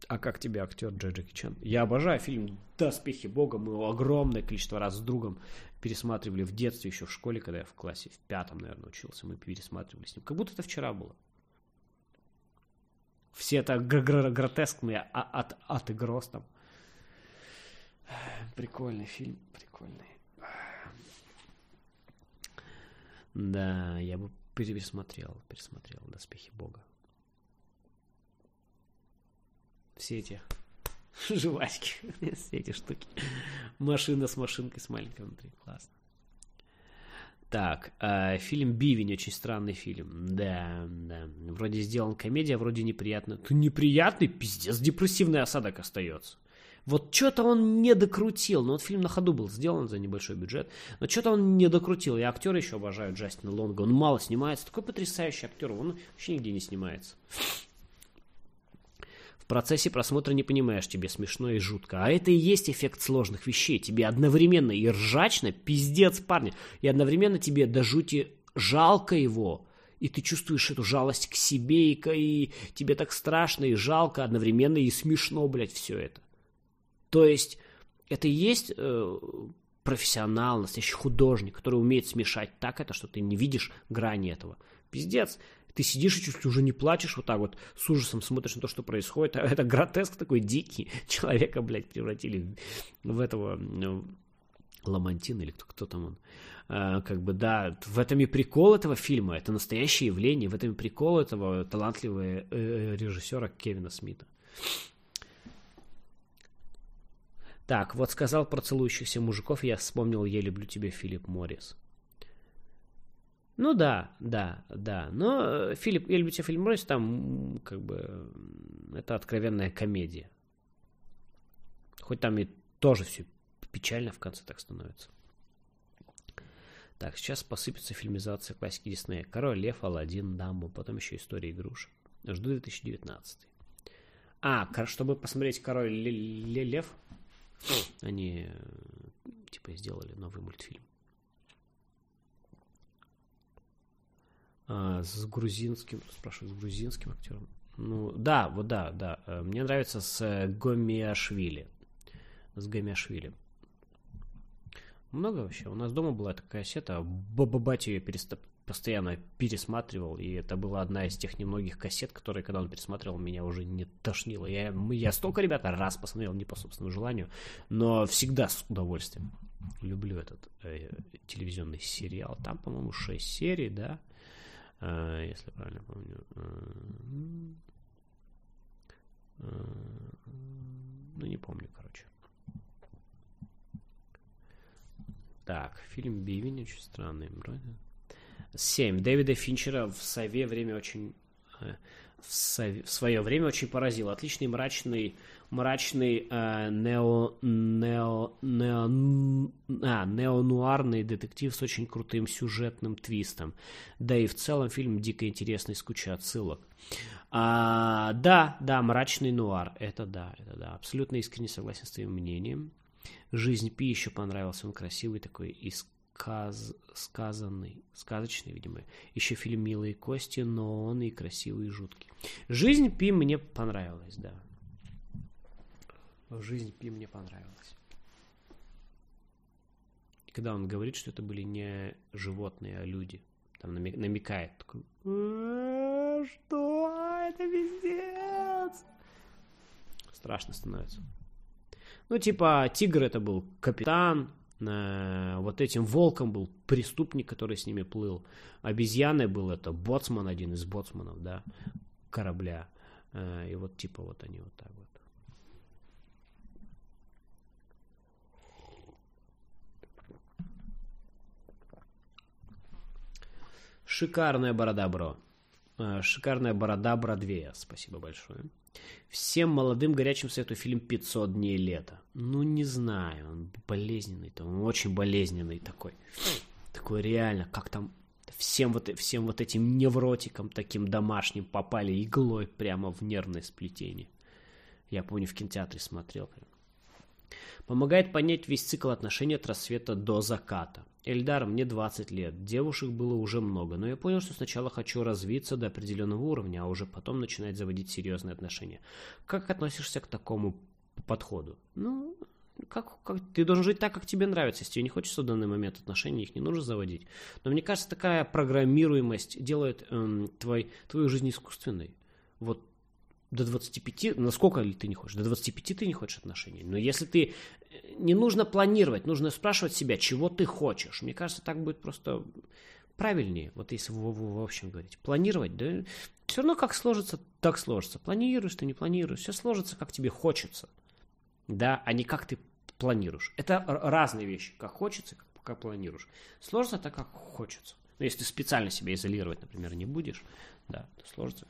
А как тебе актер Джеджи Чан? Я обожаю фильм «Доспехи Бога». Мы его огромное количество раз с другом пересматривали в детстве, еще в школе, когда я в классе в пятом, наверное, учился. Мы пересматривали с ним. Как будто это вчера было. Все это гротескные от, от и гроз там. Прикольный фильм, прикольный. Да, я бы пересмотрел, пересмотрел «Доспехи Бога». Все эти Жвачки. эти штуки. Машина с машинкой с маленькой внутри. Классно. Так, э, фильм «Бивень» очень странный фильм. Да, да. Вроде сделан комедия, вроде неприятно. Ты неприятный? Пиздец, депрессивный осадок остается. Вот что-то он не докрутил. Ну, вот фильм на ходу был сделан за небольшой бюджет. Но что-то он не докрутил. Я актера еще обожаю, Джастина Лонга. Он мало снимается. Такой потрясающий актер. Он вообще нигде не снимается. В процессе просмотра не понимаешь, тебе смешно и жутко. А это и есть эффект сложных вещей. Тебе одновременно и ржачно, пиздец, парни, и одновременно тебе до жути жалко его. И ты чувствуешь эту жалость к себе, и, и тебе так страшно и жалко одновременно, и смешно, блядь, все это. То есть это и есть э, профессионал, настоящий художник, который умеет смешать так это, что ты не видишь грани этого. Пиздец ты сидишь и чуть ли уже не плачешь, вот так вот с ужасом смотришь на то, что происходит. А это гротеск такой дикий. Человека, блядь, превратили в этого ну, Ламантин или кто, кто там он. А, как бы, да, в этом и прикол этого фильма. Это настоящее явление. В этом и прикол этого талантливого э, э, режиссера Кевина Смита. Так, вот сказал про целующихся мужиков, я вспомнил «Я люблю тебя» Филипп Моррис. Ну да, да, да. Но э, Филипп, я люблю тебя, Филипп Моррис, там как бы это откровенная комедия. Хоть там и тоже все печально в конце так становится. Так, сейчас посыпется фильмизация классики Диснея. Король Лев, Алладин, Дамбо, потом еще История игрушек. Жду 2019. А, чтобы посмотреть Король Лев, они э, типа сделали новый мультфильм. А, с грузинским, спрашиваю, с грузинским актером. Ну, да, вот да, да. Э, мне нравится с э, Гомиашвили. С Гомиашвили. Много вообще. У нас дома была такая кассета. Баба батя ее переста... постоянно пересматривал. И это была одна из тех немногих кассет, которые, когда он пересматривал, меня уже не тошнило. Я, я столько, ребята, раз посмотрел, не по собственному желанию, но всегда с удовольствием. Люблю этот э, телевизионный сериал. Там, по-моему, 6 серий, да? А, если правильно помню. А, а, ну, не помню, короче. Так, фильм Бивень очень странный, вроде. Семь. Дэвида Финчера в сове время очень... Э, в, сове, в свое время очень поразил. Отличный мрачный мрачный э, нео, нео, нео, а, неонуарный детектив с очень крутым сюжетным твистом. Да и в целом фильм дико интересный с кучей отсылок. А, да, да, мрачный нуар, это да, это да, абсолютно искренне согласен с твоим мнением. Жизнь Пи еще понравился, он красивый такой и сказ... сказанный, сказочный, видимо. Еще фильм «Милые кости», но он и красивый, и жуткий. Жизнь Пи мне понравилась, да жизнь Пи мне понравилась. когда он говорит, что это были не животные, а люди, там намекает, такой, «Э, что это пиздец? Страшно становится. Ну, типа, тигр это был капитан, вот этим волком был преступник, который с ними плыл. Обезьяной был это боцман, один из боцманов, да, корабля. Э, и вот типа вот они вот так вот. Шикарная борода, бро. А, шикарная борода Бродвея. Спасибо большое. Всем молодым горячим советую фильм «500 дней лета». Ну, не знаю, он болезненный, там, он очень болезненный такой. Такой реально, как там всем вот, всем вот этим невротикам таким домашним попали иглой прямо в нервное сплетение. Я помню, в кинотеатре смотрел. Помогает понять весь цикл отношений от рассвета до заката. Эльдар, мне 20 лет, девушек было уже много, но я понял, что сначала хочу развиться до определенного уровня, а уже потом начинать заводить серьезные отношения. Как относишься к такому подходу? Ну, как, как, ты должен жить так, как тебе нравится. Если тебе не хочется в данный момент отношений, их не нужно заводить. Но мне кажется, такая программируемость делает эм, твой, твою жизнь искусственной. Вот до 25, насколько ли ты не хочешь? До 25 ты не хочешь отношений. Но если ты... Э, не нужно планировать, нужно спрашивать себя, чего ты хочешь. Мне кажется, так будет просто правильнее, вот если в, в, в общем говорить. Планировать, да? Все равно как сложится, так сложится. Планируешь ты, не планируешь. Все сложится, как тебе хочется. да, а не как ты планируешь. Это разные вещи, как хочется, как, как планируешь. Сложно так, как хочется. Но если ты специально себя изолировать, например, не будешь, да, то сложно.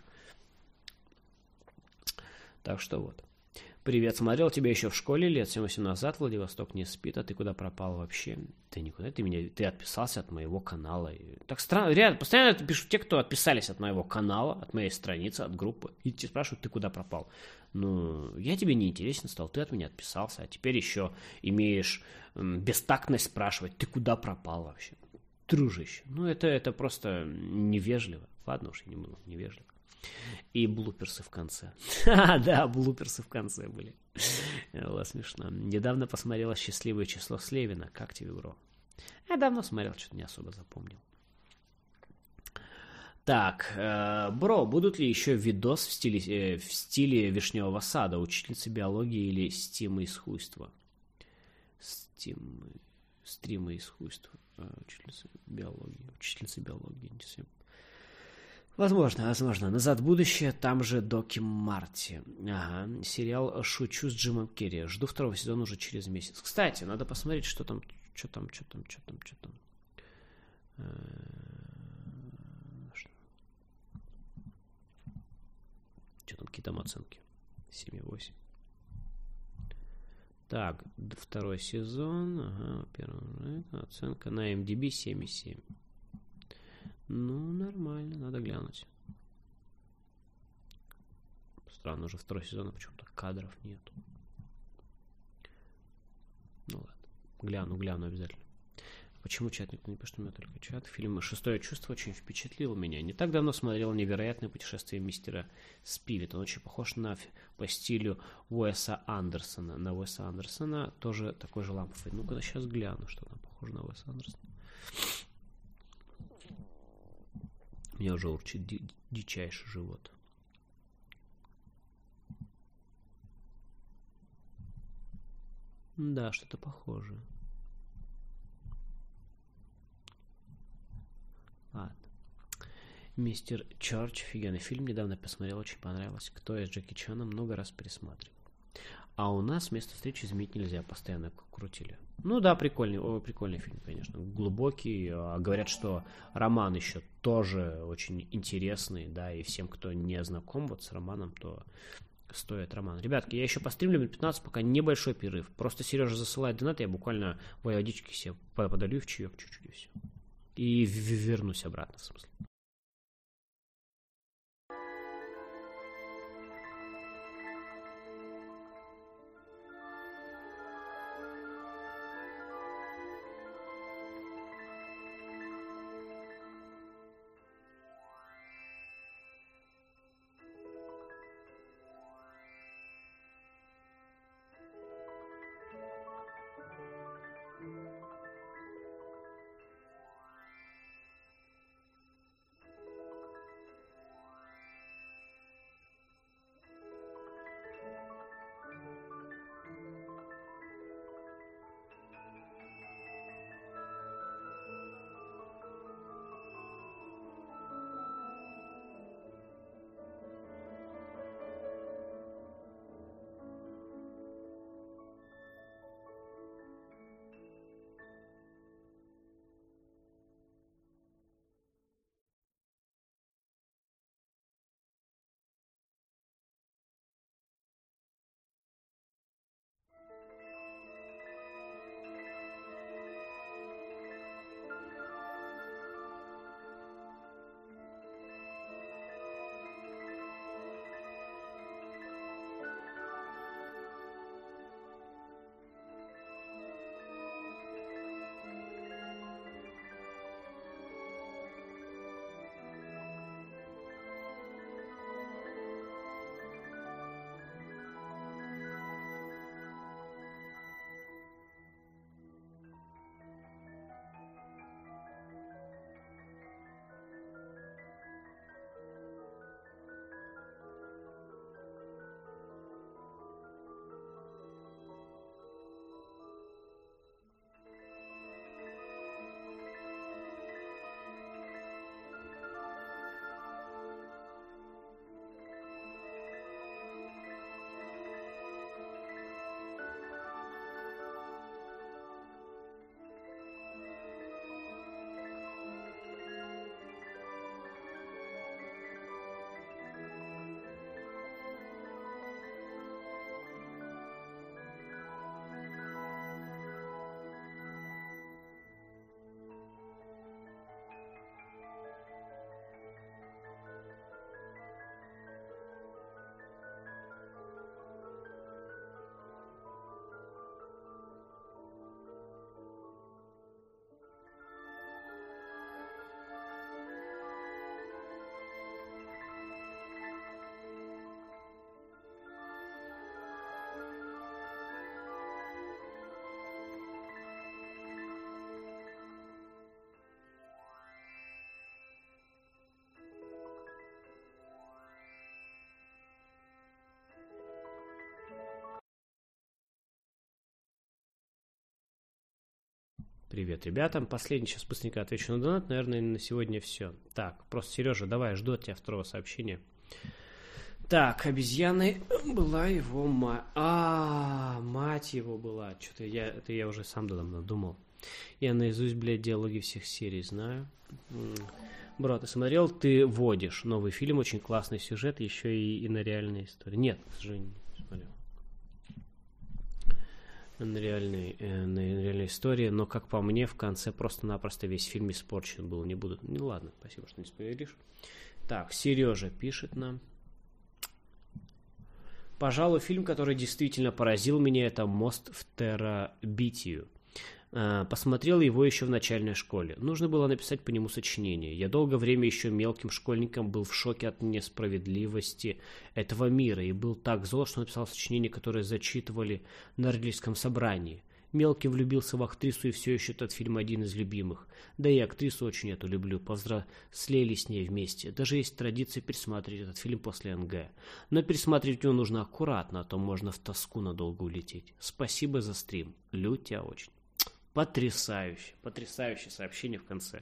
Так что вот. Привет, смотрел тебя еще в школе лет 7-8 назад, Владивосток не спит, а ты куда пропал вообще? Ты никуда, ты меня, ты отписался от моего канала. Так странно, реально, постоянно пишут те, кто отписались от моего канала, от моей страницы, от группы, и тебе спрашивают, ты куда пропал? Ну, я тебе не интересен стал, ты от меня отписался, а теперь еще имеешь м, бестактность спрашивать, ты куда пропал вообще? Дружище, ну это, это просто невежливо. Ладно уж, я не буду невежливо. И блуперсы в конце. да, блуперсы в конце были. Было смешно. Недавно посмотрела «Счастливое число Слевина». Как тебе, бро? Я давно смотрел, что-то не особо запомнил. Так, э, бро, будут ли еще видос в стиле, э, в стиле Вишневого сада, учительницы биологии или стимы искусства? Стимы, стримы искусства, э, учительница биологии, учительница биологии, не совсем Возможно, возможно. «Назад в будущее», там же Доки Марти. Ага. Сериал «Шучу» с Джимом Керри. Жду второго сезона уже через месяц. Кстати, надо посмотреть, что там, что там, что там, что там, что там. Что там, какие там оценки? 7,8. Так, второй сезон. Ага, первый, оценка на MDB 7,7. Ну, нормально, надо глянуть. Странно, уже второй сезон, а почему-то кадров нет. Ну ладно, гляну, гляну обязательно. Почему чат никто не пишет, у меня только чат? Фильм «Шестое чувство» очень впечатлил меня. Не так давно смотрел «Невероятное путешествие мистера Спирит». Он очень похож на, по стилю Уэса Андерсона. На Уэса Андерсона тоже такой же ламповый. Ну-ка, сейчас гляну, что там похоже на Уэса Андерсона. У меня уже урчит ди- дичайший живот. Да, что-то похожее. Ладно. Мистер Чорч, офигенный фильм, недавно посмотрел, очень понравилось. Кто из Джеки Чана много раз пересматривал. А у нас место встречи изменить нельзя, постоянно крутили. Ну да, прикольный, о, прикольный фильм, конечно. Глубокий. А говорят, что роман еще тоже очень интересный, да, и всем, кто не знаком вот с романом, то стоит роман. Ребятки, я еще постримлю минут 15, пока небольшой перерыв. Просто Сережа засылает донат, я буквально водички себе подолью в чаек чуть-чуть и все. И вернусь обратно, в смысле. Привет, ребятам. Последний сейчас быстренько отвечу на донат. Наверное, на сегодня все. Так, просто, Сережа, давай, жду от тебя второго сообщения. Так, обезьяны была его мать. А, мать его была. Что-то я, это я уже сам давно думал. Я наизусть, блядь, диалоги всех серий знаю. Бро, ты смотрел, ты водишь. Новый фильм, очень классный сюжет, еще и, и на реальной истории. Нет, к сожалению. На реальной, э, на реальной истории, но, как по мне, в конце просто-напросто весь фильм испорчен был. Не буду. Ну ладно, спасибо, что не спойлеришь. Так, Сережа пишет нам. Пожалуй, фильм, который действительно поразил меня, это «Мост в Терабитию». А, посмотрел его еще в начальной школе. Нужно было написать по нему сочинение. Я долгое время еще мелким школьником был в шоке от несправедливости этого мира и был так зол, что написал сочинение, которое зачитывали на родительском собрании. Мелкий влюбился в актрису и все еще этот фильм один из любимых. Да и актрису очень эту люблю, повзрослели с ней вместе. Даже есть традиция пересматривать этот фильм после НГ. Но пересматривать его нужно аккуратно, а то можно в тоску надолго улететь. Спасибо за стрим. Лю тебя очень. Потрясающе, потрясающее сообщение в конце.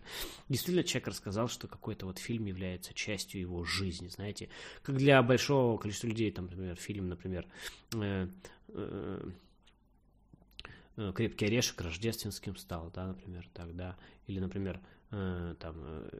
Действительно, человек рассказал, что какой-то вот фильм является частью его жизни, знаете. Как для большого количества людей, там, например, фильм, например, э, э, э, «Крепкий орешек» рождественским стал, да, например, тогда. Или, например, э, там, э,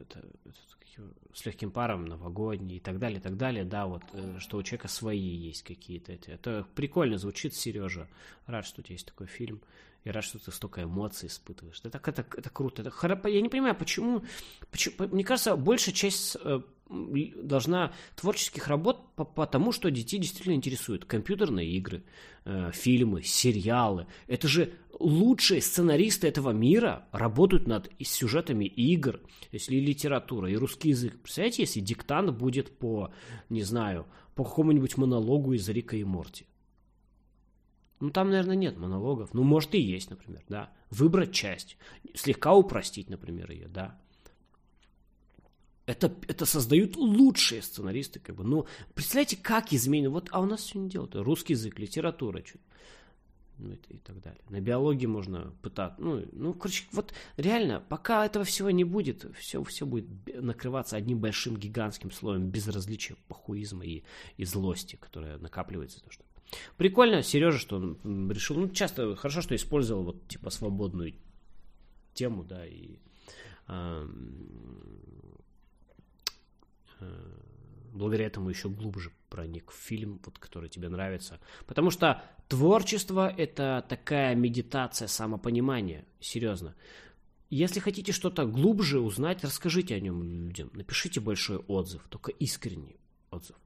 это, это, с легким паром, новогодний и так далее, и так далее, да, вот, э, что у человека свои есть какие-то эти. Это прикольно звучит, Сережа. Рад, что у тебя есть такой фильм. Я рад, что ты столько эмоций испытываешь. Это, это, это круто. Это. Я не понимаю, почему, почему... Мне кажется, большая часть э, должна творческих работ по, по тому, что детей действительно интересует. Компьютерные игры, э, фильмы, сериалы. Это же лучшие сценаристы этого мира работают над сюжетами игр, если и литература, и русский язык. Представляете, если диктант будет по, не знаю, по какому-нибудь монологу из Рика и Морти. Ну, там, наверное, нет монологов. Ну, может, и есть, например, да. Выбрать часть. Слегка упростить, например, ее, да. Это, это создают лучшие сценаристы, как бы. Ну, представляете, как изменено. Вот, а у нас все не делают. Русский язык, литература, что ну, и, и так далее. На биологии можно пытаться. Ну, ну, короче, вот реально, пока этого всего не будет, все, все будет накрываться одним большим гигантским слоем безразличия, похуизма и, и злости, которая накапливается. То, что Прикольно, Сережа, что он решил, ну, часто, хорошо, что использовал вот, типа, свободную тему, да, и э, э, благодаря этому еще глубже проник в фильм, вот, который тебе нравится. Потому что творчество – это такая медитация самопонимания, серьезно. Если хотите что-то глубже узнать, расскажите о нем людям, напишите большой отзыв, только искренний отзыв.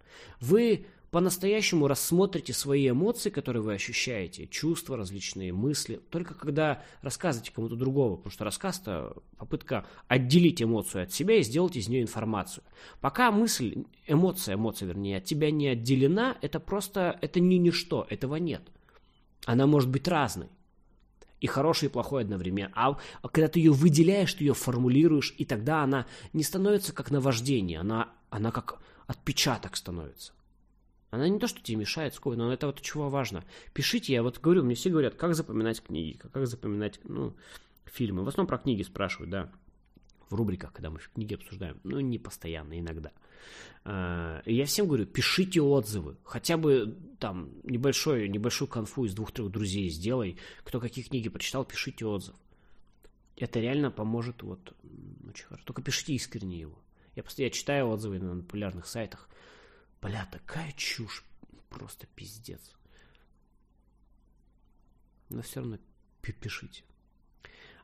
Вы по-настоящему рассмотрите свои эмоции, которые вы ощущаете, чувства, различные мысли, только когда рассказываете кому-то другому, потому что рассказ – это попытка отделить эмоцию от себя и сделать из нее информацию. Пока мысль, эмоция, эмоция, вернее, от тебя не отделена, это просто, это не ничто, этого нет. Она может быть разной. И хорошей, и плохой одновременно. А когда ты ее выделяешь, ты ее формулируешь, и тогда она не становится как наваждение, она, она как отпечаток становится. Она не то, что тебе мешает сколько, но это вот чего важно. Пишите, я вот говорю, мне все говорят, как запоминать книги, как запоминать, ну, фильмы. В основном про книги спрашивают, да, в рубриках, когда мы книги обсуждаем. Ну, не постоянно, иногда. А, я всем говорю, пишите отзывы. Хотя бы там небольшой, небольшую конфу из двух-трех друзей сделай. Кто какие книги прочитал, пишите отзыв. Это реально поможет вот очень хорошо. Только пишите искренне его. Я, просто, я читаю отзывы на популярных сайтах. Бля, такая чушь. Просто пиздец. Но все равно пишите.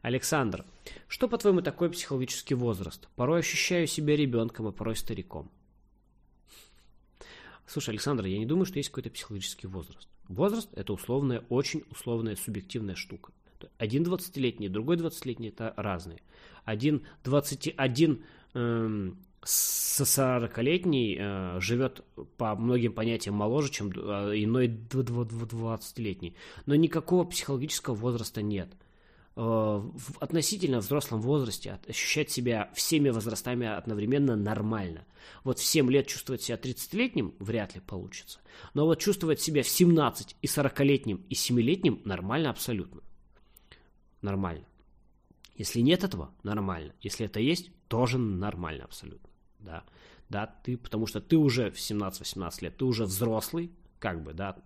Александр, что, по-твоему, такой психологический возраст? Порой ощущаю себя ребенком, а порой стариком. Слушай, Александр, я не думаю, что есть какой-то психологический возраст. Возраст – это условная, очень условная, субъективная штука. Один 20-летний, другой 20-летний – это разные. Один 21 эм, 40-летний э, живет по многим понятиям моложе, чем э, иной 20-летний. Но никакого психологического возраста нет. Э, в относительно взрослом возрасте ощущать себя всеми возрастами одновременно нормально. Вот в 7 лет чувствовать себя 30-летним вряд ли получится. Но вот чувствовать себя в 17 и 40-летним и 7-летним нормально абсолютно. нормально. Если нет этого, нормально. Если это есть, тоже нормально абсолютно. Да, да, ты, потому что ты уже в 17-18 лет, ты уже взрослый, как бы, да,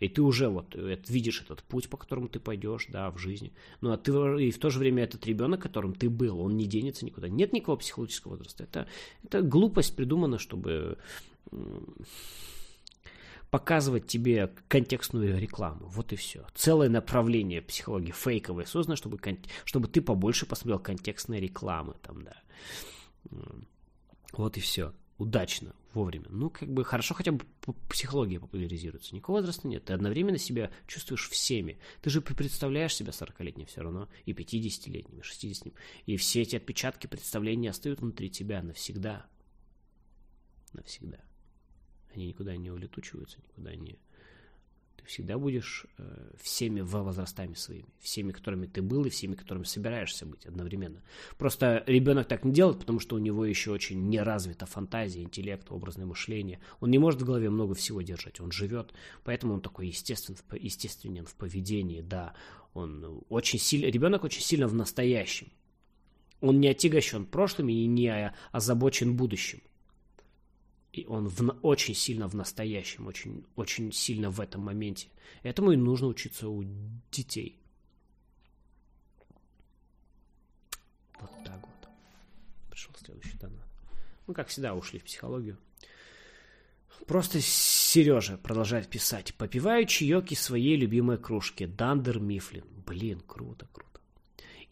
и ты уже вот это, видишь этот путь, по которому ты пойдешь, да, в жизни. Ну, а ты и в то же время этот ребенок, которым ты был, он не денется никуда. Нет никакого психологического возраста. Это, это глупость придумана, чтобы показывать тебе контекстную рекламу. Вот и все. Целое направление психологии фейковое создано, чтобы, чтобы ты побольше посмотрел контекстной рекламы. Там, да. Вот и все. Удачно, вовремя. Ну, как бы хорошо хотя бы психология популяризируется. Никакого возраста нет. Ты одновременно себя чувствуешь всеми. Ты же представляешь себя 40-летним все равно, и 50-летним, и 60-летним. И все эти отпечатки представления остаются внутри тебя навсегда. Навсегда. Они никуда не улетучиваются, никуда не... Ты всегда будешь э, всеми возрастами своими, всеми, которыми ты был, и всеми, которыми собираешься быть одновременно. Просто ребенок так не делает, потому что у него еще очень не развита фантазия, интеллект, образное мышление. Он не может в голове много всего держать, он живет, поэтому он такой естествен, естественен в поведении, да. Он очень сильно, ребенок очень сильно в настоящем. Он не отягощен прошлым и не озабочен будущим и он в, очень сильно в настоящем, очень, очень сильно в этом моменте. Этому и нужно учиться у детей. Вот так вот. Пришел следующий донат. Мы, как всегда, ушли в психологию. Просто Сережа продолжает писать. Попиваю чаек из своей любимой кружки. Дандер Мифлин. Блин, круто, круто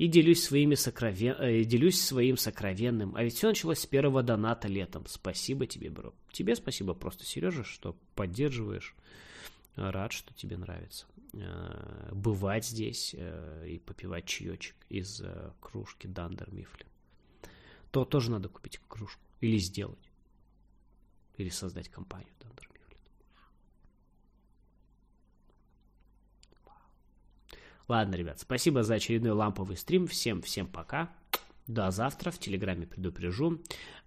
и делюсь, своими сокровен... э, делюсь своим сокровенным. А ведь все началось с первого доната летом. Спасибо тебе, бро. Тебе спасибо просто, Сережа, что поддерживаешь. Рад, что тебе нравится э, бывать здесь э, и попивать чаечек из э, кружки Дандер Мифли. То тоже надо купить кружку. Или сделать. Или создать компанию Дандер Ладно, ребят, спасибо за очередной ламповый стрим. Всем, всем пока. До завтра. В Телеграме предупрежу.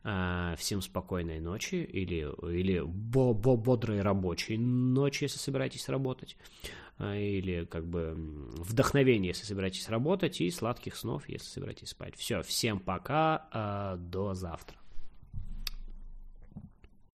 А, всем спокойной ночи или, или бо -бо бодрой рабочей ночи, если собираетесь работать. А, или как бы вдохновение, если собираетесь работать. И сладких снов, если собираетесь спать. Все, всем пока. А, до завтра.